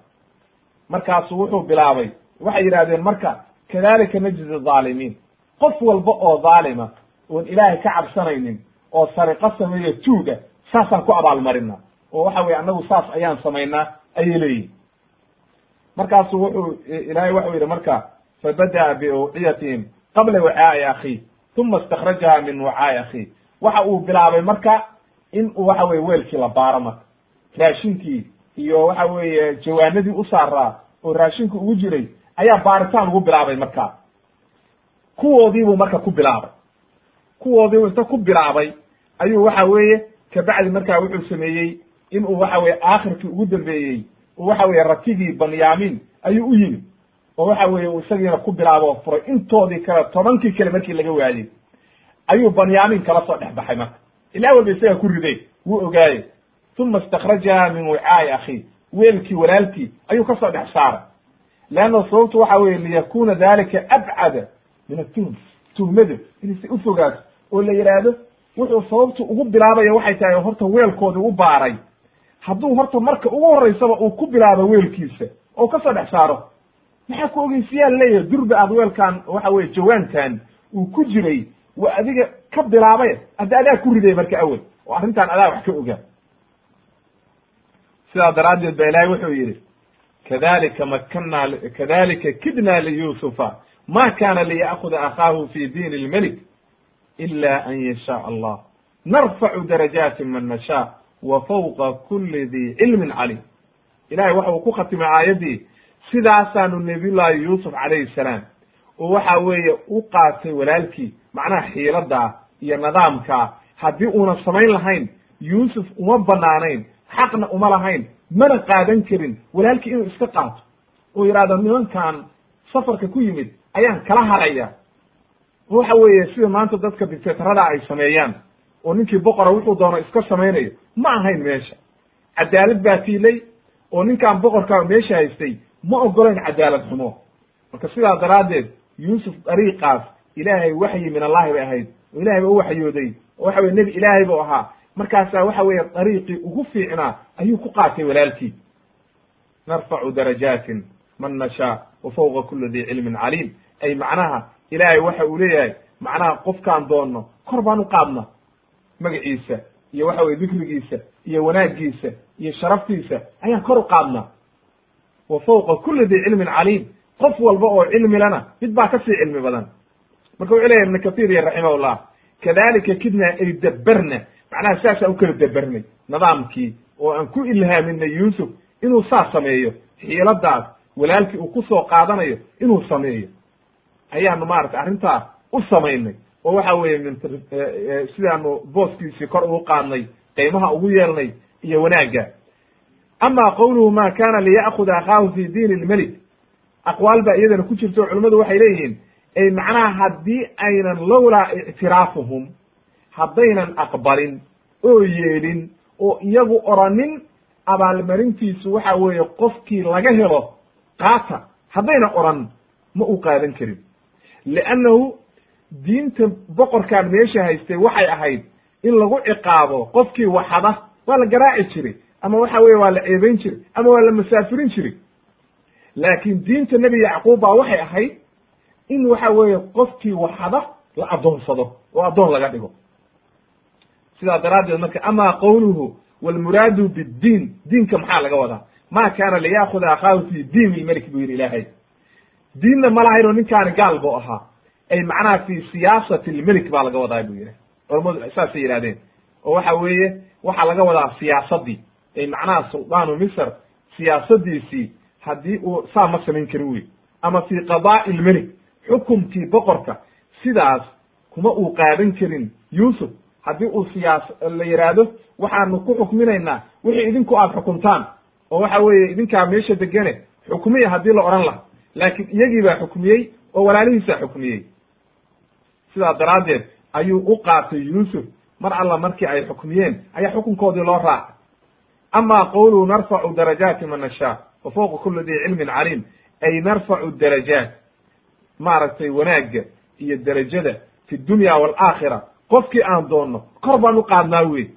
Speaker 2: Markaasu wuxuu bilaabay waxay yidhahdeen marka kadalika najzi zaalimiin qof walba oo dhaalima oon ilaahay ka cabsanaynin oo sariqo sameeyo tuuga saasaan ku abaalmarinaa. Oo waxa weye annagu saas ayaan samaynaa ayay leeyihiin markaasu wuxuu ilaahay waxau yidhi marka fabada'a biawciyatihim qabla wacaa'i akhiih uma istakrajaha min wacaa'i akhiih waxa uu bilaabay marka in uu waxa weye weelkii la baaro marka. Raashinkii iyo waxa weeye jawaanadii u saaraa oo raashinku ugu jiray ayaa baaritaan ugu bilaabay markaa kuwoodiibuu marka ku bilaabay. Kuwoodiibuu inta ku bilaabay ayuu waxa weeye kabacdi markaa wuxuu sameeyey in uu waxa weye aakhirkii ugu dambeeyey uu waxa weye ratigii banyamin ayuu u yimid. Oo waxa weye uu isagiina ku bilaabo oo furay. Intoodii kale tobankii kale markii laga waayey ayuu banyamin kala soo dhex baxay marka. Ilaa walba isagaa ku riday wuu ogaaye uma istakrajaha min wicaa'i akhiih weelkii walaalkii ayuu ka soo dhex saaray. Leanna sababtu waxa weye liyakuna dalika abcada min atuhm tuhmadu inaysa u fogaato oo la yidhaahdo wuxuu sababtu ugu bilaabaya waxay tahay horta weelkoodii u baaray. Hadduu horta marka ugu horeysaba uu ku bilaabo weelkiisa oo ka soo dhex saaro maxaa ku ogeysiyaa leeyahay? Durba aad weelkan waxa weye jawaankan uu ku jiray waa adiga ka bilaabay hadda adaa ku riday marka awel oo arrintan adaa wax ka ogaa sidaa daraaddeed ba ilaahay wuxuu yidhi kadalika makanna kadalika kidna liyusufa ma kana liya'kuda akhaahu fi diin اlmelik ila an yashaء allah narfacu darajaati man nashaa wa fawqa kuli di cilmin calim ilahay waxa uu ku khatimay aayaddii sidaasaanu nabiyullaahi yuusuf calayhi salaam oo waxa weeye u qaatay walaalkii macnaha xiiladaa iyo nidaamkaa haddii una samayn lahayn yuusuf uma banaanayn xaqna uma lahayn mana qaadan karin walaalkii inuu iska qaato oo yidhahdo nimankan safarka ku yimid ayaan kala haraya. Waxa weeye sida maanta dadka dictatorada ay sameeyaan oo ninkii boqora wuxuu doono iska samaynayo ma ahayn meesha. Cadaalad baa tiilay oo ninkaan boqorkaa meesha haystay ma ogolayn cadaalad xumo. Marka sidaa daraaddeed yuusuf dariiqaas ilaahay waxyi min allahi bay ahayd oo ilahay ba u waxyooday oo waxa weye nebi ilaahay buu ahaa. Markaasaa waxa weeye dariiqii ugu fiicnaa ayuu ku qaatay walaalkii. Narfacu darajaatin man nashaa wa fawqa kuli di cilmin caliim ay macnaha ilaahay waxa uu leeyahay macnaha qofkaan doonno kor baan u qaadna magaciisa iyo waxa weye dikrigiisa iyo wanaagiisa iyo sharaftiisa ayaan kor u qaadnaa. Wa fawqa kuli di cilmin caliim qof walba oo cilmi lana mid baa ka sii cilmi badan. Marka wuxuu leyahy ibnu kathir iyo raximahullah kadalika kidna ay daberna macnaha saasaan u kala dabarnay nidaamkii oo aan ku ilhaaminay yuusuf inuu saas sameeyo xiiladaas walaalkii uu ku soo qaadanayo inuu sameeyo ayaanu maarata arrintaa u samaynay. Oo waxa weeye min sidaanu booskiisii kor ugu qaadnay qiimaha ugu yeelnay iyo wanaagga. Ama qowluhu ma kana liya'kuda akhaahu fi diin ilmelik aqwaal baa iyadana ku jirto o culimmadu waxay leeyihiin ay macnaha haddii aynan lowlaa ictiraafuhum haddaynan aqbalin oo yeelin oo iyagu oranin abaalmarintiisu waxa weeye qofkii laga helo qaata haddayna oran ma u qaadan karin liannahu diinta boqorkaan meesha haystay waxay ahayd in lagu ciqaabo qofkii waxada waa la garaaci jiray ama waxa weye waa la ceebayn jiray ama waa la masaafirin jiray laakiin diinta nebi yacquub baa waxay ahayd in waxa weeye qofkii waxada la addoonsado oo addoon laga dhigo sidaa daraaddeed marka ama qowluhu walmuraadu biddiin diinka maxaa laga wadaa ma kaana liyaakuda akhaahu fi diin ilmelik buu yidhi ilaahay diinna ma lahayn oo ninkaani gaal buu ahaa. Ay macnaha fi siyaasati lmelik baa laga wadaa buu yidhi. Culamadu saasay yidhahdeen oo waxa weeye waxaa laga wadaa siyaasadii. Ay macnaha suldaanu misr siyaasadiisii haddii uu saa ma samayn karin wey ama fi qadaa'i ilmelik xukumkii boqorka sidaas kuma uu qaadan karin. Yuusuf haddii uu siyaas la yidhaahdo waxaanu ku xukminaynaa wixii idinku aad xukuntaan. Oo waxa weeye idinkaa meesha degane xukmiya haddii la odhan laha laakiin iyagii baa xukmiyey oo walaalihiisaa xukmiyey sidaa daraaddeed ayuu u qaatay yuusuf mar alla markii ay xukmiyeen ayaa xukunkoodii loo raacay ama qowluhu narfacu darajaati man nashaa wa fawqa kuli di cilmin caliim ay narfacu darajaat maaragtay wanaagga iyo derajada fi dunya waalaakhira qofkii aan doonno kor baan u qaadnaa wey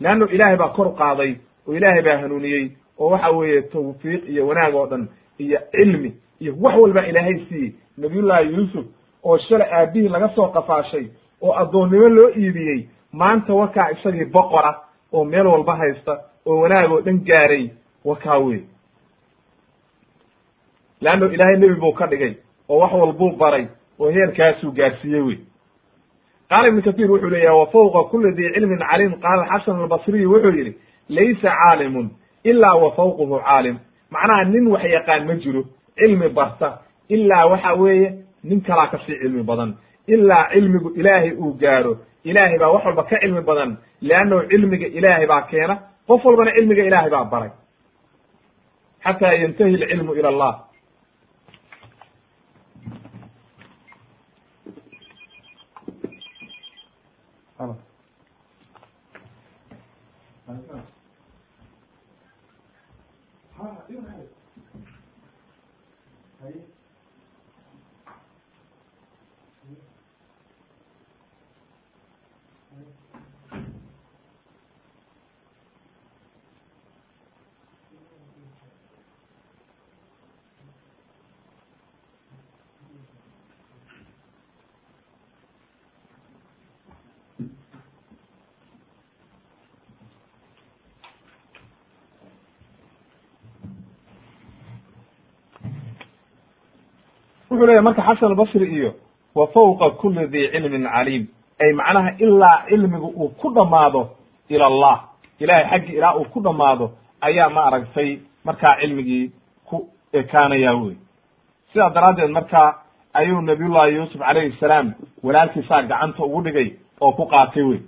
Speaker 2: leanno ilaahay baa kor u qaaday oo ilaahay baa hanuuniyey oo waxa weeye tawfiiq iyo wanaag oo dhan iyo cilmi iyo wax walba ilaahay siiyey. Nabiyullaahi yuusuf oo shalay aabihii laga soo qafaashay oo addoonnimo loo iibiyey maanta wakaa isagii boqora oo meel walba haysta oo wanaag oo dhan gaaray wakaa wey leanno ilaahay nebi buu ka dhigay oo wax walbuu baray oo heerkaasuu gaarsiiyey wey qaala ibnu kahiir wuxuu leeyahay wa fawqa kuli di cilmin caliim. Qaala xasan albasriyu wuxuu yidhi laysa caalimun ilaa wa fawquhu caalim. Macnaha nin wax yaqaan ma jiro cilmi barta ilaa waxa weeye nin kalaa ka sii cilmi badan. Ilaa cilmigu ilaahay uu gaaro. Ilaahay baa wax walba ka cilmi badan. Leannahu cilmiga ilaahay baa keena. Qof walbana cilmiga ilaahay baa baray. Xataa yantahi alcilmu ila allah wuxuu leeyahy marka xasan albasri iyo wa fawqa kuli di cilmin caliim ay macnaha ilaa cilmigu uu ku dhammaado ila allah ilahay xaggi ilaa uu ku dhammaado ayaa ma aragtay markaa cilmigii ku ekaanaya wey sidaa daraaddeed marka ayuu nabiyullahi yuusuf calayhi salaam walaalkiisaa gacanta ugu dhigay oo ku qaatay wey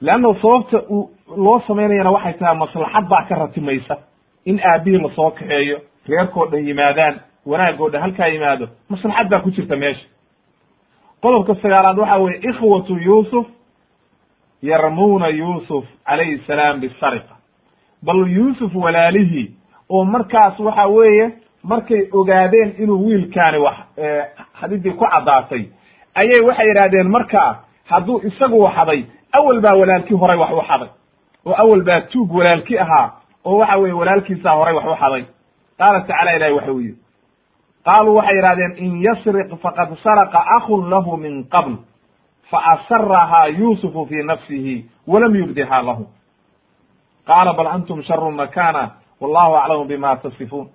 Speaker 2: leanna sababta uu loo samaynayana waxay tahay maslaxad baa ka ratimaysa in aabihii la soo kaxeeyo reerkoo dhan yimaadaan wanaagoo dhan halkaa yimaado maslaxad baa ku jirta meesha. Qodobka sagaalaad waxa weye ikhwatu yuusuf yarmuuna yuusuf calayhi salaam bisariqa. Bal yuusuf walaalihii oo markaas waxa weeye markay ogaadeen inuu wiilkaani wax xadidii ku caddaatay ayay waxay yidhahdeen markaa hadduu isagu waxaday awel baa walaalkii horay wax u xaday. Oo awel baa tuug walaalki ahaa oo waxa weye walaalkiisaa horay wax u xaday qaala tacala ilahi waxa uu yihi qaaluu waxay yidhahdeen in yasriq faqad saraqa akun lahu min qabl faasarahaa yuusufu fi nafsihi walam yubdiha lahu. Qaala bal antum sharu makana wallahu aclamu bima tasifuun.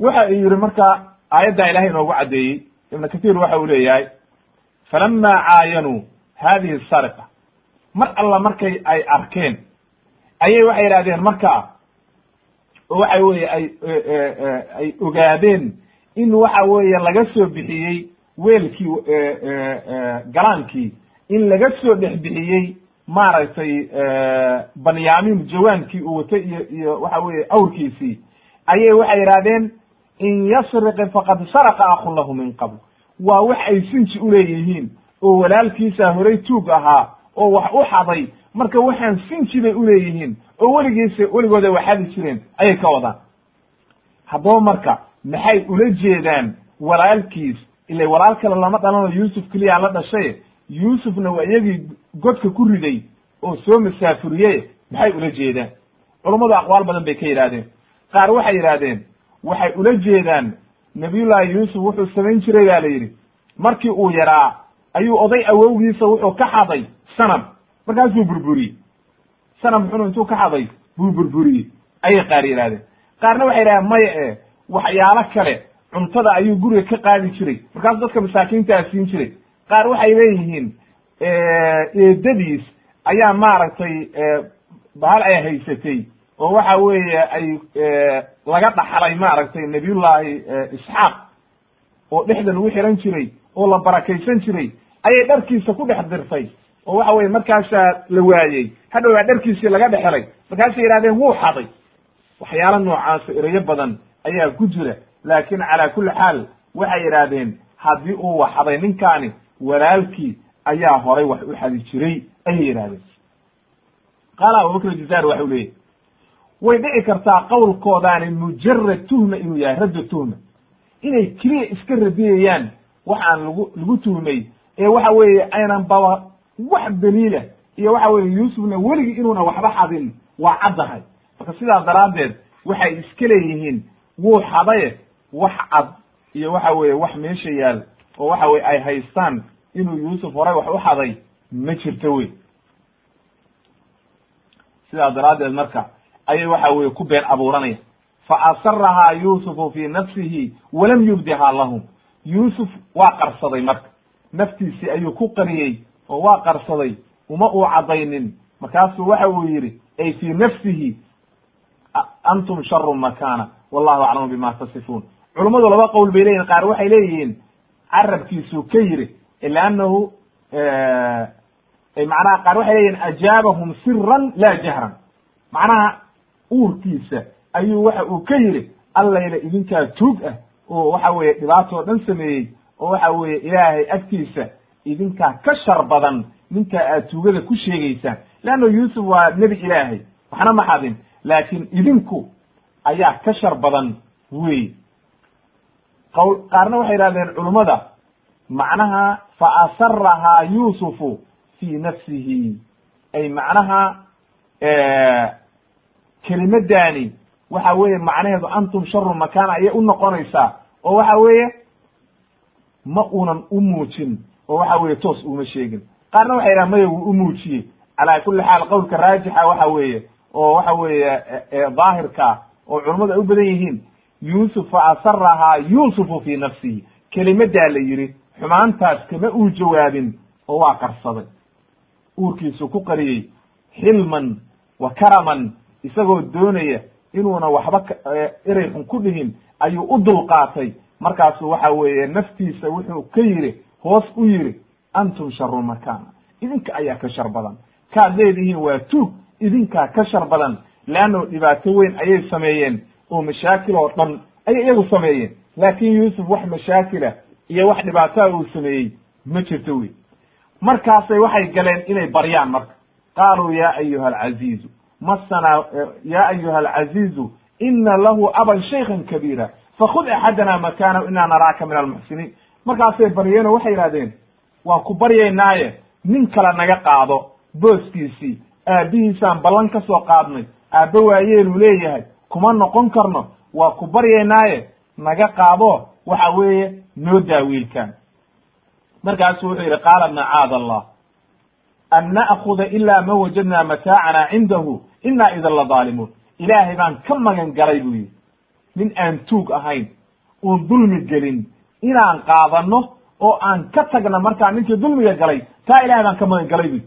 Speaker 2: Waxa uu yihi marka aayaddaa ilahay inoogu caddeeyey ibn kathir waxa uu leeyahay falama caayanuu hadihi sariqa mar alla markay ay arkeen ayay waxay yidhahdeen marka oo waxa weye ay ay ogaadeen in waxa weeye laga soo bixiyey weelkii galaankii. In laga soo dhex bixiyey maaragtay banyamin jawaankii uu watay iyo iyo waxa weye awrkiisii. Ayay waxay yidhahdeen in yasriqi faqad saraqa akun lahu min qabl. Waa wax ay sinji uleeyihiin oo walaalkiisa horay tuug ahaa oo wax u xaday. Marka waxaan sinji bay uleeyihiin oo weligiisa weligooda waxadi jireen ayay ka wadaan. Haddaba marka maxay ula jeedaan walaalkiis? Ila walaal kale lama dhalano yuusuf keliyaa la dhashay yuusufna waa iyagii godka ku riday oo soo masaafuriye maxay ula jeedaan? Culummadu aqwaal badan bay ka yidhahdeen qaar waxay yidhahdeen waxay ula jeedaan nabiyullaahi yuusuf wuxuu samayn jiray baa la yidhi. Markii uu yaraa ayuu oday awowgiisa wuxuu ka xaday sanam markaasuu burburiyey sanam xunu intuu ka xaday buu burburiyey. Ayay qaar yidhahdeen qaarna waxay yidhahdeen maya e waxyaalo kale cuntada ayuu guriga ka qaadi jiray. Markaasu dadka masaakiintaa siin jiray. Qaar waxay leeyihiin eedadiis ayaa maaragtay bahal ay haysatay oo waxa weeye ay laga dhaxlay maaragtay nabiyullaahi isxaaq oo dhexda lagu xiran jiray oo la barakaysan jiray. Ayay dharkiisa ku dhex dirtay oo waxa weye markaasaa la waayey. Hadhow baa dharkiisii laga dhexelay markaasay yidhahdeen wuu xaday. Waxyaalo noocaasa erayo badan ayaa ku jira. Laakin calaa kulli xaal waxay yidhaahdeen haddii uu waxaday ninkaani walaalkii ayaa horay wax u xadi jiray ayay yidhahdeen qaala abubakr jazaar waxa u leeyahy way dhici kartaa qowlkoodaani mujarad tuhma inuu yahay radda tuhma inay keliya iska radiyayaan waxaan lagu lagu tuhmay ee waxa weeye aynan baba wax daliila iyo waxa weye yuusufna weligii inuuna waxba xadin waa caddahay marka sidaas daraaddeed waxay iska leeyihiin wuu xadaye wax cad iyo waxa weeye wax meesha yaal oo waxa weye ay haystaan inuu yuusuf horay wax u xaday ma jirto wey. Sidaas daraaddeed marka ayay waxa weye ku been abuuranaya. Fa asarahaa yuusufu fi nafsihi walam yubdiha lahum. Yuusuf waa qarsaday marka. Naftiisii ayuu ku qariyey oo waa qarsaday uma uu caddaynin. Markaasuu waxa uu yidhi ay fii nafsihi antum sharu makana wallahu aclamu bima tasifuun. Culummadu laba qowl bay leyihin qaar waxay leeyihiin carabkiisuu ka yiri lannahu macnaha qaar waxay leeyihiin ajaabahum siran la jahran. Macnaha uurkiisa ayuu waxa uu ka yiri allayla idinkaa tuug ah oo waxa weeye dhibaatoo dhan sameeyey oo waxa weeye ilaahay agtiisa idinkaa ka shar badan ninkaa aad tuugada ku sheegaysaan leanna yuusuf waa nebi ilaahay waxna ma xadin laakin idinku ayaa ka shar badan wey qawl qaarna waxay yidhahdeen culummada macnaha fa asarahaa yuusufu fii nafsihi. Ay macnaha kelimadani waxa weeye macnaheedu antum sharu makana ayay u noqonaysaa oo waxa weeye ma unan u muujin oo waxa weeye toos uma sheegin. Qaarna waxay yidhahan maya wuu u muujiyey. Calaa kulli xaal qowlka raajixa waxa weeye oo waxa weeye daahirka oo culummadu ay u badan yihiin yuusuf fa asarahaa yuusufu fii nafsihi. Kelimadaa la yidhi xumaantaas kama uu jawaabin oo waa qarsaday uurkiisu ku qariyey xilman wa karaman isagoo doonaya inuuna waxba erey xun ku dhihin ayuu u dulqaatay. Markaasu waxa weeye naftiisa wuxuu ka yidhi hoos u yidhi antum sharu makana idinka ayaa ka shar badan. Kaad leedihiin waa tuug idinkaa ka shar badan. Leanno dhibaato weyn ayay sameeyeen oo mashaakil oo dhan ayay iyagu sameeyeen. Laakin yuusuf wax mashaakila iyo wax dhibaataa uu sameeyey ma jirto wey markaasay waxay galeen inay baryaan marka. Qaaluu ya ayuha alcaziizu masana ya ayuha alcaziizu ina lahu aban shaykhan kabiira fakud axadana makanahu ina naraaka min almuxsiniin markaasay baryeen oo waxay yidhahdeen waan ku baryaynaaye nin kale naga qaado booskiisii aabihiisaan ballan ka soo qaadnay aabbe waayeeluu leeyahay kuma noqon karno waa ku baryaynaaye naga qaado waxa weeye noo daa markaasu wuxuu yidhi qaala macaada allah an na'kuda ila ma wajadna mataacana cindahu ina idan la daalimuun ilaahay baan ka magan galay buu yidhi. Nin aan tuug ahayn uun dulmi gelin inaan qaadano oo aan ka tagna markaa ninkii dulmiga galay taa ilahay baan ka magan galay bu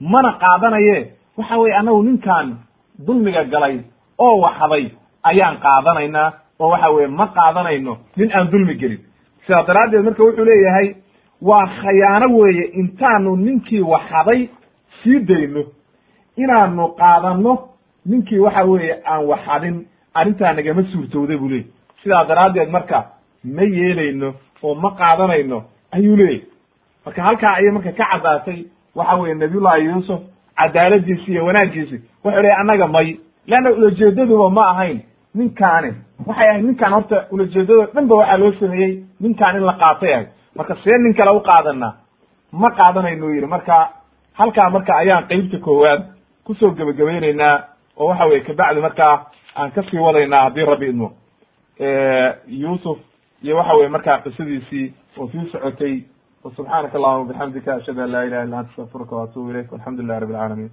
Speaker 2: mana qaadanaye. Waxa weye annagu ninkaan dulmiga galay oo waxday ayaan qaadanaynaa oo waxa weye ma qaadanayno nin aan dulmi gelin. Sidaa daraaddeed marka wuxuu leeyahay waa khayaano weeye intaanu ninkii waxaday sii dayno inaanu qaadano ninkii waxa weeye aan waxadin arrintaa nagama suurtowda buu leeyay sidaa daraaddeed marka ma yeelayno oo ma qaadanayno ayuu leeyahy marka halkaa ayay marka ka caddaatay waxa weeye nabiyullahi yuusuf cadaaladiisi iyo wanaaggiisi wuxuu leeyahy annaga may. Leanna ulajeedaduba ma ahayn. Ninkaani waxay ahayd ninkaan horta ulajeedado dhan ba waxaa loo sameeyey ninkaan in la qaatay ahayd marka see nin kale u qaadanaa ma qaadanaynu yidhi. Marka halkaa marka ayaan qeybta koowaad ku soo gebagabaynaynaa oo waxa weye kabacdi markaa aan ka sii wadaynaa haddii rabbi idmo. Yuusuf iyo waxa weye markaa qisadiisii oo sii socotay subxaanaka allahuma bixamdika ashhadu an laa ilaha illa anta astafirka waatubu ilayk alxamdu lilahi rabi alcaalamiin